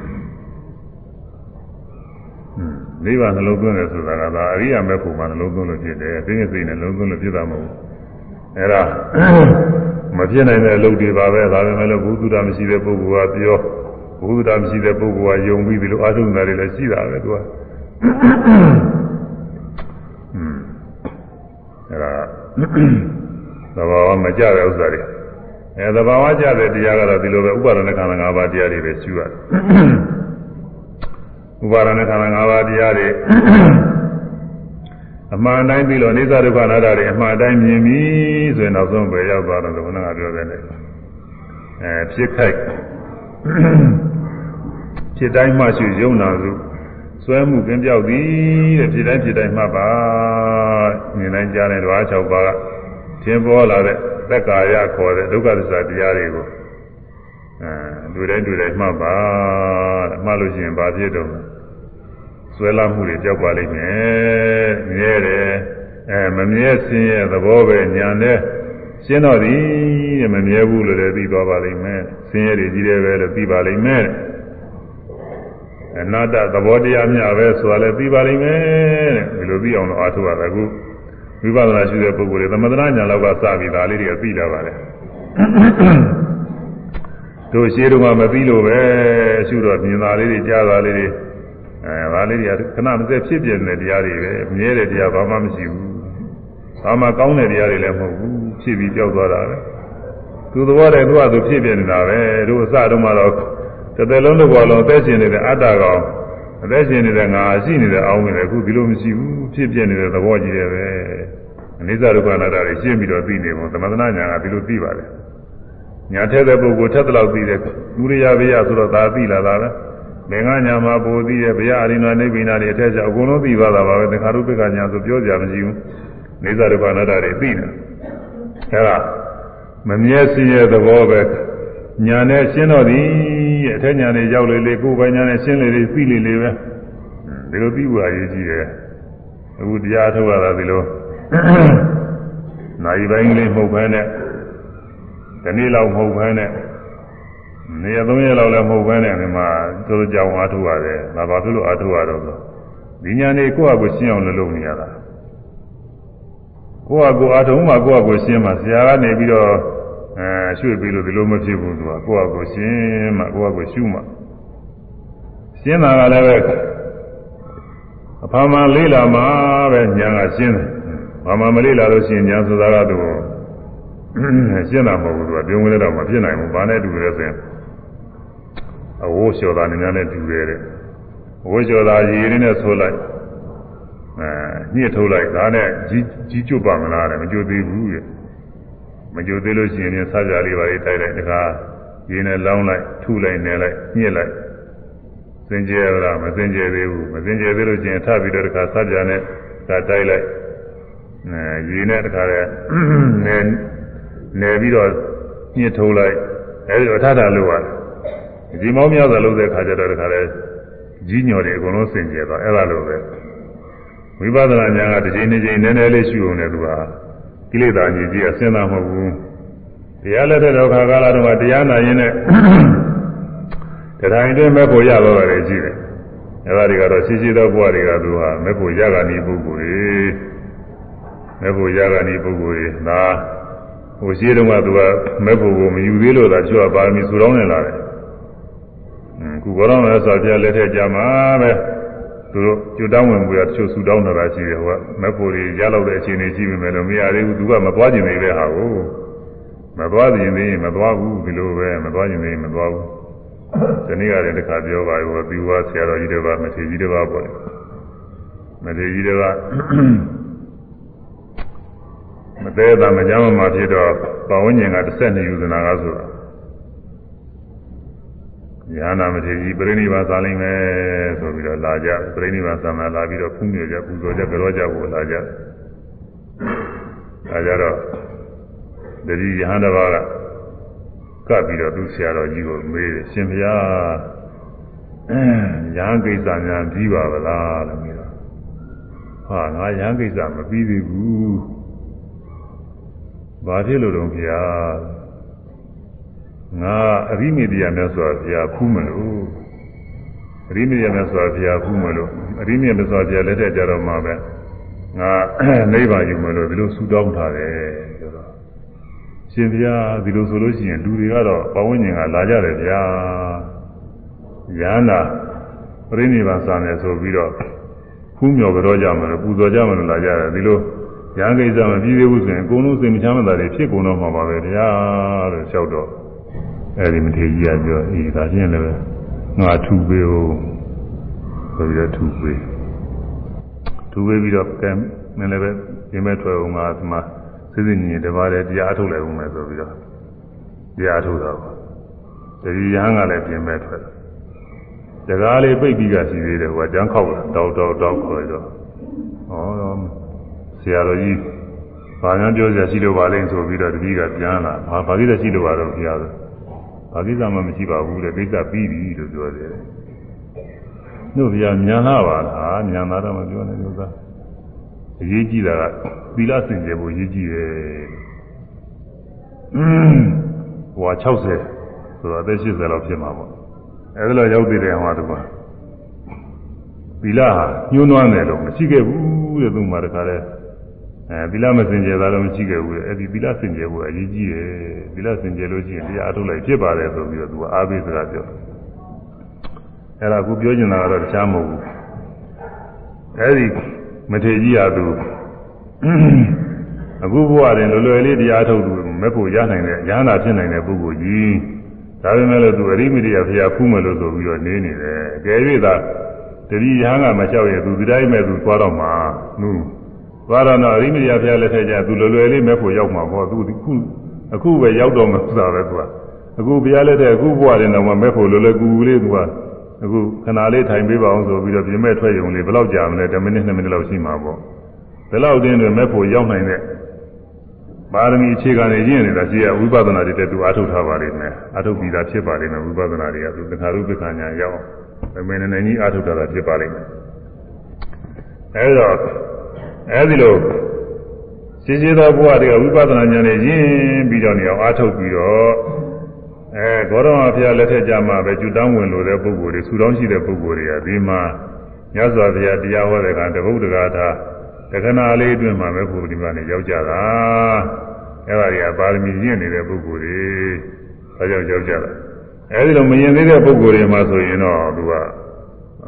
နိဗ္ဗာန်နှလုံးသွင်းတယ်ဆိုတာကဒါအရိယာမေဖို့မှာနှလုံးသွင်းလို့ဖြစ်တယ်သိနေစိတ်နဲ့နှလုံးသွင်းလို့ဖြစ်တာမဟုတ်ဘူးအဲ့ဒါမဖြစ်နိုင်တဲ့အလုပ်တွေပါပဲဒါပေမဲ့လို့ဘုသူတမရှိတဲ့ပုဂ္ဂိုလ်ကပြောဘုသူတမရှိတဲ့ပုဂ္ဂိုလ်ကယုံပြီးဒီလိုအာထုံတာတွေလည်းရှိတာပဲသူကอืม အဲဒါသဘာဝမကြတဲ့ဥစ္စာတွေအဲသဘာဝကြတဲ့တရားကတော့ဒီလိုပဲဥပါဒနာခန္ဓာ၅ပါးတရားတွေပဲရှိရတယ်ဥပါဒနာခန္ဓာ၅ပါးတရားတွေအမှန်တိုင်းပြီးတော့နေသဒုက္ခနာတာတွေအမှန်တိုင်းမြင်ပြီဆိုရင်နောက်ဆုံးပဲရောက်သွားတယ်လို့ဘုရားပြောတယ်လေအဲဖြစ်ခိုက်ဖြစ်တိုင်းမှရှိရုံနာစု ဆွဲမှုကင်းပြောက်သည်တဲ့ဖြစ်တိုင်းဖြစ်တိုင်းမှပါမြင်တိုင်းကြားတဲ့ဓဝါ၆ပါးကသင်ပေါ်လာတဲ့သက်ကာယခေါ်တဲ့ဒုက္ခသစ္စာတရားတွေကိုအဲတွေ့တိုင်းတွေ့တိုင်းမှပါတဲ့မှလို့ရှိရင်ဘာဖြစ်တော့ဆွဲလာမှုတွေကြောက်ပါလိမ့်မယ်မြဲတယ်အဲမမြဲခြင်းရဲ့သဘောပဲညာနဲ့ရှင်းတော့သည်တဲ့မမြဲဘူးလို့လည်းသိသွားပါလိမ့်မယ်ဆင်းရဲတွေကြီးတယ်ပဲလို့သိပါလိမ့်မယ် အနာတ္တသဘောတရားမျှပဲဆိုတာလည်းသိပါလိမ့်မယ်တဲ့ဒီလိုသိအောင်လို့အားထုတ်ရတာအခုဝိပဿနာရှိတဲ့ပုဂ္ဂိုလ်တွေသမထဉာဏ်လောက်ကစပြီးဒါလေးတွေကသိလာပါတယ်တို့ရှိတော့မှမသိလို့ပဲရှုတော့မြင်တာလေးတွေကြားတာလေးတွေအဲဒါလေးတွေကခဏမစက်ဖြစ်ပြနေတဲ့တရားတွေပဲမြဲတဲ့တရားဘာမှမရှိဘူးဘာမှကောင်းတဲ့တရားတွေလည်းမဟုတ်ဘူးဖြစ်ပြီးကြောက်သွားတာပဲသူသဘောတည်းသူကသူဖြစ်ပြနေတာပဲတို့အစတုန်းကတော့ တစ်သက်လုံးတစ်ဘဝလုံးအသက်ရှင်နေတဲ့အတ္တကောင်အသက်ရှင်နေတဲ့ငါရှိနေတဲ့အောင်းဝင်တယ်အခုဒီလိုမရှိဘူးဖြစ်ပြနေတဲ့သဘောကြီးတယ်ပဲအနိစ္စဒုက္ခအနတ္တတွေရှင်းပြီးတော့သိနေပုံသမထနာညာကဒီလိုသိပါတယ်ညာထက်တဲ့ပုဂ္ဂိုလ်ထက်တဲ့လောက်သိတယ်ဒုရိယဘေယဆိုတော့ဒါသိလာတာပဲမင်္ဂညာမှာပိုသိရဲ့ဘုရားအရိနာနိဗ္ဗိနာတွေအထက်ကျအကုန်လုံးသိသွားတာပါပဲသင်္ခါရုပ္ပကညာဆိုပြောကြမရှိဘူးနေသဒုက္ခအနတ္တတွေသိနေအဲဒါမမြဲစင်းရဲ့သဘောပဲညာနဲ့ရှင်းတော့သည် အထက်ညာနဲ့ရောက်လေလေကိုယ်ပိုင်ညာနဲ့ရှင်းလေလေသိလေလေပဲဒီလိုသိဖို့အရေးကြီးတယ်အခုတရားထုတ်ရတာဒီလိုနိုင်ပိုင်းလေးမဟုတ်ဘဲနဲ့ဒီနေ့လောက်မဟုတ်ဘဲနဲ့နေရာသုံးရက်လောက်လည်းမဟုတ်ဘဲနဲ့ဒီမှာသူတို့ကြောင်အားထုတ်ရတယ်ဒါဘာဖြစ်လို့အားထုတ်ရတော့ဆိုဒီညာနေကိုယ့်အကိုရှင်းအောင်လုပ်နေရတာကိုယ့်အကိုအားထုတ်မှကိုယ့်အကိုရှင်းမှဆရာကနေပြီးတော့ အဲရွှေ့ပြီးလို့ဒီလိုမဖြစ်ဘူးသူကကိုယ့်အကိုရှင်းမှကိုယ့်အကိုရှုမှရှင်းတာကလည်းပဲအဖာမလေးလာမှပဲညာကရှင်းတယ်ဘာမှမလေးလာလို့ရှိရင်ညာဆိုတာကသူရှင်းတာမဟုတ်ဘူးသူကပြုံးဝင်တော့မဖြစ်နိုင်ဘူးဘာနဲ့တူလဲဆိုရင်အဝိုးလျှော်တာနေများနဲ့တူတယ်တဲ့ဝိုးလျှော်တာရေရင်းနဲ့ဆိုလိုက်အဲညှစ်ထုတ်လိုက်ဒါနဲ့ကြီးကြီးကျွတ်ပါမလားတဲ့မကျွတ်သေးဘူးတဲ့ မကျွတ်သေးလို့ရှိရင်စားကြလေးပါလေးတိုက်လိုက်တခါရေနဲ့လောင်းလိုက်ထုလိုက်နေလိုက်ညှစ်လိုက်စင်ကြယ်လားမစင်ကြယ်သေးဘူးမစင်ကြယ်သေးလို့ရှိရင်ထပ်ပြီးတော့တခါစားကြနဲ့ဒါတိုက်လိုက်အဲရေနဲ့တခါလဲနေနေပြီးတော့ညှစ်ထုတ်လိုက်အဲဒီတော့ထထလို့ရတယ်ဒီမောင်းများစွာလုပ်တဲ့ခါကျတော့တခါလဲကြီးညော်တယ်အကုန်လုံးစင်ကြယ်သွားအဲ့လိုပဲဝိပဿနာဉာဏ်ကတစ်ချိန်တစ်ချိန်နည်းနည်းလေးရှုအောင်လည်းသူက ကိလေသာကြီးကြီးအစင်းသားမဟုတ်ဘူးတရားလက်တဲ့ဒုက္ခကာလတုန်းကတရားနာရင်နဲ့တရားရင်တည်းမဲ့ဖို့ရတော့တယ်ရှိတယ်အဲ့ဒါတွေကတော့ရှိရှိသောဘဝတွေကသူဟာမဲ့ဖို့ရကနေပုဂ္ဂိုလ်တွေမဲ့ဖို့ရကနေပုဂ္ဂိုလ်တွေဒါဟိုရှိတုန်းကသူကမဲ့ဖို့ကိုမယူသေးလို့သာကျွတ်ပါမီဆူတောင်းနေလာတယ်ခုဘောတော်မယ်ဆိုပြလက်ထက်ကြမှာပဲ သူတို့ကျွတ်တောင်းဝင်ပြီးတော့တချို့ဆူတောင်းနေတာရှိတယ်ဟိုကမက်ဖို့တွေရလောက်တဲ့အခြေအနေရှိပြီမဲ့လို့မရသေးဘူးသူကမသွားကျင်သေးတဲ့ဟာကိုမသွားကျင်သေးရင်မသွားဘူးဒီလိုပဲမသွားကျင်သေးရင်မသွားဘူးဒီနေ့ကလည်းတခါပြောပါရောဒီဝါဆရာတော်ကြီးတွေပါမထေကြီးတွေပါပေါ့မထေကြီးတွေကမသေးတာမကြမ်းမှဖြစ်တော့ပဝန်းကျင်က12ယူဇနာကဆိုတာ ညာနာမထေကြီးပြိဋိဘာသာလိမ့်မယ်ဆိုပြီးတော့လာကြပြိဋိဘာသာမှာလာပြီးတော့ဖူးမြေကြပူဇော်ကြကြောကြဖို့လာကြဒါကြတော့တတိယဟန်တစ်ပါးကကပ်ပြီးတော့သူဆရာတော်ကြီးကိုမေးတယ်ရှင်ဘုရားရဟန်းကိစ္စများပြီးပါဗလားလို့မေးတော့ဟာငါရဟန်းကိစ္စမပြီးသေးဘူးဘာဖြစ်လို့တော့ဘုရား ငါအရိမိတ္တရမြတ်စွာဘုရားဖူးမလို့အရိမိတ္တရမြတ်စွာဘုရားဖူးမလို့အရိမိတ္တမြတ်စွာဘုရားလက်ထက်ကြတော့မှပဲငါနိဗ္ဗာန်ယူမလို့ဒီလိုဆူတောင်းထားတယ်ပြောတော့ရှင်ဘုရားဒီလိုဆိုလို့ရှိရင်လူတွေကတော့ပဝန်းကျင်ကလာကြတယ်ဗျာရဟန္တာပြိဋိဘံစာမယ်ဆိုပြီးတော့ဖူးမြော်ကြောကြမှာလို့ပူဇော်ကြမှာလို့လာကြတယ်ဒီလိုရဟန်းကိစ္စမပြီးသေးဘူးဆိုရင်အကုန်လုံးစိတ်မချမ်းသာတွေဖြစ်ကုန်တော့မှာပါပဲဗျာလို့လျှောက်တော့ အဲဒီမထေကြီးကပြောအေးဒါချင်းလည်းငါထူပေးဦးဆိုပြီးတော့ထူပေးထူပေးပြီးတော့ကဲမင်းလည်းပဲဒီမဲ့ထွက်အောင်ငါဒီမှာစိစိညင်တပါးတည်းတရားအထုတ်လိုက်ဦးမယ်ဆိုပြီးတော့တရားအထုတ်တော့ဒီရဟန်းကလည်းပြင်မဲ့ထွက်တကားလေးပိတ်ပြီးကရှိသေးတယ်ဟိုကကျန်းခောက်လာတောက်တောက်တောက်ခေါ်တော့ဩဆရာတော်ကြီးဘာများပြောစရာရှိလို့ပါလဲဆိုပြီးတော့တတိကပြန်လာဘာဘာကိစ္စရှိလို့ပါတော့ဘုရားဆို ဘာကိစ္စမှမရှိပါဘူးတဲ့ကိစ္စပြီးပြီလို့ပြောတယ်တို့ဗျာညာလာပါလားညာလာတော့မပြောနဲ့လို့သာအရေးကြီးတာကသီလစင်ကြယ်ဖို့အရေးကြီးတယ်ဟို60ဆိုတော့အသက်80လောက်ဖြစ်မှာပေါ့အဲဒီလိုရောက်သေးတယ်ဟောတူပါသီလဟာညှိုးနွမ်းတယ်လို့မရှိခဲ့ဘူးတဲ့သူမှတခါလဲ အဲသီလမစင်ကြယ်တာတော့မရှိခဲ့ဘူးတဲ့အဲဒီသီလစင်ကြယ်ဖို့အရေးကြီးတယ်သီလစင်ကြယ်လို့ရှိရင်တရားအထုတ်လိုက်ဖြစ်ပါတယ်ဆိုပြီးတော့သူကအားပေးစကားပြောအဲ့ဒါအခုပြောချင်တာကတော့တခြားမဟုတ်ဘူးအဲဒီမထေကြီးကသူအခုဘဝတွင်လွယ်လွယ်လေးတရားထုတ်သူမဲ့ဖို့ရနိုင်တဲ့ရဟန္တာဖြစ်နိုင်တဲ့ပုဂ္ဂိုလ်ကြီးဒါပေမဲ့လို့သူအရိမတိယဖျားဖူးမယ်လို့ဆိုပြီးတော့နေနေတယ်အကယ်၍သာတတိယဟန်ကမလျှောက်ရသူဒီတိုင်းမဲ့သူသွားတော့မှာနု သွားတော့တော့အရိမတိယဖျားလက်ထက်ကျသူလွယ်လွယ်လေးမဲ့ဖို့ရောက်မှာပေါ့သူအခုအခုပဲရောက်တော့မှာဆိုတာပဲသူကအခုဘုရားလက်ထက်အခုဘဝတွင်တော့မဲ့ဖို့လွယ်လွယ်ကူကူလေးသူကအခုခဏလေးထိုင်ပေးပါအောင်ဆိုပြီးတော့ပြင်မဲ့ထွက်ရုံလေးဘယ်လောက်ကြာမလဲ10မိနစ်2မိနစ်လောက်ရှိမှာပေါ့ဘယ်လောက်တင်းတွေမဲ့ဖို့ရောက်နိုင်တဲ့ပါရမီအခြေခံတွေရင့်နေတာရှိရဝိပဿနာတွေတက်သူအားထုတ်ထားပါလိမ့်မယ်အားထုတ်ပြီးသားဖြစ်ပါလိမ့်မယ်ဝိပဿနာတွေကသူသင်္ခါရုပ္ပခဏညာရောက်အောင်မင်းနဲ့ကြီးအားထုတ်တာဖြစ်ပါလိမ့်မယ်အဲဒါ အဲဒီလိုရှင်းရှင်းသောဘုရားတွေကဝိပဿနာဉာဏ်နဲ့ရင့်ပြီးတော့နေအောင်အားထုတ်ပြီးတော့အဲဂေါရမဘုရားလက်ထက်ကြမှာပဲကျွတောင်းဝင်လို့တဲ့ပုဂ္ဂိုလ်တွေဆူတောင်းရှိတဲ့ပုဂ္ဂိုလ်တွေကဒီမှာမြတ်စွာဘုရားတရားဟောတဲ့ကတပုဒ္ဒဂါထာတခဏလေးအတွင်းမှာပဲဘုရားဒီမှာနေရောက်ကြတာအဲဒါတွေကပါရမီရင့်နေတဲ့ပုဂ္ဂိုလ်တွေဒါကြောင့်ရောက်ကြတာအဲဒီလိုမရင်သေးတဲ့ပုဂ္ဂိုလ်တွေမှာဆိုရင်တော့သူက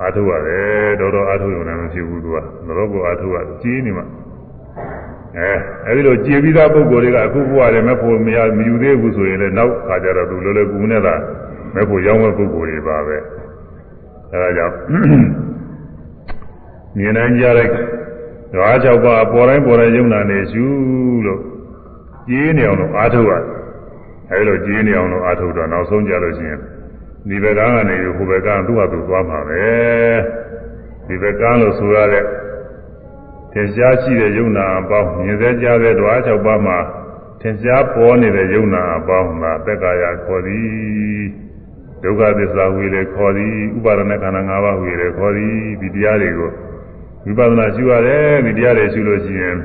အာထုရတယ်တော်တော်အာထုရုံနဲ့မဖြစ်ဘူးသူကတော်တော်ကိုအာထုရကြီးနေမှာအဲအဲဒီလိုကြည်ပြီးသားပုဂ္ဂိုလ်တွေကအခုဘဝတည်းမဲ့ဖို့မရမယူသေးဘူးဆိုရင်လည်းနောက်ခါကျတော့သူလောလောကူနဲ့သာမဲ့ဖို့ရောင်းမဲ့ပုဂ္ဂိုလ်တွေပါပဲအဲဒါကြောင့်မြင်နိုင်ကြတဲ့ဓဝါ၆ပါးပေါ်တိုင်းပေါ်တိုင်းယုံနာနေရှုလို့ကြီးနေအောင်လို့အားထုတ်ရတယ်အဲဒီလိုကြီးနေအောင်လို့အားထုတ်တော့နောက်ဆုံးကြလို့ရှိရင် ဒီဘက်ကကနေဟိုဘက်ကသူ့ဟာသူသွားမှာပဲဒီဘက်ကလို့ဆိုရတဲ့ထင်ရှားရှိတဲ့ယုံနာအပေါင်းမြင်စေကြတဲ့ဓဝါ၆ပါးမှာထင်ရှားပေါ်နေတဲ့ယုံနာအပေါင်းကသက်ကာယခေါ်သည်ဒုက္ခသစ္စာဝေလေခေါ်သည်ဥပါဒณะခန္ဓာ၅ပါးဝေလေခေါ်သည်ဒီတရားတွေကိုဝိပဿနာရှုရတယ်ဒီတရားတွေရှုလို့ရှိရင်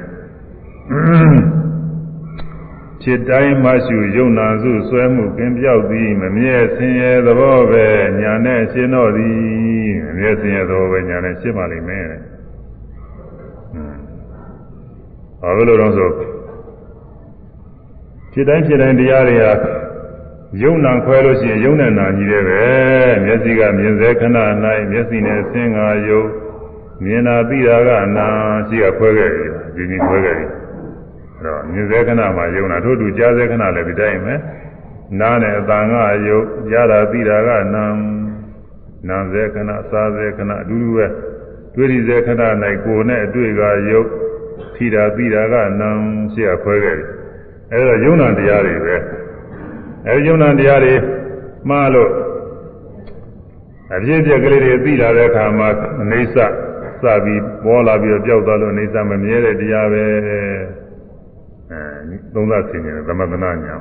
ဖြစ်တိုင်းမှရှုယုံနာစုဆွဲမှုကင်းပြောက်သည်မမြဲဆင်းရဲသဘောပဲညာနဲ့ရှင်းတော့သည်မမြဲဆင်းရဲသဘောပဲညာနဲ့ရှင်းပါလိမ့်မယ်ဘာလို့လဲဆိုဖြစ်တိုင်းဖြစ်တိုင်းတရားတွေဟာယုံနာခွဲလို့ရှိရင်ယုံနဲ့နာကြီးတယ်ပဲမျက်စိကမြင်စေခဏ၌မျက်စိနဲ့ဆင်းငါယုံမြင်တာသိတာကနာရှိကခွဲခဲ့တယ်ဒီနည်းခွဲခဲ့တယ်အဲ့ တော့မြင်စေခဏမှာယုံနာထို့တူကြားစေခဏလည်းဒီတိုင်းပဲနားနဲ့အတန်ကယုံကြားတာသိတာကနာနာစေခဏစားစေခဏအတူတူပဲတွေ့ရစေခဏ၌ကိုယ်နဲ့အတွေ့ကယုံထိတာသိတာကနာရှိကခွဲခဲ့တယ်အဲ့တော့ယုံနာတရားတွေပဲအဲဒီယုံနာတရားတွေမှားလို့အပြည့်ပြက်ကလေးတွေသိလာတဲ့အခါမှာအိဋ္ဌစပြီးပေါ်လာပြီးတော့ပျောက်သွားလို့အိဋ္ဌမမြဲတဲ့တရားပဲ အဲသုံးသဆင်နေတယ်သမထနာညာ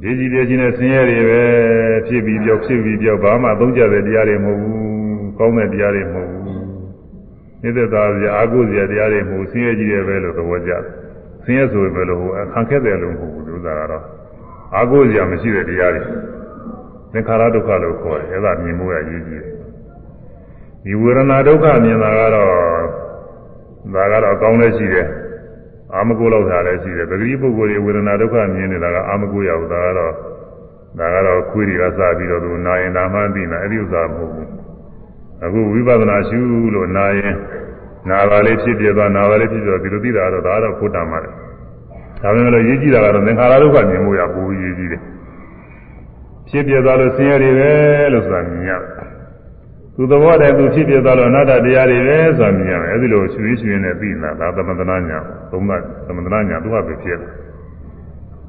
ဒီကြည်ပြချင်းနဲ့ဆင်းရဲတွေပဲဖြစ်ပြီးပြောက်ဖြစ်ပြီးပြောက်ဘာမှသုံးကြတဲ့တရားတွေမဟုတ်ဘူးကောင်းတဲ့တရားတွေမဟုတ်ဘူးနေတဲ့သားစရာအာဟုစရာတရားတွေမဟုတ်ဆင်းရဲကြီးတယ်ပဲလို့သဘောကျတယ်ဆင်းရဲဆိုပဲလို့ဟိုခံခဲ့တယ်လို့မဟုတ်ဘူးသူစားကတော့အာဟုစရာမရှိတဲ့တရားတွေသင်္ခါရဒုက္ခလို့ခေါ်တယ်အဲ့ဒါမြင်မှုရအရေးကြီးတယ်ဒီဝေဒနာဒုက္ခမြင်တာကတော့ဒါကတော့အကောင်းလည်းရှိတယ် အာမကိုလောက်တာလည်းရှိတယ်ပဂတိပုဂ္ဂိုလ်တွေဝေဒနာဒုက္ခမြင်နေတာကအာမကိုရဘူးဒါကတော့ဒါကတော့ခွေးတွေကစပြီးတော့သူနာရင်နာမှသိနေအဲ့ဒီဥစ္စာမဟုတ်ဘူးအခုဝိပဿနာရှုလို့နာရင်နာပါလေးဖြစ်ပြသွားနာပါလေးဖြစ်ပြသွားဒီလိုသိတာတော့ဒါကတော့ဖုတ္တမှာတယ်ဒါပေမဲ့လို့ရေးကြည့်တာကတော့သင်္ခါရဒုက္ခမြင်မှုရပိုပြီးရေးကြည့်တယ်ဖြစ်ပြသွားလို့ဆင်းရဲတွေပဲလို့ဆိုတာမြင်ရတယ် သူသဘောတည်းသူဖြစ်ပြသွားလို့အနတ္တတရားတွေပဲဆိုတာမြင်ရတယ်အဲဒီလိုရှုရင်းရှုရင်းနဲ့သိနေတာဒါသမထနာညာသုံးသသမထနာညာသူကပဲဖြစ်တယ်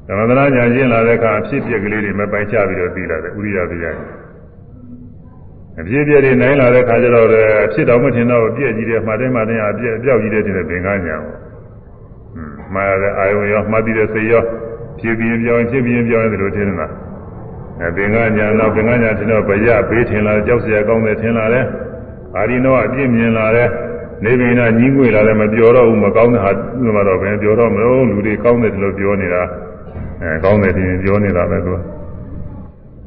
သမထနာညာရှင်းလာတဲ့အခါအဖြစ်ပြက်ကလေးတွေမပိုင်ချပြီးတော့သိလာတယ်ဥရိယတရားအဖြစ်ပြက်တွေနိုင်လာတဲ့ခါကျတော့အဖြစ်တော်မထင်တော့ပြည့်ကြီးတယ်မှတ်တယ်မှတ်တယ်အပြည့်အပြောက်ကြီးတယ်တင်တဲ့ဘင်္ဂညာပေါ့မှားရတဲ့အာယုံရောမှတ်ပြီးတဲ့စိတ်ရောဖြစ်ပြီးပြောင်းဖြစ်ပြီးပြောင်းတယ်လို့ထင်နေတာ အဲဘင်္ဂညာတော့ဘင်္ဂညာထင်တော့ဗရဘေးထင်လာကြောက်စရာကောင်းတယ်ထင်လာတယ်အာရိနောအပြည့်မြင်လာတယ်နေဗိနာညီးငွေလာတယ်မပြောတော့ဘူးမကောင်းတဲ့ဟာသူမှတော့ဘယ်ပြောတော့မလို့လူတွေကောင်းတယ်လို့ပြောနေတာအဲကောင်းတယ်တင်ပြောနေတာပဲသူ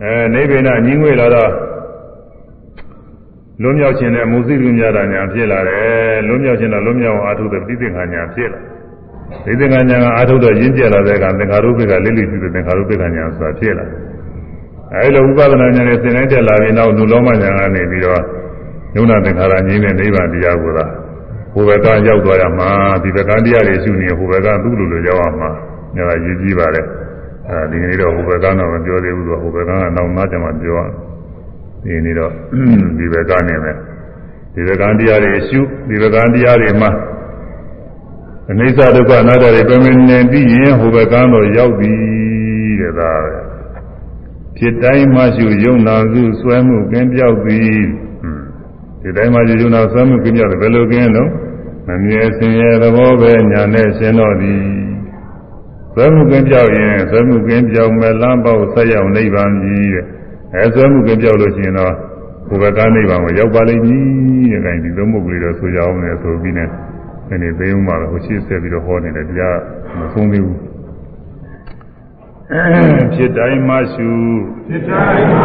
အဲနေဗိနာညီးငွေလာတော့လွံ့မြောက်ခြင်းနဲ့မုသိလူများတာညာဖြစ်လာတယ်လွံ့မြောက်ခြင်းနဲ့လွံ့မြောက်အောင်အာထုတဲ့ပြိသိက္ခာညာဖြစ်လာပြိသိက္ခာညာကအာထုတော့ရင်းကျက်လာတဲ့ကသင်္ခါရုပ္ပကလိလိပြုတဲ့သင်္ခါရုပ္ပကညာဆိုတာဖြစ်လာ အဲဒီလိုဥပဒနာညာနဲ့သင်တိုင်းတက်လာပြီးနောက်လူလုံးမညာကနေပြီးတော့ယုံနာသင်္ခါရငြိမ်းတဲ့နိဗ္ဗာန်တရားကိုသာဟိုဘက်ကရောက်သွားရမှာဒီဘက်ကတရားတွေရှုနေဟိုဘက်ကသူ့လိုလိုရောက်ရမှာညာရည်ကြီးပါတယ်အဲဒီနေ့တော့ဟိုဘက်ကတော့မပြောသေးဘူးသူကဟိုဘက်ကနောက်မှကျမှပြောဒီနေ့တော့ဒီဘက်ကနေပဲဒီဘက်ကတရားတွေရှုဒီဘက်ကတရားတွေမှာအနိစ္စဒုက္ခအနတ္တတွေပြင်းပြင်းပြီးရင်ဟိုဘက်ကတော့ရောက်ပြီတဲ့ဒါပဲ ဖြစ်တိုင်းမှရှုယုံနာစုဆွဲမှုကင်းပြောက်သည်ဒီတိုင်းမှရှုယုံနာဆွဲမှုကင်းပြောက်တယ်ဘယ်လိုကင်းတော့မမြဲစင်ရဲ့သဘောပဲညာနဲ့ရှင်းတော့သည်ဆွဲမှုကင်းပြောက်ရင်ဆွဲမှုကင်းပြောက်မဲ့လမ်းပေါက်ဆက်ရောက်နိဗ္ဗာန်ကြီးတဲ့အဲဆွဲမှုကင်းပြောက်လို့ရှိရင်တော့ဘုရားကနိဗ္ဗာန်ကိုရောက်ပါလိမ့်မည်တဲ့ခိုင်းဒီလိုမှုကလေးတော့ဆိုကြအောင်လည်းဆိုပြီးနေဒီနေ့သိအောင်ပါတော့ဟိုရှိဆက်ပြီးတော့ဟောနေတယ်တရားမဆုံးသေးဘူး ဖြစ်တိုင်းမှရှုဖြစ်တိုင်းမှ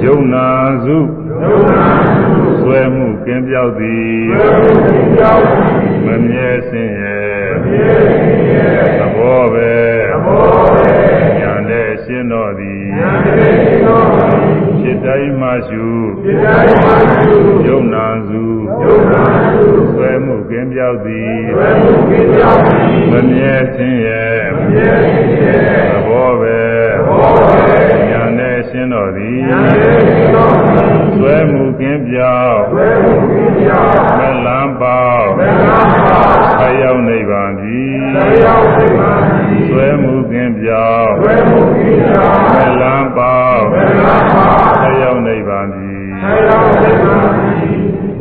ရှုယုံနာစုယုံနာစုဆွဲမှုကင်းပြောက်သည်ဆွဲမှုကင်းပြောက်သည်မမြဲစင်ရဲ့မမြဲစင်ရဲ့သဘောပဲသဘောပဲညာနဲ့ရှင်းတော်သည်ညာနဲ့ရှင်းတော်သည် ဖြစ်တိုင်းမှရှုဖြစ်တိုင်းမှရှုယုံနာစုယုံနာစုဆွဲမှုကင်းပြောက်သည်ဆွဲမှုကင်းပြောက်သည်မမြဲစင်ရဲ့မမြဲစင်ရဲ့သဘောပဲသဘောပဲညာနဲ့ရှင်းတော်သည်ညာနဲ့ရှင်းတော်သည်ဆွဲမှုကင်းပြောက်ဆွဲမှုကင်းပြောက်မလန်းပေါက်မလန်းပေါက်ဆရောက်နိဗ္ဗာန်သည်ဆရောက်နိဗ္ဗာန်သည်ဆွဲမှုကင်းပြောက်ဆွဲမှုကင်းပြောက်မလန်းပေါက်မလန်းပေါက်ဆရောက်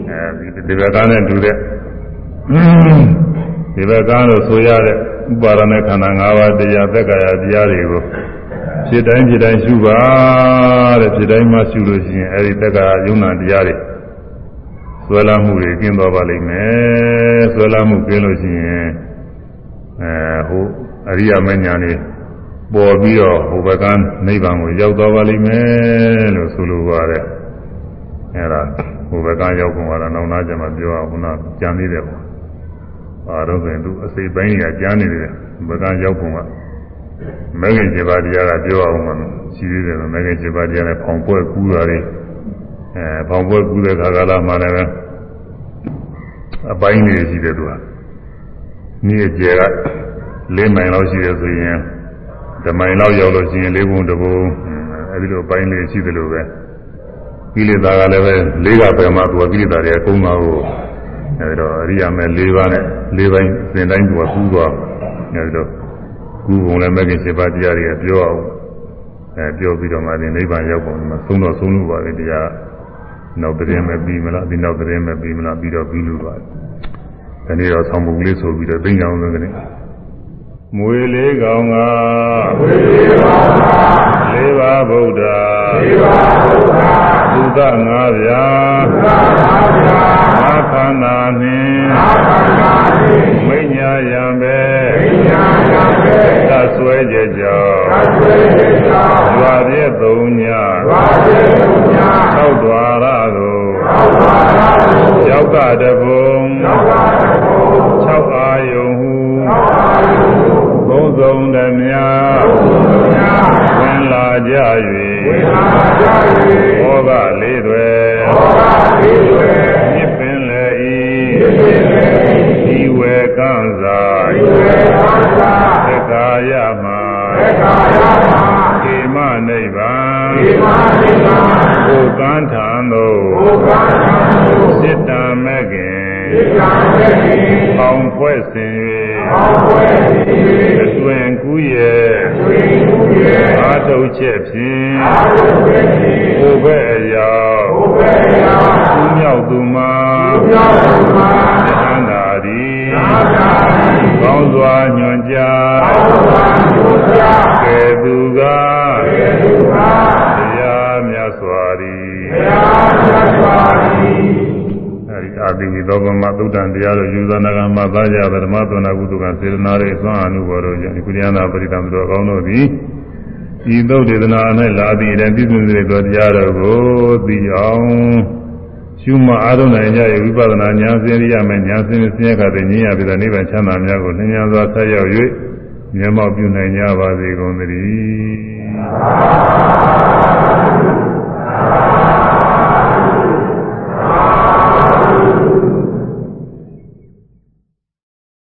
အဲဒီဒီဘက်ကနဲ့တူတဲ့ဒီဘက်ကလို့ဆိုရတဲ့ဥပါဒณะခန္ဓာ၅ပါးတရားသက်ကာယတရားတွေကိုဖြစ်တိုင်းဖြစ်တိုင်းရှုပါတဲ့ဖြစ်တိုင်းမှရှုလို့ရှိရင်အဲဒီသက်ကာယုံနာတရားတွေဆွဲလာမှုတွေကင်းသွားပါလိမ့်မယ်ဆွဲလာမှုကင်းလို့ရှိရင်အဲဟိုအရိယာမညာနေပေါ်ပြီးတော့ဟိုဘက်ကနိဗ္ဗာန်ကိုရောက်သွားပါလိမ့်မယ်လို့ဆိုလိုပါတယ် အဲဒါဟိုဘက်ကရောက်ကုန်တာနောက်နာကြမှာပြောအောင်ခုနကြံသေးတယ်ပေါ့အာတော့ဆိုရင်သူအစိပ်ပိုင်းကြီးကကြမ်းနေတယ်ဘက်ကရောက်ကုန်ကမဂ္ဂင်7ပါးတရားကပြောအောင်မှရှိသေးတယ်မဂ္ဂင်7ပါးတရားနဲ့ဖောင်ပွဲကူးတာတွေအဲဖောင်ပွဲကူးတဲ့ခါကာလမှာလည်းအပိုင်းတွေရှိတယ်သူကနေ့ကျဲက၄မိုင်လောက်ရှိတယ်ဆိုရင်ဓမိုင်လောက်ရောက်လို့ရှိရင်၄ဘုံတစ်ဘုံအဲဒီလိုပိုင်းလေးရှိတယ်လို့ပဲ ကိလေသာကလည်းပဲ၄ကပဲမှသူကကိလေသာတွေအကုန်လုံးကိုအဲဒီတော့အရိယာမဲ၄ပါးနဲ့၄ပိုင်းစဉ်တိုင်းသူကကူးသွားအဲဒီတော့ကူးပုံလည်းမဲ့ခင်7ပါးတရားတွေကပြောအောင်အဲပြောပြီးတော့မှဒီနိဗ္ဗာန်ရောက်ပုံမှာသုံးတော့သုံးလို့ပါလေတရားနောက်တရင်မဲ့ပြီးမလားဒီနောက်တရင်မဲ့ပြီးမလားပြီးတော့ပြီးလို့ပါဒီနေ့တော့ဆောင်းပုံလေးဆိုပြီးတော့သိညာအောင်လို့ကနေမွေလေးကောင်ကမွေလေးကောင်ကလေးပါဗုဒ္ဓလေးပါဗုဒ္ဓ သငါးပြာသာခန္ဓာနှင့်ဝိညာယံပဲသဆွဲကြကြောင်းရွာပြည့်သုံးညာသောက်သွာရကိုယောက်ကတပုံ၆အာယုံဟုသုံးစုံသည်များ ကြ၍ဘောကလေးတွေဘောဂလေးတွေမြစ်ပင်လေဤဖြစ်ဖြစ်လေဒီဝေကံစာဒီဝေသံသာသက္ကာယမသေကာယမခေမနိဗ္ဗာန်ဒီမနိဗ္ဗာန်ဘုကံထံသို့ဘုရားသံဃာစိတ္တမဲ့ခင်ဒီကံတဲ့ဒီပေါင်းဖွဲ့စဉ်အောင်းဝဲဒီ၍အတွင်ကူးရဲ့သွေးမှုရဲ့ အာထုတ်ချက်ဖြင့်အာရုံပဲဒီဘုဘဲ့အရာဘုပဲရာသူမြောက်သူမှာဘုရားသံဃာသဟန္တာသည်သာသာဒီကောင်းစွာညွှန်ကြားအောင်းဝါဒုစရာကဲသူကသေသူဟာတရားမြတ်စွာသည်ဘုရားသတ်ပါသည်အဲဒီအာတိဝိသောကမသုတ္တံတရားတို့ယူဇနာကမှသာကြဓမ္မသနာကုသကစေတနာတွေသွမ်းအနုဘော်တို့ကြောင့်ကုရိယနာပရိသံတို့အကောင်းတို့သည် ဤသုတ်ဒေသနာ၌လာသည့်တဲ့ပြည့်စုံစေသောတရားတော်ကိုသိအောင်ရှုမှအားထုတ်နိုင်ကြရဲ့ဝိပဿနာဉာဏ်စင်ရမယ်ဉာဏ်စင်စင်ရခတဲ့ဉာဏ်ရပြီးတဲ့နိဗ္ဗာန်ချမ်းသာများကိုလင်းမြန်စွာဆက်ရောက်၍မျက်မှောက်ပြုနိုင်ကြပါစေကုန်သတည်း